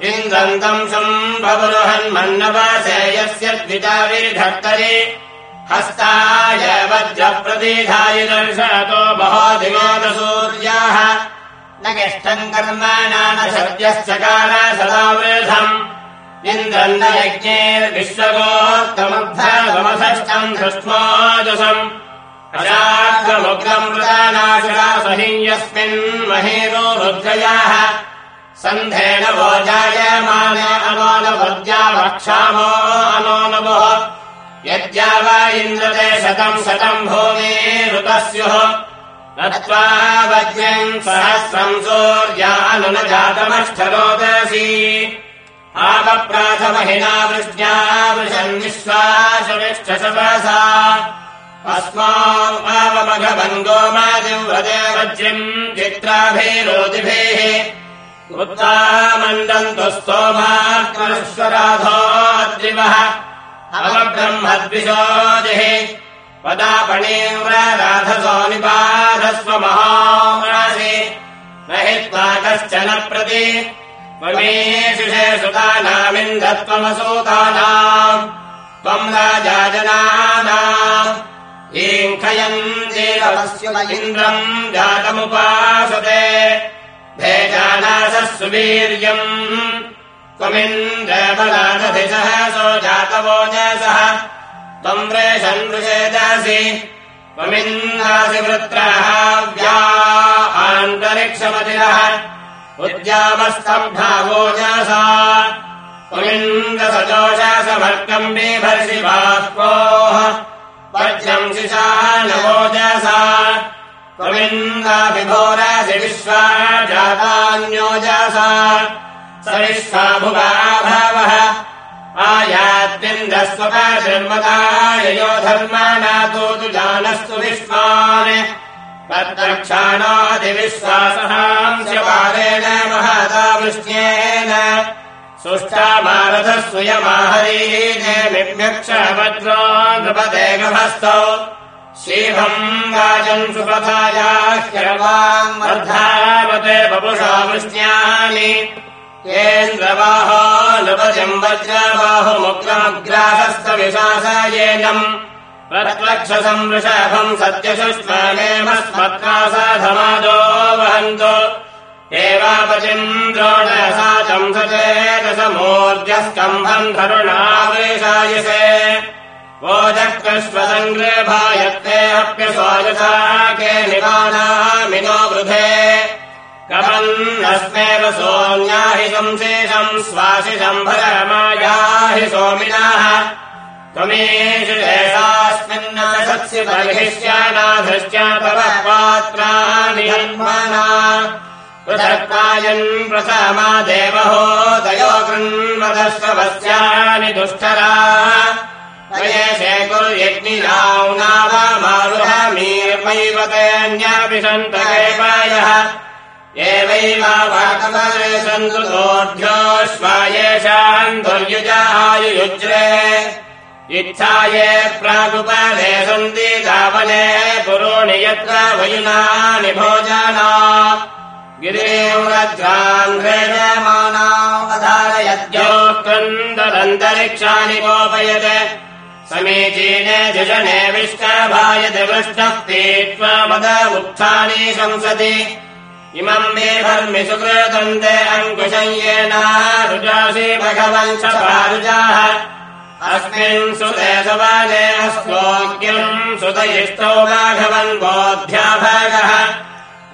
इन्द्रन्तम् शुम्भवरुहन्मन्नवासे यस्य द्विताविधर्तरि हस्ताय वज्रप्रतिधाय दर्शतो बहोधिमानसूर्याः न किष्टम् सदा वृथम् इन्द्रम् न यज्ञैर्विश्वगोत्तमब्धमधष्टम् दृष्ट्वाजसम् अजाग्रमुग्रम् मृदानाशा सहि रुद्रयाः। सन्धेन वो जायमान अनोनवद्या वक्षामो अनोनवः यद्या वा इन्द्रते शतम् शतम् भूमिरुतः स्युः नत्वा वज्रम् सहस्रम् सूर्यानुनजातमष्ठरोदसी आपप्राथमहिना वृष्ट्या वृषन् विश्वासविष्ठशपसा अस्मावमघवन्दो मादिव्रते वज्रम् चित्राभिरोदिभिः। उत्तामण्डन्तु स्तोमात्मश्वराधोद्रिवः अवब्रह्मद्विषोदिः पदापणीव्रराधसो निपाधस्व महासि न हि त्वा कश्चन प्रति। त्वमेषुषे सुतानामिन्दत्वमसूतानाम्। त्वम् राजा जनानाम्। ईङ्खयन्तीरवस्य इन्द्रम् जातमुपासते। भेजानासः सुवीर्यम् त्वमिन्द्रबलादधिसः सो। जातवोजसः त्वम् वृषन् वृषेदासि त्वमिन्दासि वृत्राः व्या आन्तरिक्षमतिरः उद्यामस्तम्भावोजसा त्वमिन्द्रसजोषासमर्कम् बिभर्षि बाष्पोः वज्रम् शिशानवोजसा त्वमिन्दाभिभोरासि विश्वा जातान्योजसा स विश्वा भुवा भावः आयाद्विन्दस्वपाजन्मदाय यो धर्माणातो तु जानस्तु विश्वान्। तद्रक्षाणादिविश्वासहांस्यपारेण महतावृष्ट्येन सुष्ठामारथः सुयमाहरीमिभ्यक्षवज्रो नृपते गभस्तौ शीभम् राजम् सुपथायाह्यवाम् वर्धावते बपुषा वृष्ट्यानि केन्द्रबाहो नृपजम् वज्रबाहुमुग्रमग्राहस्तविशासायेनम् प्रत्लक्षसम् वृषभम् सत्यशुष्मेमस्मत्कासाधमादो वहन्तो एवापचिम् द्रोणसा चंसचेत समूर्जस्कम्भम् धरुणावेशायसे ओजःकश्वसङ्ग्रभायत्ते अप्यसोजसा के निवानामिनो वृधे कमन्नस्मेव सोऽन्याहि संशेषम् स्वाशिषम् भरमायाहि सोमिनः। त्वमेषु बर्हिष्यानाधश्च तव जन्मना पृथक्पायन् प्रथमा देवहोदयो कृन्वदश्रवस्यानि दुष्टरा। वयेशे कुर्यज्ञिराौनावामारुहमीर्मैव तेऽन्यापि सन्तके पायः सन्तु सोऽढ्योऽश्वायेषाम् दुर्युजायुयुज्रे इच्छाये प्रागुपदे सन्ति दावने पुरोणि यत्र वयुनानि भोजना गिरेन्द्रान्ध्रेयमानावधारयद्योः क्रन्दरन्तरिक्षाणि गोपयत् समीचीने झषणे पीत्वा मदमुत्थानि शंसति इमम् मे येनारुजासि भगवंशपारुजाः अस्मिन् सुते सवाले अस्मोग्यम् सुतयिष्टो माघवन् बोध्याभागः।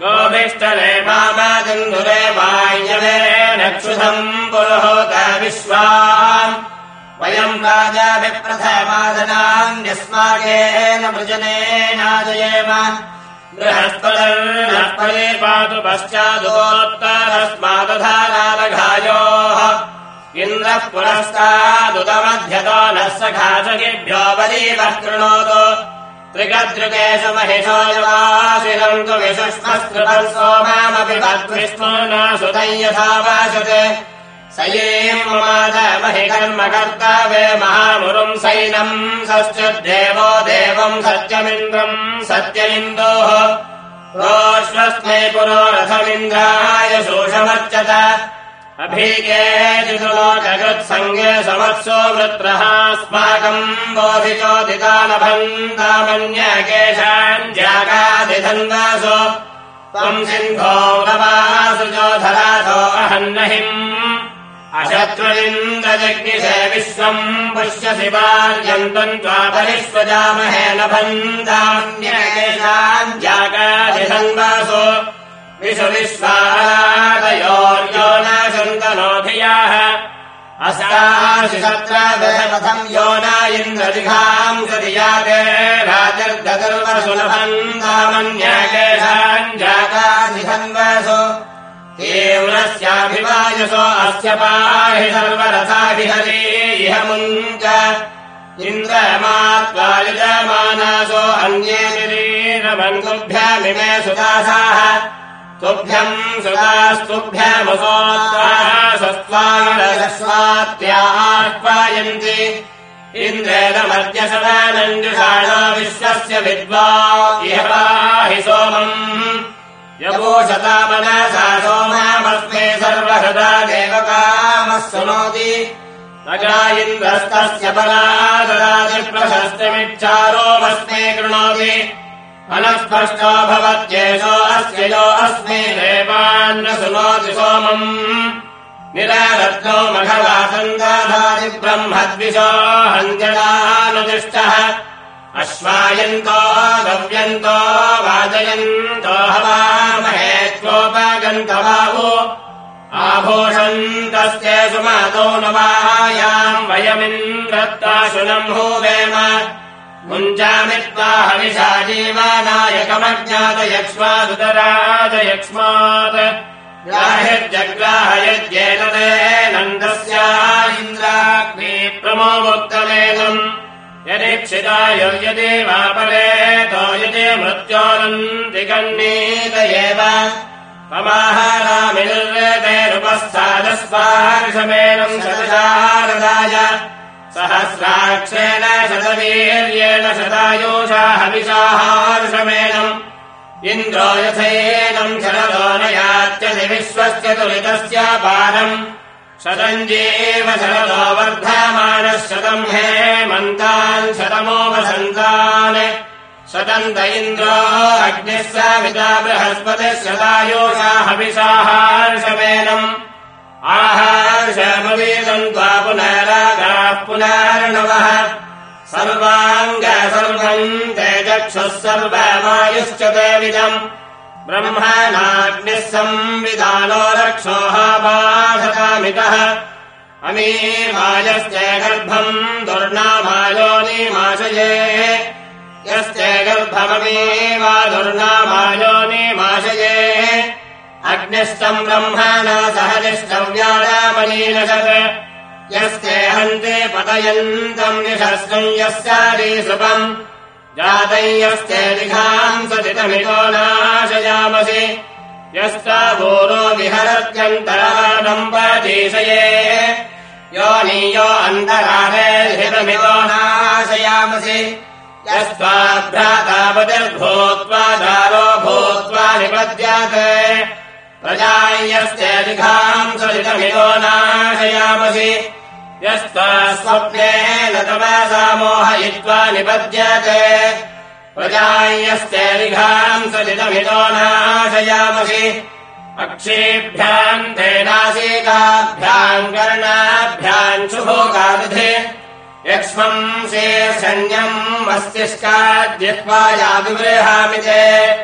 गोभिष्टरे मामादिन्दुरे वायवे नक्षुधम् पुरोहोत विश्वा वयम् राजाभिप्रथमादनान्यस्माकेन वृजनेनाजयेम बृहस्पतिर्नः पातु पश्चादुतोत्तरस्मादधारालघायोः इन्द्रः पुरस्तादुतमध्यतो नः सखासखिभ्यो वरीवः कृणोतु त्रिगदृकेशमहिषोयवासिरम् तु विशुष्मस्कृतम् सोमामपि भद्विष्णो न सुतम् यथा वासते स येमहि कर्म कर्तव्ये महामुरुम् सैनम् सश्चिद्देवो देवम् सत्यमिन्द्रम् सत्य इन्दोः रोश्वस्मै पुरोरथमिन्द्राय शोषमर्चत। जितुलो जगत्सङ्गे समत्सो वृत्रः अस्माकम् बोधिचोदितानभन्तामन्यकेशान् ज्यागादिधन्वासो त्वम् सिन्धो नवासुजोधरासो अहन्नहिम् अशत्रुलिन्दजज्ञिषे विश्वम् पश्यसि पार्यन्तम् त्वापरिष्वजामहे ज्यागादिधन्वासो विषु विश्वादयोर्यो न सन्तनोधियाः अस्ताशिषत्रादशपथम् यो न इन्द्रजिघाम् सदियाते राजर्गदर्वसुलभन्तामन्यकेशान् जागाधिधन्वसो तीव्रस्याभिवायसो अस्य पाहि सर्वरथाभिहरे इह मुञ्च। इन्द्रमात्वा यजमानासो अन्ये निरीरमन्तुभ्यमिमे सुदासाः। तुभ्यम् सुदास्तुभ्यमसोत्वासस्त्वायन्ति इन्द्रेणमद्य सदानञ्जुषाणो विश्वस्य विद्वा इह पाहि सोमम् यवोशतामनसा सोमामस्मे सर्वहृदा देवकामः शृणोति इन्द्रस्तस्य पराददाति प्रशस्तिमिच्छारोमस्मे कृणोति। अनस्पष्टो भवत्येषो अस्य यो अस्मै देवान्न शृणोति सोमम्। निरारत्नो मघवासन्दाधाति ब्रह्मद्विषो हञ्जलानुदिष्टः अश्वायन्तो गव्यन्तो वाजयन्तो हवामहे त्वोपगन्तवावो आभूषन्तस्य सुमातो नवायाम् वयमिन्द्रत्वा शुनम् भूवेम। मुञ्चामित्वा हविषा जीवानायकमज्ञातयक्ष्मादुतराजयक्ष्मात् ग्राहिर्जग्राहयज्येन ते नन्दस्या इन्द्राग्ने यदीक्षिताय यदि मृत्योरन्तिगन्नीत एव। पमाहारामिनिर्वेदैरुपस्थादस्पार्षमेनम् शतशारदाय। सहस्राक्षेण शतवीर्येण शतायोषा हविषाहार्षमेणम् इन्द्रो यथैनम् शरदो न यात्यति विश्वस्य तुलितस्य पारम् शतञ्जीव शरदो वर्धमानः शतम् हेमन्तान् शतमो वसन्तान्। शतन्त इन्द्रो अग्निः साविता बृहस्पतिः शतायोषा हविषाहार्षमेणम् आहार्षमवे पुनर्णवः। सर्वाङ्ग सर्वम् तेजक्षुः सर्वमायुश्च देविदम् ब्रह्मणाग्निः संविधानो रक्षोः बाधकामितः। अमीमायश्च गर्भम् दुर्नामायोनिमाशये। यस्य गर्भममीवा दुर्नामायोनिमाशये। अग्निष्टम् ब्रह्मणा सहनिष्टव्यारामनीनशत् यस्ते हन्ते पतयन्तम् निशस्त्रम् यस्यारीसुपम् जातय्यस्ते लिखांसदितमितो नाशयामसि। यस्तावोरो विहरत्यन्तराडम् प्रदेशये। योनीयो अन्तरारे हितमितो नाशयामसि। यस्त्वाभ्रातापतिर्भूत्वा दारो भूत्वा निपद्यात्। प्रजायस्ते लिखांसदितमितो नाशयामसि यस्त्वा स्वप्नेन तमसा मोहयित्वा निपद्यते। प्रजायस्ते लिखांसदितमितो नाशयामसि। अक्षेभ्याम् तेनासीकाभ्याम् कर्णाभ्याम् शुभोगादधे। यक्ष्मम् शेषण्यम् मस्तिष्काद्यत्वायाविवृहामि ते।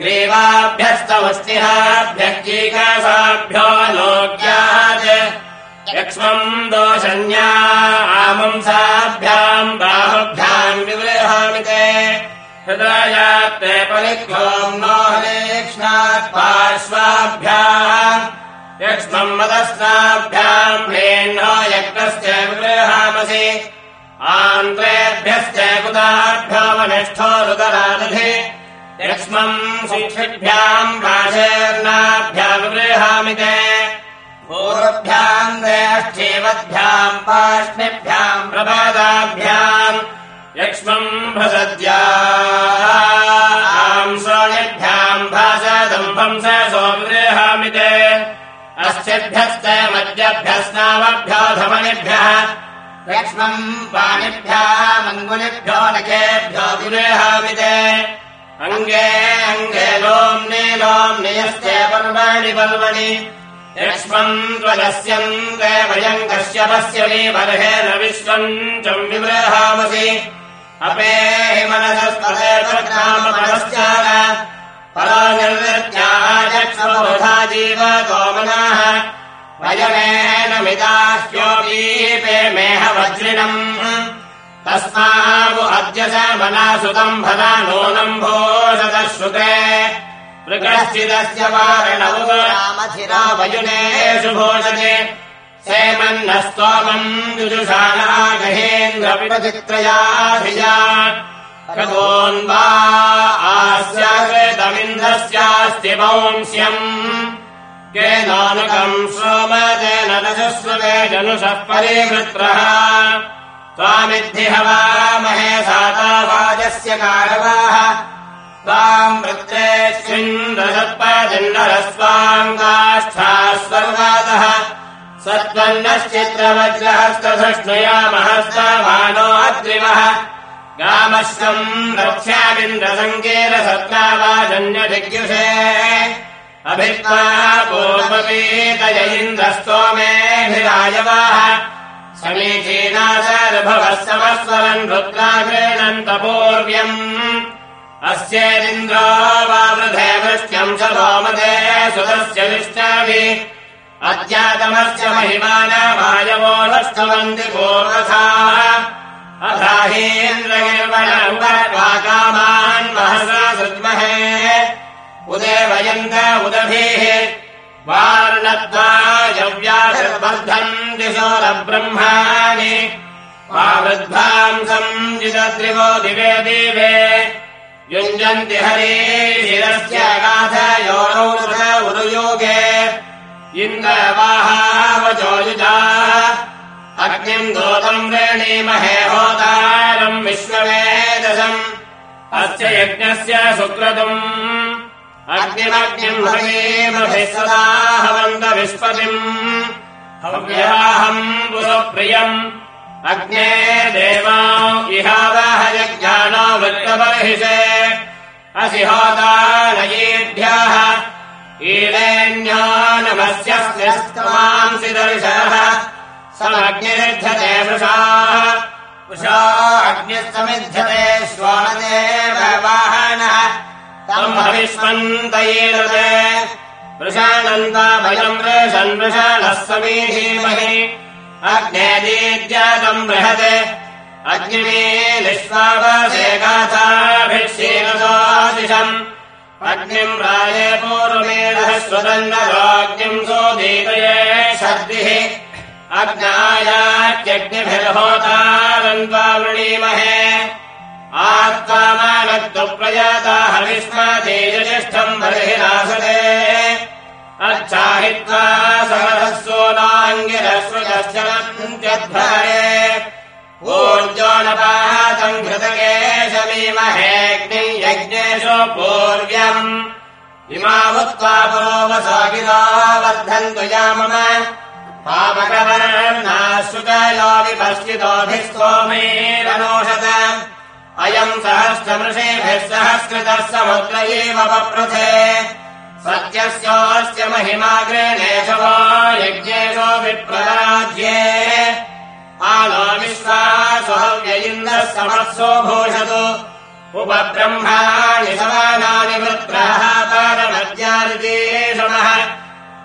ग्रीवाभ्यस्तमस्तिहाभ्यक्तीकासाभ्यो लोक्यात् यक्ष्मम् दोषण्या आमंसाभ्याम् बाहुभ्याम् विवृहामि ते। हृदयात्ते परिक्लोम् नो हरेक्ष्णात् पार्श्वाभ्याम् यक्ष्मम् मदस्नाभ्याम् प्रेण्णो यज्ञस्य विवृहामसि आन्त्रेभ्यश्च कुताभ्यामनिष्ठो रुदरादधि। यक्ष्मम् शिक्षिभ्याम् पाशेर्नाभ्याम् विवृहामि ते। पूर्वभ्याम् देष्ठीवद्भ्याम् पाष्णिभ्याम् प्रपादाभ्याम् यक्ष्मम् भसद्याम् श्रोणिभ्याम् भासदम्भम् स सोमृहामि ते अस्थिभ्यश्च मद्यभ्यस्नावभ्यो धमनिभ्यः। लक्ष्मम् पाणिभ्यामङ्गुलिभ्यो नखेभ्यो विरेहामि ते अङ्गे अङ्गे लोम्ने लोम्नियस्ते पर्वाणि पर्वणि यक्ष्मम् त्वदस्यम् ते वयम् कश्यपस्य बर्हेण विश्वम् चम् विवृहामसि। अपेहि परो निर्वृत्यायक्षोधा जीवतो मनाः वयमेन मिदाह्योपीपे मेह वज्रिणम् तस्मावु अद्य स मनासुतम् फला नूनम् भोषतः श्रुते मृगश्चिदस्य वारणौ रामधिरा वयुनेषु भोषते सेमन्न स्तोमम् युजुषाणागहेन्द्रपिपचित्रयाधिया खगोन्वा आस्याकृतमिन्द्रस्यास्ति वंस्यम् केनानुकम् सोमतेन दशस्वते जनुषः परिवृत्रः। त्वामिद्धि हवामहे साता वाजस्य कारवाः सत्त्वन्नश्चित्रवज्रहस्तधृष्णुयामहस्तवानो अग्रिमः गामश्वम् रक्ष्यामिन्द्रसङ्गेरसत्नावाजन्यजिज्ञुषे अभित्वा पूर्वपीतय इन्द्रस्तोमेभिरायवाः समीचीनाचारभवः समस्वरम् रुद्रा गृह्णन्तपूर्व्यम् अस्येदिन्द्रो वावृधे वृष्ट्यम् च लोमदे सुतस्य विष्टाभि अध्यातमस्य महिमानमायवो नष्टवन्ति पूर्वथा अथाहीन्द्रगिर्वणकामान् महसा सुद्महे। उदेवयन्त उदभिः। वार्णद्वायव्याधिर्बद्धम् दिशोरब्रह्माणि वावृद्धाम् संजिदद्रिवो दिवे दिवे युञ्जन्ति हरे शिरस्य गाथयोरौ उरुयोगे इन्द्रवाहावचोयुजा। अग्निम् दूतम् व्रेणीमहे होतारम् विश्ववेदसम्। अस्य यज्ञस्य सुक्रतुम्। अग्निमग्निम् हवेमभिः सदा हवन्त विस्पतिम्। हव्याहम् पुरप्रियम् अग्ने देवा इहावह यज्ञानो वृत्तबर्हिषे असि होतानयेभ्यः ईलेन्यो नमस्य स्निस्तमांसि दर्शनः। समग्निरुध्यते वृषाः। वृषा अग्निः समिध्यते श्वानदेववाहनः तम् हविष्मन्तयेरते। वृषाणन्ता भयम् वृषन् वृषाणः समीधीमहि अग्ने दीद्यातम् बृहते। अग्निमीलिष्वावसे गाथाभिषेकसोऽशिषम् अग्निम् राये पूर्वमेधः स्वतन्नरोग्निम् सोदीतये शक्तिः अग्नायात्यग्निभिर्होतारन्त्वा वृणीमहे आत्मानत्तु प्रयाता हविष्मतेजष्ठम् बर्हिरासते अच्छाहित्वा सहसोनाङ्गिरस्वदश्चनन्त्यध्वरे ऊर्जोनपातम् घृतके शमीमहेऽग्नि यज्ञेषु पूर्व्यम्। इमावुत्वा पुरोवसा गिरा वर्धन्तु या मम। पापकवर्णाश्रुतयो विपश्चितोभिस्तोमेरनोषत अयम् सहस्रमृषेभिः सहस्कृतः समुद्र एव वप्रथे सत्यस्योऽस्य महिमाग्रेणेषु वा यज्ञेषु विप्रराज्ये आलो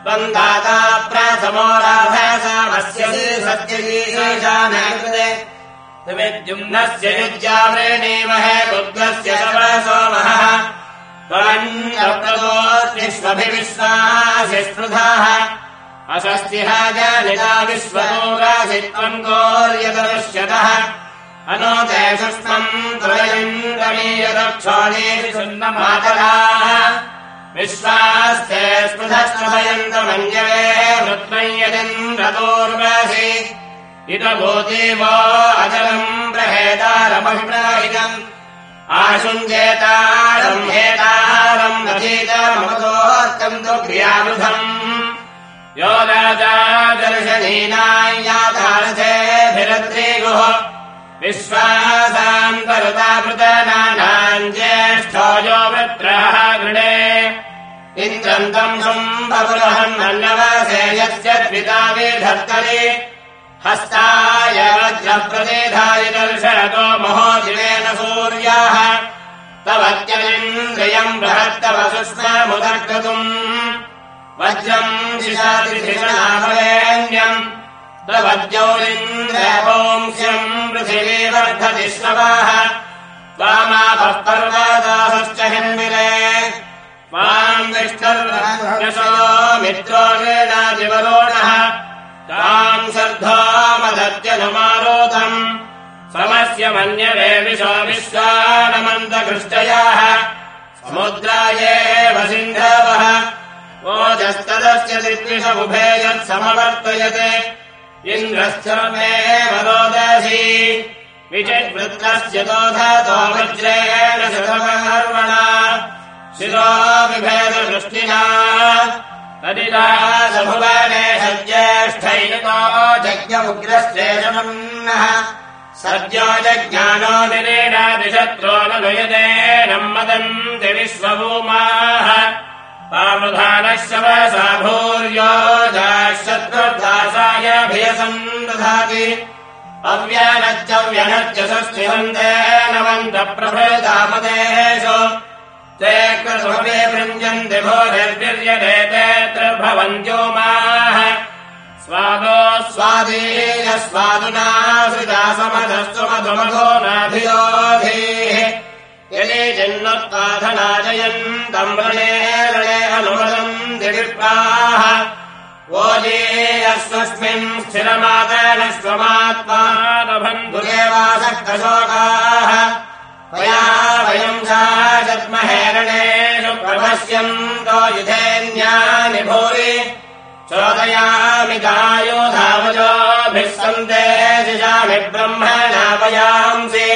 त्वन्दाता प्रथमो राधासामस्य सत्यजीशानाकृते विद्युम्नस्य युज्यावृणीमहे बुद्धस्य शवसोमः त्वन्नप्रभोर्विश्वभिविश्वासि स्पृधाः अशस्तिः जानिता विश्वतोरासि त्वम् गोर्यदृश्यतः अनो ते सुष्मम् त्वयन्तमीयदक्षोणेषु सुन्नमातराः विश्वास्ते स्पृधस्पृधयन्तमञ्जवे वृत्मयदिन्द्रतोर्वासि इत भूदेवो अजलम् प्रहेतारमभिप्राहितम् आशुञ्जेतारम् हेतारम् रचेतमतोऽर्थम् तु क्रियावृधम्। यो राजा दर्शनीनायातारथेभिरद्रेगुः विश्वासान्तरुतावृतनानाम् ज्येष्ठो यो वृत्रः गृणे। इन्द्रन्तम् शुम्भपुरहम् मन्नवासे यस्य द्विता विधत्तरि हस्ताय वज्रप्रदेधाय दर्शयतो महोदिवेन सूर्याः। तवत्यमिन्द्रियम् बृहत्तव सुष्मामुदक्रतुम्। वज्रम् पृथिवी वर्धति श्रवाः त्वामापः पर्वदासश्च हिन्विरे त्वाम् विष्णुर्यशो मित्रो वीणादिवरोणः ताम् श्रद्धामदत्यनुमारोधम् समस्य मन्यवे विशो विश्वानमन्तकृष्टयाः। समुद्रायेव सिन्धवः ओजस्तदस्य दिद्विषमुभे यत्समवर्तयते। इन्द्रश्चमेव रोदसी विचिद्वृत्तस्य दोधतो वज्रेण शतमर्वणा शिरो तदिदासभुवने सज्येष्ठैतो जज्ञमुग्रश्चेषमन्नः सद्यो जज्ञानो दिनेनादिशत्रो न लयते नम्मदम् विश्वभूमाः। पावधानः शवसा भूर्यो शत्रुर्दासायभियसम् दधाति अव्यानच्चव्यनच्च सस्थिवन्तेनवन्तप्रभृतामदेषु ते कृतमे भृञ्जन्ति भोरिर्विर्यदेतेऽत्र भवन्त्योमाः स्वादो स्वादीय स्वादुना श्रिदासमधस्तु मधुमधो नाभियोधीः। यदि जिन्नोत्पाधनाजयन्तम् रणे रणे अनुमदम् दिविप्राः ओजेयस्वस्मिन् स्थिरमादनस्वमात्मानबन्धुदेवासक्तशोकाः त्वया वयम् साजद्महेरणेषु प्रपश्यन्तो युधेन्यानि भूरि। चोदयामि दायोधावजोभिः सन्ते शिशामि ब्रह्मणापयांसि।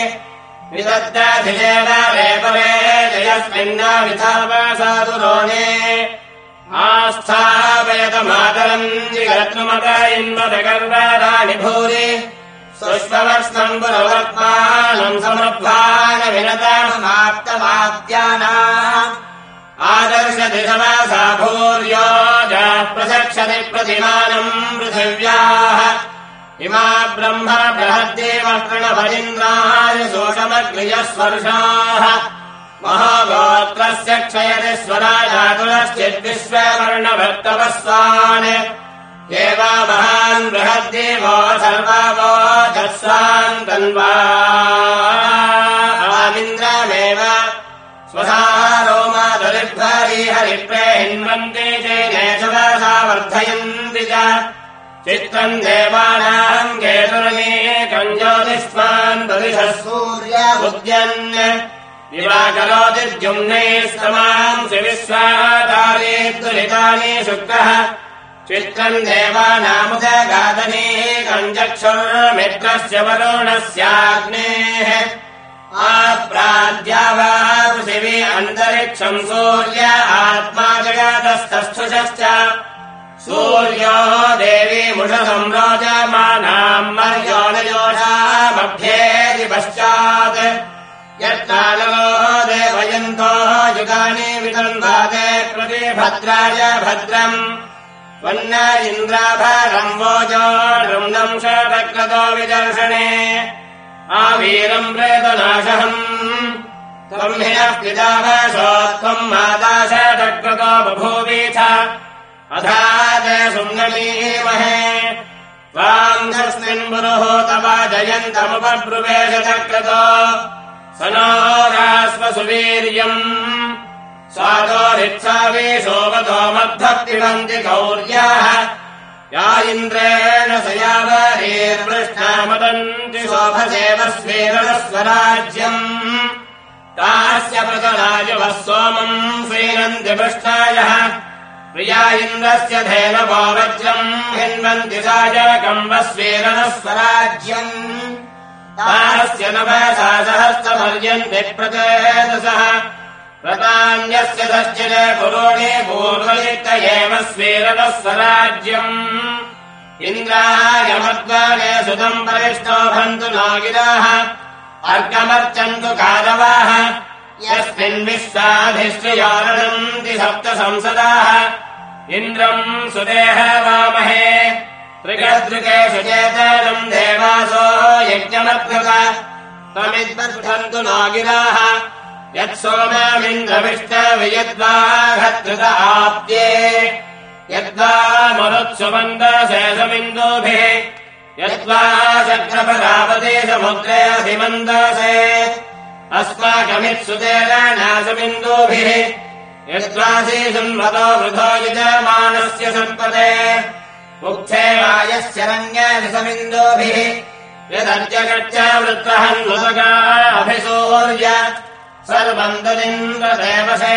विदद्दधिजेन रेपरे जयस्मिन्नाविधावसादुरोणे आस्थापयतमातरम् जिगत्नुमत इन्वदगर्वराणि भूरि सुष्मवस्नम् पुरवर्त्मानम् समर्भानविनतमाप्तमात्याना आदर्शति समासा भूर्यो जाः प्रचक्षति प्रतिमानम् पृथिव्याः। इमा ब्रह्म बृहद्देवस्तृणभरिन्द्राय शोषमग्नियस्वर्षाः महागोत्रस्य क्षयति स्वराजातुलश्चिद्विश्ववर्णभक्तवस्वान् एवा महान् बृहद्देवो सर्वावो जस्वान् तन्वा आमिन्द्रमेव स्वसारो मातुलिभ्वरी हरिप्रे हिन्वन्ते चेनेशवसा वर्धयन्ति च। चित्रम् देवानाम् केतुरमेकम् ज्योतिष्मान् परिषः सूर्य उद्यन्। द्युम्नैः समांसि विश्वाचारे दुरितानि शुक्रः चित्रम् देवानामुदगादनेकम् चक्षुर्मित्रस्य वरुणस्याग्नेः आप्राद्या वा पृथिवी अन्तरिक्षम् सूर्य आत्मा जगातस्तस्थुषश्च सूर्यो देवी मुषसंरोजमानाम् मर्योनयोषामभ्येति पश्चात् यत्कालो देवयन्तो युगानि वितन्वादे प्रति भद्राय भद्रम् वन्न इन्द्राभरम् वोजो नृन्दम् षटक्रतो विदर्शने आवीरम् प्रेतनाशहम् त्वम् हिनः पितावशो त्वम् माता षटक्रतो बभूवीथ अथा ते सुम्नमीमहे त्वाम् तस्मिन् पुरुहूतव जयन्तमुपब्रुवेशचक्रतो स नो रास्व स्वादोरित्सावेशोवतो मद्धः पिबन्ति गौर्याः या इन्द्रेण स शोभसेव स्वेरस्वराज्यम् तास्य प्रतराजवः सोमम् श्रीनन्ति पृष्ठायः। प्रिया इन्द्रस्य धेनवो वज्रम् हिन्वन्ति साजकम्बस्वेरस्वराज्यम् तास्य नवसा सहस्रपर्यन्ति प्रचेतसः पुरोणे पूर्वयुक्तयेव स्वेरतः स्वराज्यम् इन्द्रायमद्वारे सुतम् परिष्टोभन्तु नागिराः अर्गमर्चन्तु कारवाः यस्मिन् विश्वाधिश्रियोरणन्ति सप्त संसदाः। इन्द्रम् सुदेह वामहे त्रिगदृकेषु चेतनम् देवासो यज्ञमभ्युत तमिद्बद्धन्तु नागिराः यत्सोमामिन्द्रविष्टवियद्वाघत्कृत आप्ये यद्वा मरुत्सुमन्दशेषमिन्दुभिः यद्वा चक्रपदापते समुद्रे अधिमन्दसे अस्माकमित्सुतेन नाशमिन्दुभिः यद्वासी संवतो वृथो यजमानस्य सम्पदे मुक्थे वायस्य रङ्गमिन्दुभिः यदर्जगच्छ वृत्रहन्वसगाभिसूर्य सर्वम् तदिन्द्रदेवसे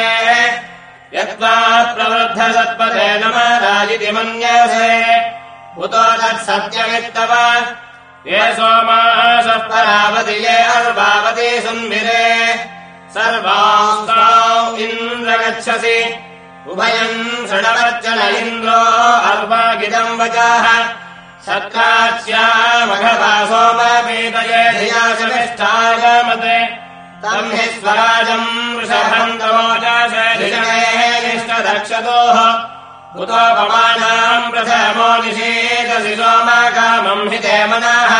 यद्वा प्रवृद्धसत्पदे नमराजिति मन्यसे। उतो तत्सत्यमित्तव। ये सोमासः परावति ये अर्वावति सुन्विरे सर्वाम् इन्द्र गच्छसि उभयम् षडवर्चन इन्द्रो अर्वागिदम् वचाः। सोमपीतये धिया समिष्ठागमते तम् हि स्वराजम् तमोजाशनिष्टदक्षतोः उतोपमानाम् प्रथमो निषेधसि सोमाकामम् हि ते मनाः।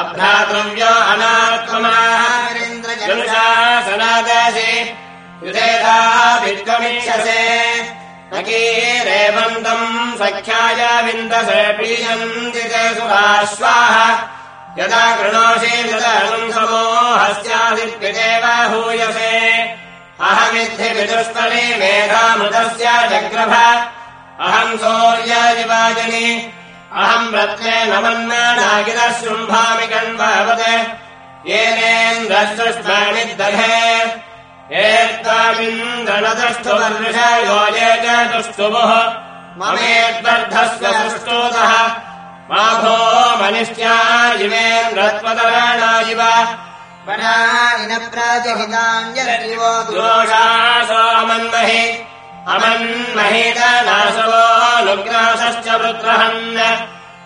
अभ्रातृव्यो अनात्मनान्द्रजनुशासनादासि युधेताभित्वमिच्छसे नकीरेवन्तम् सख्याय विन्दसे पीयन्ति ते सुराश्वाः यदा कृणोषि तदनुम् समोहस्यादित्यदेव हूयसे। अहमिद्धि पितुस्तले मेधामृतस्य जग्रभ। अहम् सौर्यादिवाजनि। अहम् रत्ने नमन्नागिरः शृम्भामि कण्ववत् येनेन्द्रसृष्टामि दधे एत्त्वामिन्द्रणदष्टुवर्ष योजे च दुष्टुवः ममेद्वर्धस्व सुष्टोतः मा भो मनिष्ठ्या इमेन्द्रत्वतराणायिव वनानि न प्राजहिताञ्जलिवो दोषासोमन्महि अमन्महीतनाशवो नुग्रासश्च वृत्रहन्।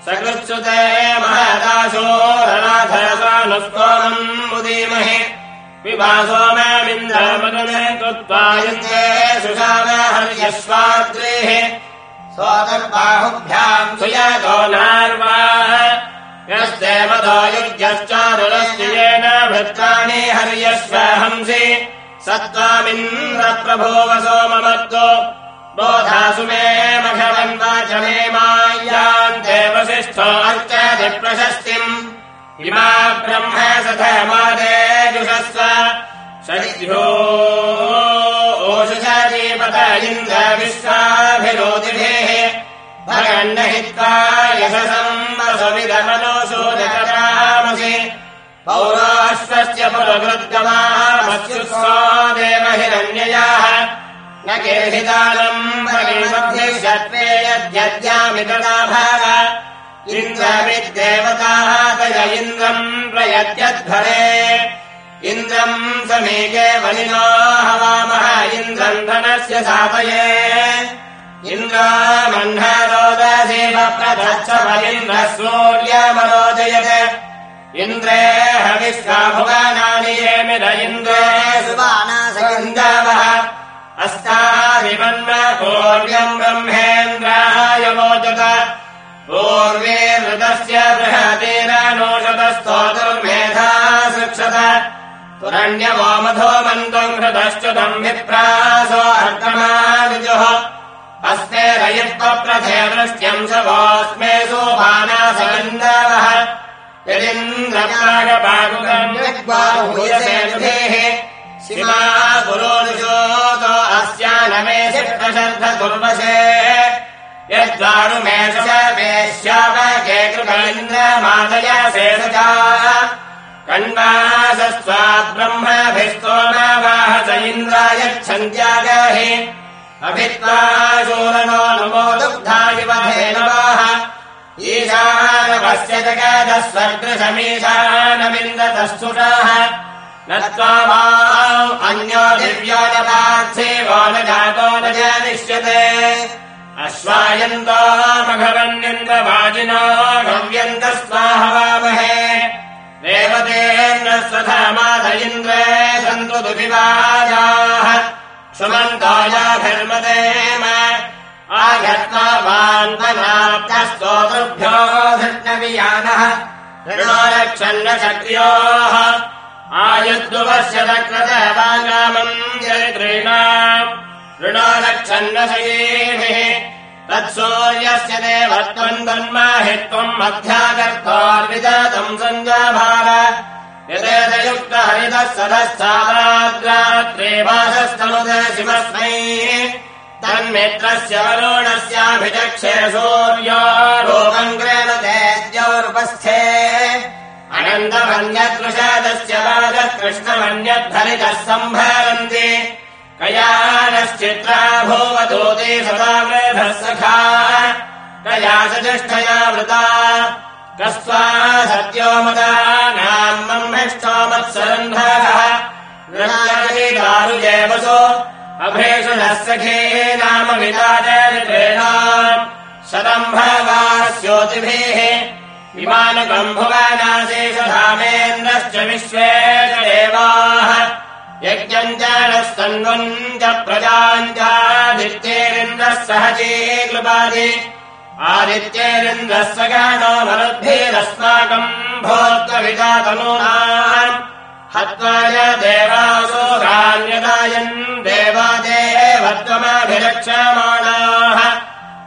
सकृत्सुते महदाशो रणाधरसानुस्तोमम् उदीमहि कृत्वा युद्धे सुषावहर्यस्वाद्रेः सोदर्बाहुभ्याम् सुवा नार्वाः। युज्यश्च भृत्तानि हर्यश्व हंसि सत्त्वामिन्द्र प्रभो वसो ममत्तो। बोधासु मे भे मे माय्याम् देवसिष्ठोर्चाधि प्रशस्तिम्। इमा ब्रह्म स धुषस्व शिभोषाजीपत इन्द्र विश्वाभिरोधिभिः। भगन्न हित्वा यशसम् वसुविदमनोषोदकरामसि पौराश्वस्य पुरवृद्गमामस्युस्वा देवहिरन्ययाः न केहिदानम् भगिमभ्यषत्वे यद्यद्यामि तदा भाग इन्द्रविद्देवताः तय इन्द्रम् प्रयत्यध्वरे इन्द्रम् समीके वलिनो हवामः इन्द्रम् धनस्य सातये प्रथच्छवलिन्द्रः सूर्यमरोदयत् इन्द्रे हविष्का भुवनानि ये इन्द्रे सुवानासगन्धवः अस्तादिवन्म पूर्व्यम् ब्रह्मेन्द्राय वोचत पूर्वे ऋतस्य बृहतीरनोषतस्तोतुर्मेधा सृक्षत। पुरण्यवो मधो मन्तम् हृतश्चुतम् विप्रासो अर्कमादिजुः अस्ते रयित्वप्रथे वृष्ट्यम् स वोऽस्मे सोपानासगन्धवः। यदिन्द्रपाकपाकुकम् शिवा पुरोदुषोतो अस्यानमे शिष्टशर्धकुर्वशे यद्वारुमेष वेश्यावके कृपलिन्द्रमादय शेषजा कण्वासस्त्वा ब्रह्मभिस्तोमावाहस इन्द्रायच्छन्त्यागहि अभित्वा शूरनो नमो दुग्धा इव धेनवाः। ईशानवस्य जगदस्वर्गशमीशानमिन्दतस्तुषाः न त्वा वा अन्यो दिव्यो न पार्थेवो न न जानिष्यते। अश्वायन्तो मघवन्यन्तवाजिनो गव्यन्तस्वाहवामहे देवतेन्द्र इन्द्रे सन्तु दुविवाजाः सुमन्तायाभिर्मदेम। आयत्वान्वनाप्तस्तोतृभ्यो धृष्णवियानः ऋणोरक्षन्न शक्रियोः आयुद्वस्य दक्रतवागामम् चरित्रीणाम् ऋणोरक्षन्न शयेभिः तत्सूर्यस्य देवत्वम् तन्माहि त्वम् मध्यागर्तोर्विदतम् सञ्जाभार यदेदयुक्त हरितः सदश्चादाद्रात्रे वासस्तनुदशिमस्मै तन्मित्रस्य वरुणस्याभिचक्षे सूर्यो ग्रेणतेद्योरुपस्थे अनन्तमन्यदृषादस्य वादः कृष्णमन्यद्धरितः सम्भरन्ति। कयानश्चित्रा भूवधूते सदा मेधः सखा। कया सजिष्ठया वृता कस्त्वा सत्यो मदानाम् ब्रह्मिष्ठो मत्सरन्धरः दारुजेवसो अभेषु नः सखे नाम विदाचरित्रेणाम् शतम्भवास्योतिभिः विमानकम् भुवनाशेषधामेन्द्रश्च विश्वे च देवाः। यज्ञम् च नस्तन्वम् च प्रजाम् चादित्येरिन्द्रः सहचीकृपादि आदित्येरिन्द्रः सगानो मरुद्भिरस्माकम् भोत्वविदातनूनाम् हत्वाय देवासो गान्यदायन् देवादेवत्वमाभिरक्षमाणाः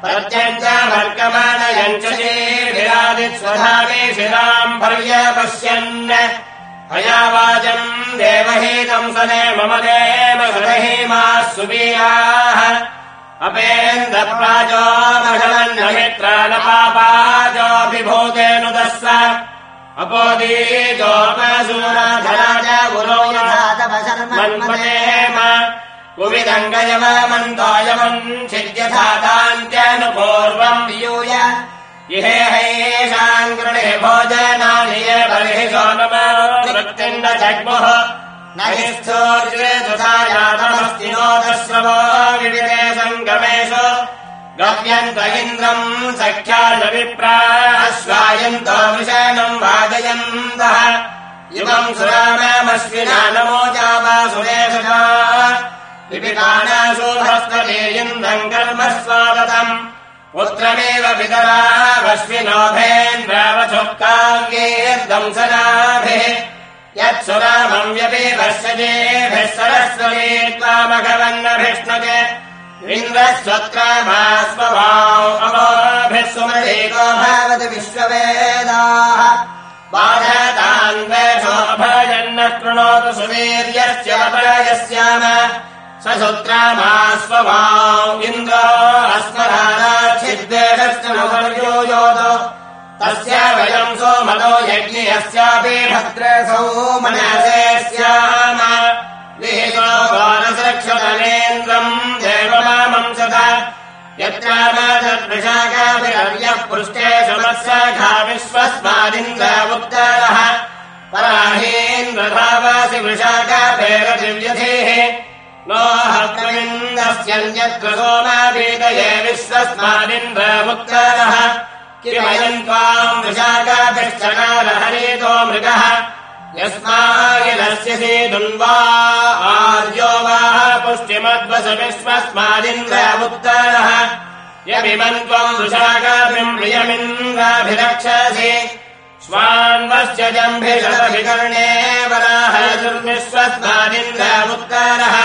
प्रत्यञ्च वर्गमानयञ्च शीर्भिरादिस्वधामे शिराम् पर्यपश्यन् हयावाचम् देवहीतम् सने मम देव सदहीमाः सुवीराः अपेन्द्रप्राजो मघवन्नमित्रा न पापाजोऽभिभूतेऽनुदस्स अपोदीजोपसूराधरा च गुरो मन्मनेम कुविदङ्गयवमन्तोऽयमम् छिद्यथातान्त्यनुपूर्वम् वियूय इहे हैषाम् गृणे भोजनानि ये बलिः सोमवृत्तिम् न जग्मुः जातमस्ति नोदश्रवो विविधे सङ्गमेषु। गम्यन्त इन्द्रम् सख्याय विप्राश्वायन्तो विषणम् वादयन्तः इमम् सुरामश्विना नमो जावासुरेशा। विपितानासु हस्तते इन्द्रम् कर्म स्वागतम् पुत्रमेव पितरा वश्विनोभेन्द्रावचोक्ताङ्गेर्दंसनाभिः यत्सुरामम् व्यपीपश्यजेभिः सरस्वती त्वामघवन्नभिष्णुते इन्द्रस्वत्रामास्मभाभिः सुमृको भवति विश्ववेदाः बाधतान्वेषोभजन्न कृणोतु सुवीर्यस्य वपयस्याम स सुत्रामास्वभाव इन्द्रो अस्मराच्छिद्वेषश्च मपर्योयोत् तस्य वयम् सोमनो यज्ञस्यापि भद्रसौ मनसे स्याम विहितोरक्षतनेन्द्रम् देवमामंसत यत्रामादृशाकाभिरव्यः पृष्ठे समत्साघा विश्वस्मादिन्द्रावुत्तरः पराहीन्द्रभावासि वृषाकाभेरदिव्यधेः नोहत्रमिन्दस्यन्यत्र सोमाभीदये विश्वस्मादिन्द्रावुत्तरः किमयम् त्वाम् वृषाकाभिश्चकारहरेतो मृगः। यस्मायिलस्य सेदुन्वा आर्यो वा पुष्टिमद्वस यमिमम् त्वम् वृषाकाभिम् प्रियमिन्द्राभिरक्षसि। स्वान्वस्य जम्भिषदभिकर्णे वराहयसुर्विश्वस्मादिन्द्रावुत्तरः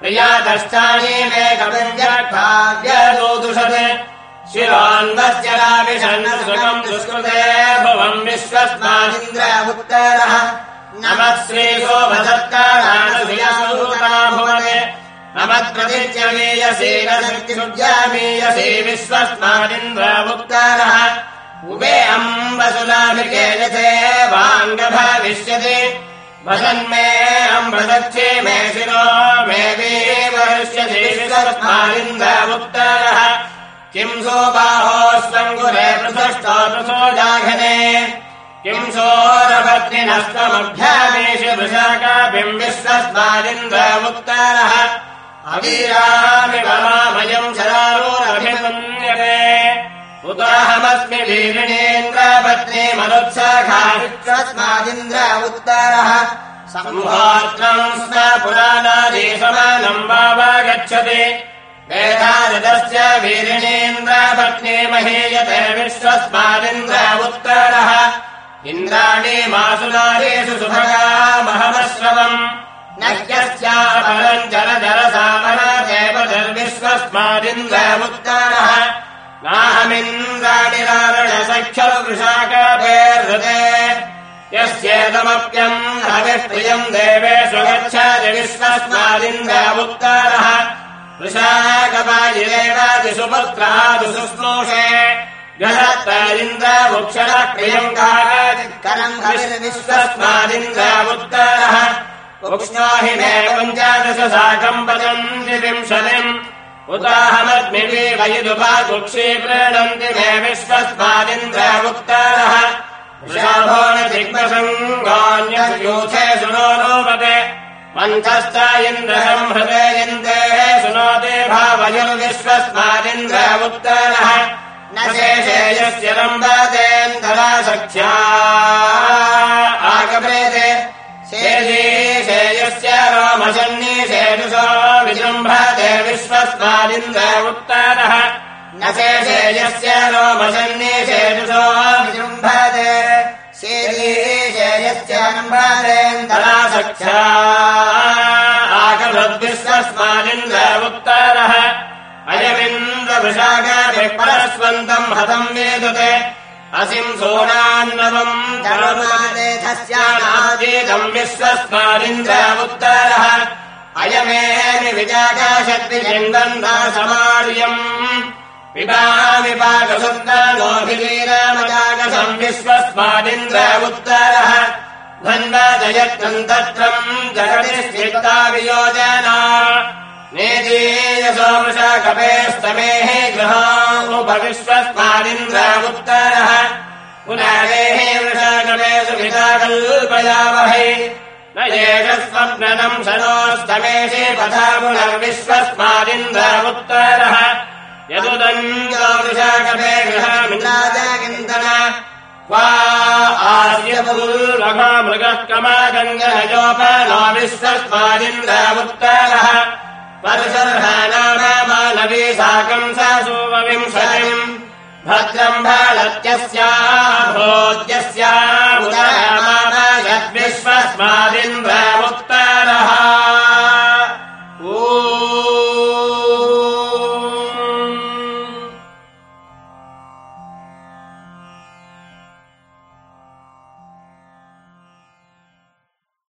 प्रियातश्चाणी मे कविञ्जकाव्यदोदुषत् शिवान्वस्य राविषन्नसुखम् दुष्कृते भवम् विश्वस्मादिन्द्रावुत्तरः नमः श्रीशोभदत्ताराणुभियसूता भुवने नमत्प्रतित्यमीयसेनशक्तिसुज्यामीयसे विश्वस्मादिन्द्रावुत्तरः उभे अम्बसुलाभिके यथे वाङ्गभविष्यति वदन्मे अम्बदक्षे मे शिरो मे वीवर्ष्यति विश्वस्मादिन्द्रावुत्तरः किम् सो बाहोस्वङ्गुरे पृथष्टो पृथो जाघने? किम् सोरपत्निनस्तमभ्यामेष वृषाकाभिम् विश्वस्मादिन्द्रावुत्तरः अवीरामि वरामयम् शरारोरभिमन्यते। उताहमस्मि वीरिणेन्द्रपत्नी विश्वस्मादिन्द्र उत्तरः संहोत्रम् स्म पुराणादेशमानम् वावागच्छति महीयते विश्वस्मादिन्द्र उत्तरः इन्द्राणि सुभगा महमश्रवम्। न ह्यस्यापरम् जल जलसामरादेव निर्विश्वस्मादिन्द्र उत्तरः नाहमिन्द्राणि रारणसख्यवृषाकाभेर्हृते यस्येदमप्यम् हविष्प्रियम् देवेषु गच्छति विश्वस्मादिन्द्र उत्तरः वृषाकपायिरेवादिसुपुत्रादिसुश्लोषे जलत्त इन्द्रवृक्षरः प्रियम् करम् विश्वस्मादिन्द्र उत्तरः वृक्ष्णो हि मे पञ्चादश साकम् उताहमग्निवे वयुदुपाकुक्षे प्रणन्ति मे विश्वस्मादिन्द्र उत्तरः वृषाभो न दिग्मसङ्गान्यूथे सुनोपते मन्थश्च इन्द्रहम् हृदयन्ते सुनोते भावयुर्विश्वस्मादिन्द्र उत्तरः न शेषेयस्य रम्बतेन्दरा सख्या आगभेदे शेषे शेयस्य रोमशन्निषेषुषो विजृम्भते विश्वस्मादिन्द्र उत्तरः न शेषेयस्य रोमशन्निषेषुषो विजृम्भते सख्या आगभद्विश्वस्मादिन्द्र उत्तरः अयमिन्द्रवृषागाभिः परस्वन्तम् हतम् वेदते असिम् सोनान्नवम् धर्मादेधस्यानादीदम् विश्वस्मादिन्द्र उत्तरः अयमेनि विजाकाशद्विचिन्दन्दा समार्यम् विश्वस्मादिन्द्र उत्तरः धन्वजयत्तन्तत्रम् जगति स्थिता वियोजना। नेदीयसोमृषा कपेस्तमेः गृहामुपविश्वस्मादिन्द्र उत्तरः पुनरेः वृषा पिता कल्पयावहै। न एष स्वप्ननम् शनोस्तमेषे पथा पुनर्विश्वस्मादिन्द्र उत्तरः वृषा कपे गृहामिन्द्राजगिन्दन आर्यपूर्वघा मृगः कमागङ्गनयोपनो विश्वस्मादिन्द्र उत्तरः परशर्हानामानवी साकम् सा सोमविंशतिम् भद्रम् भालत्यस्या भोज्यस्या उदरामाय विश्वस्मादिन्द्रवो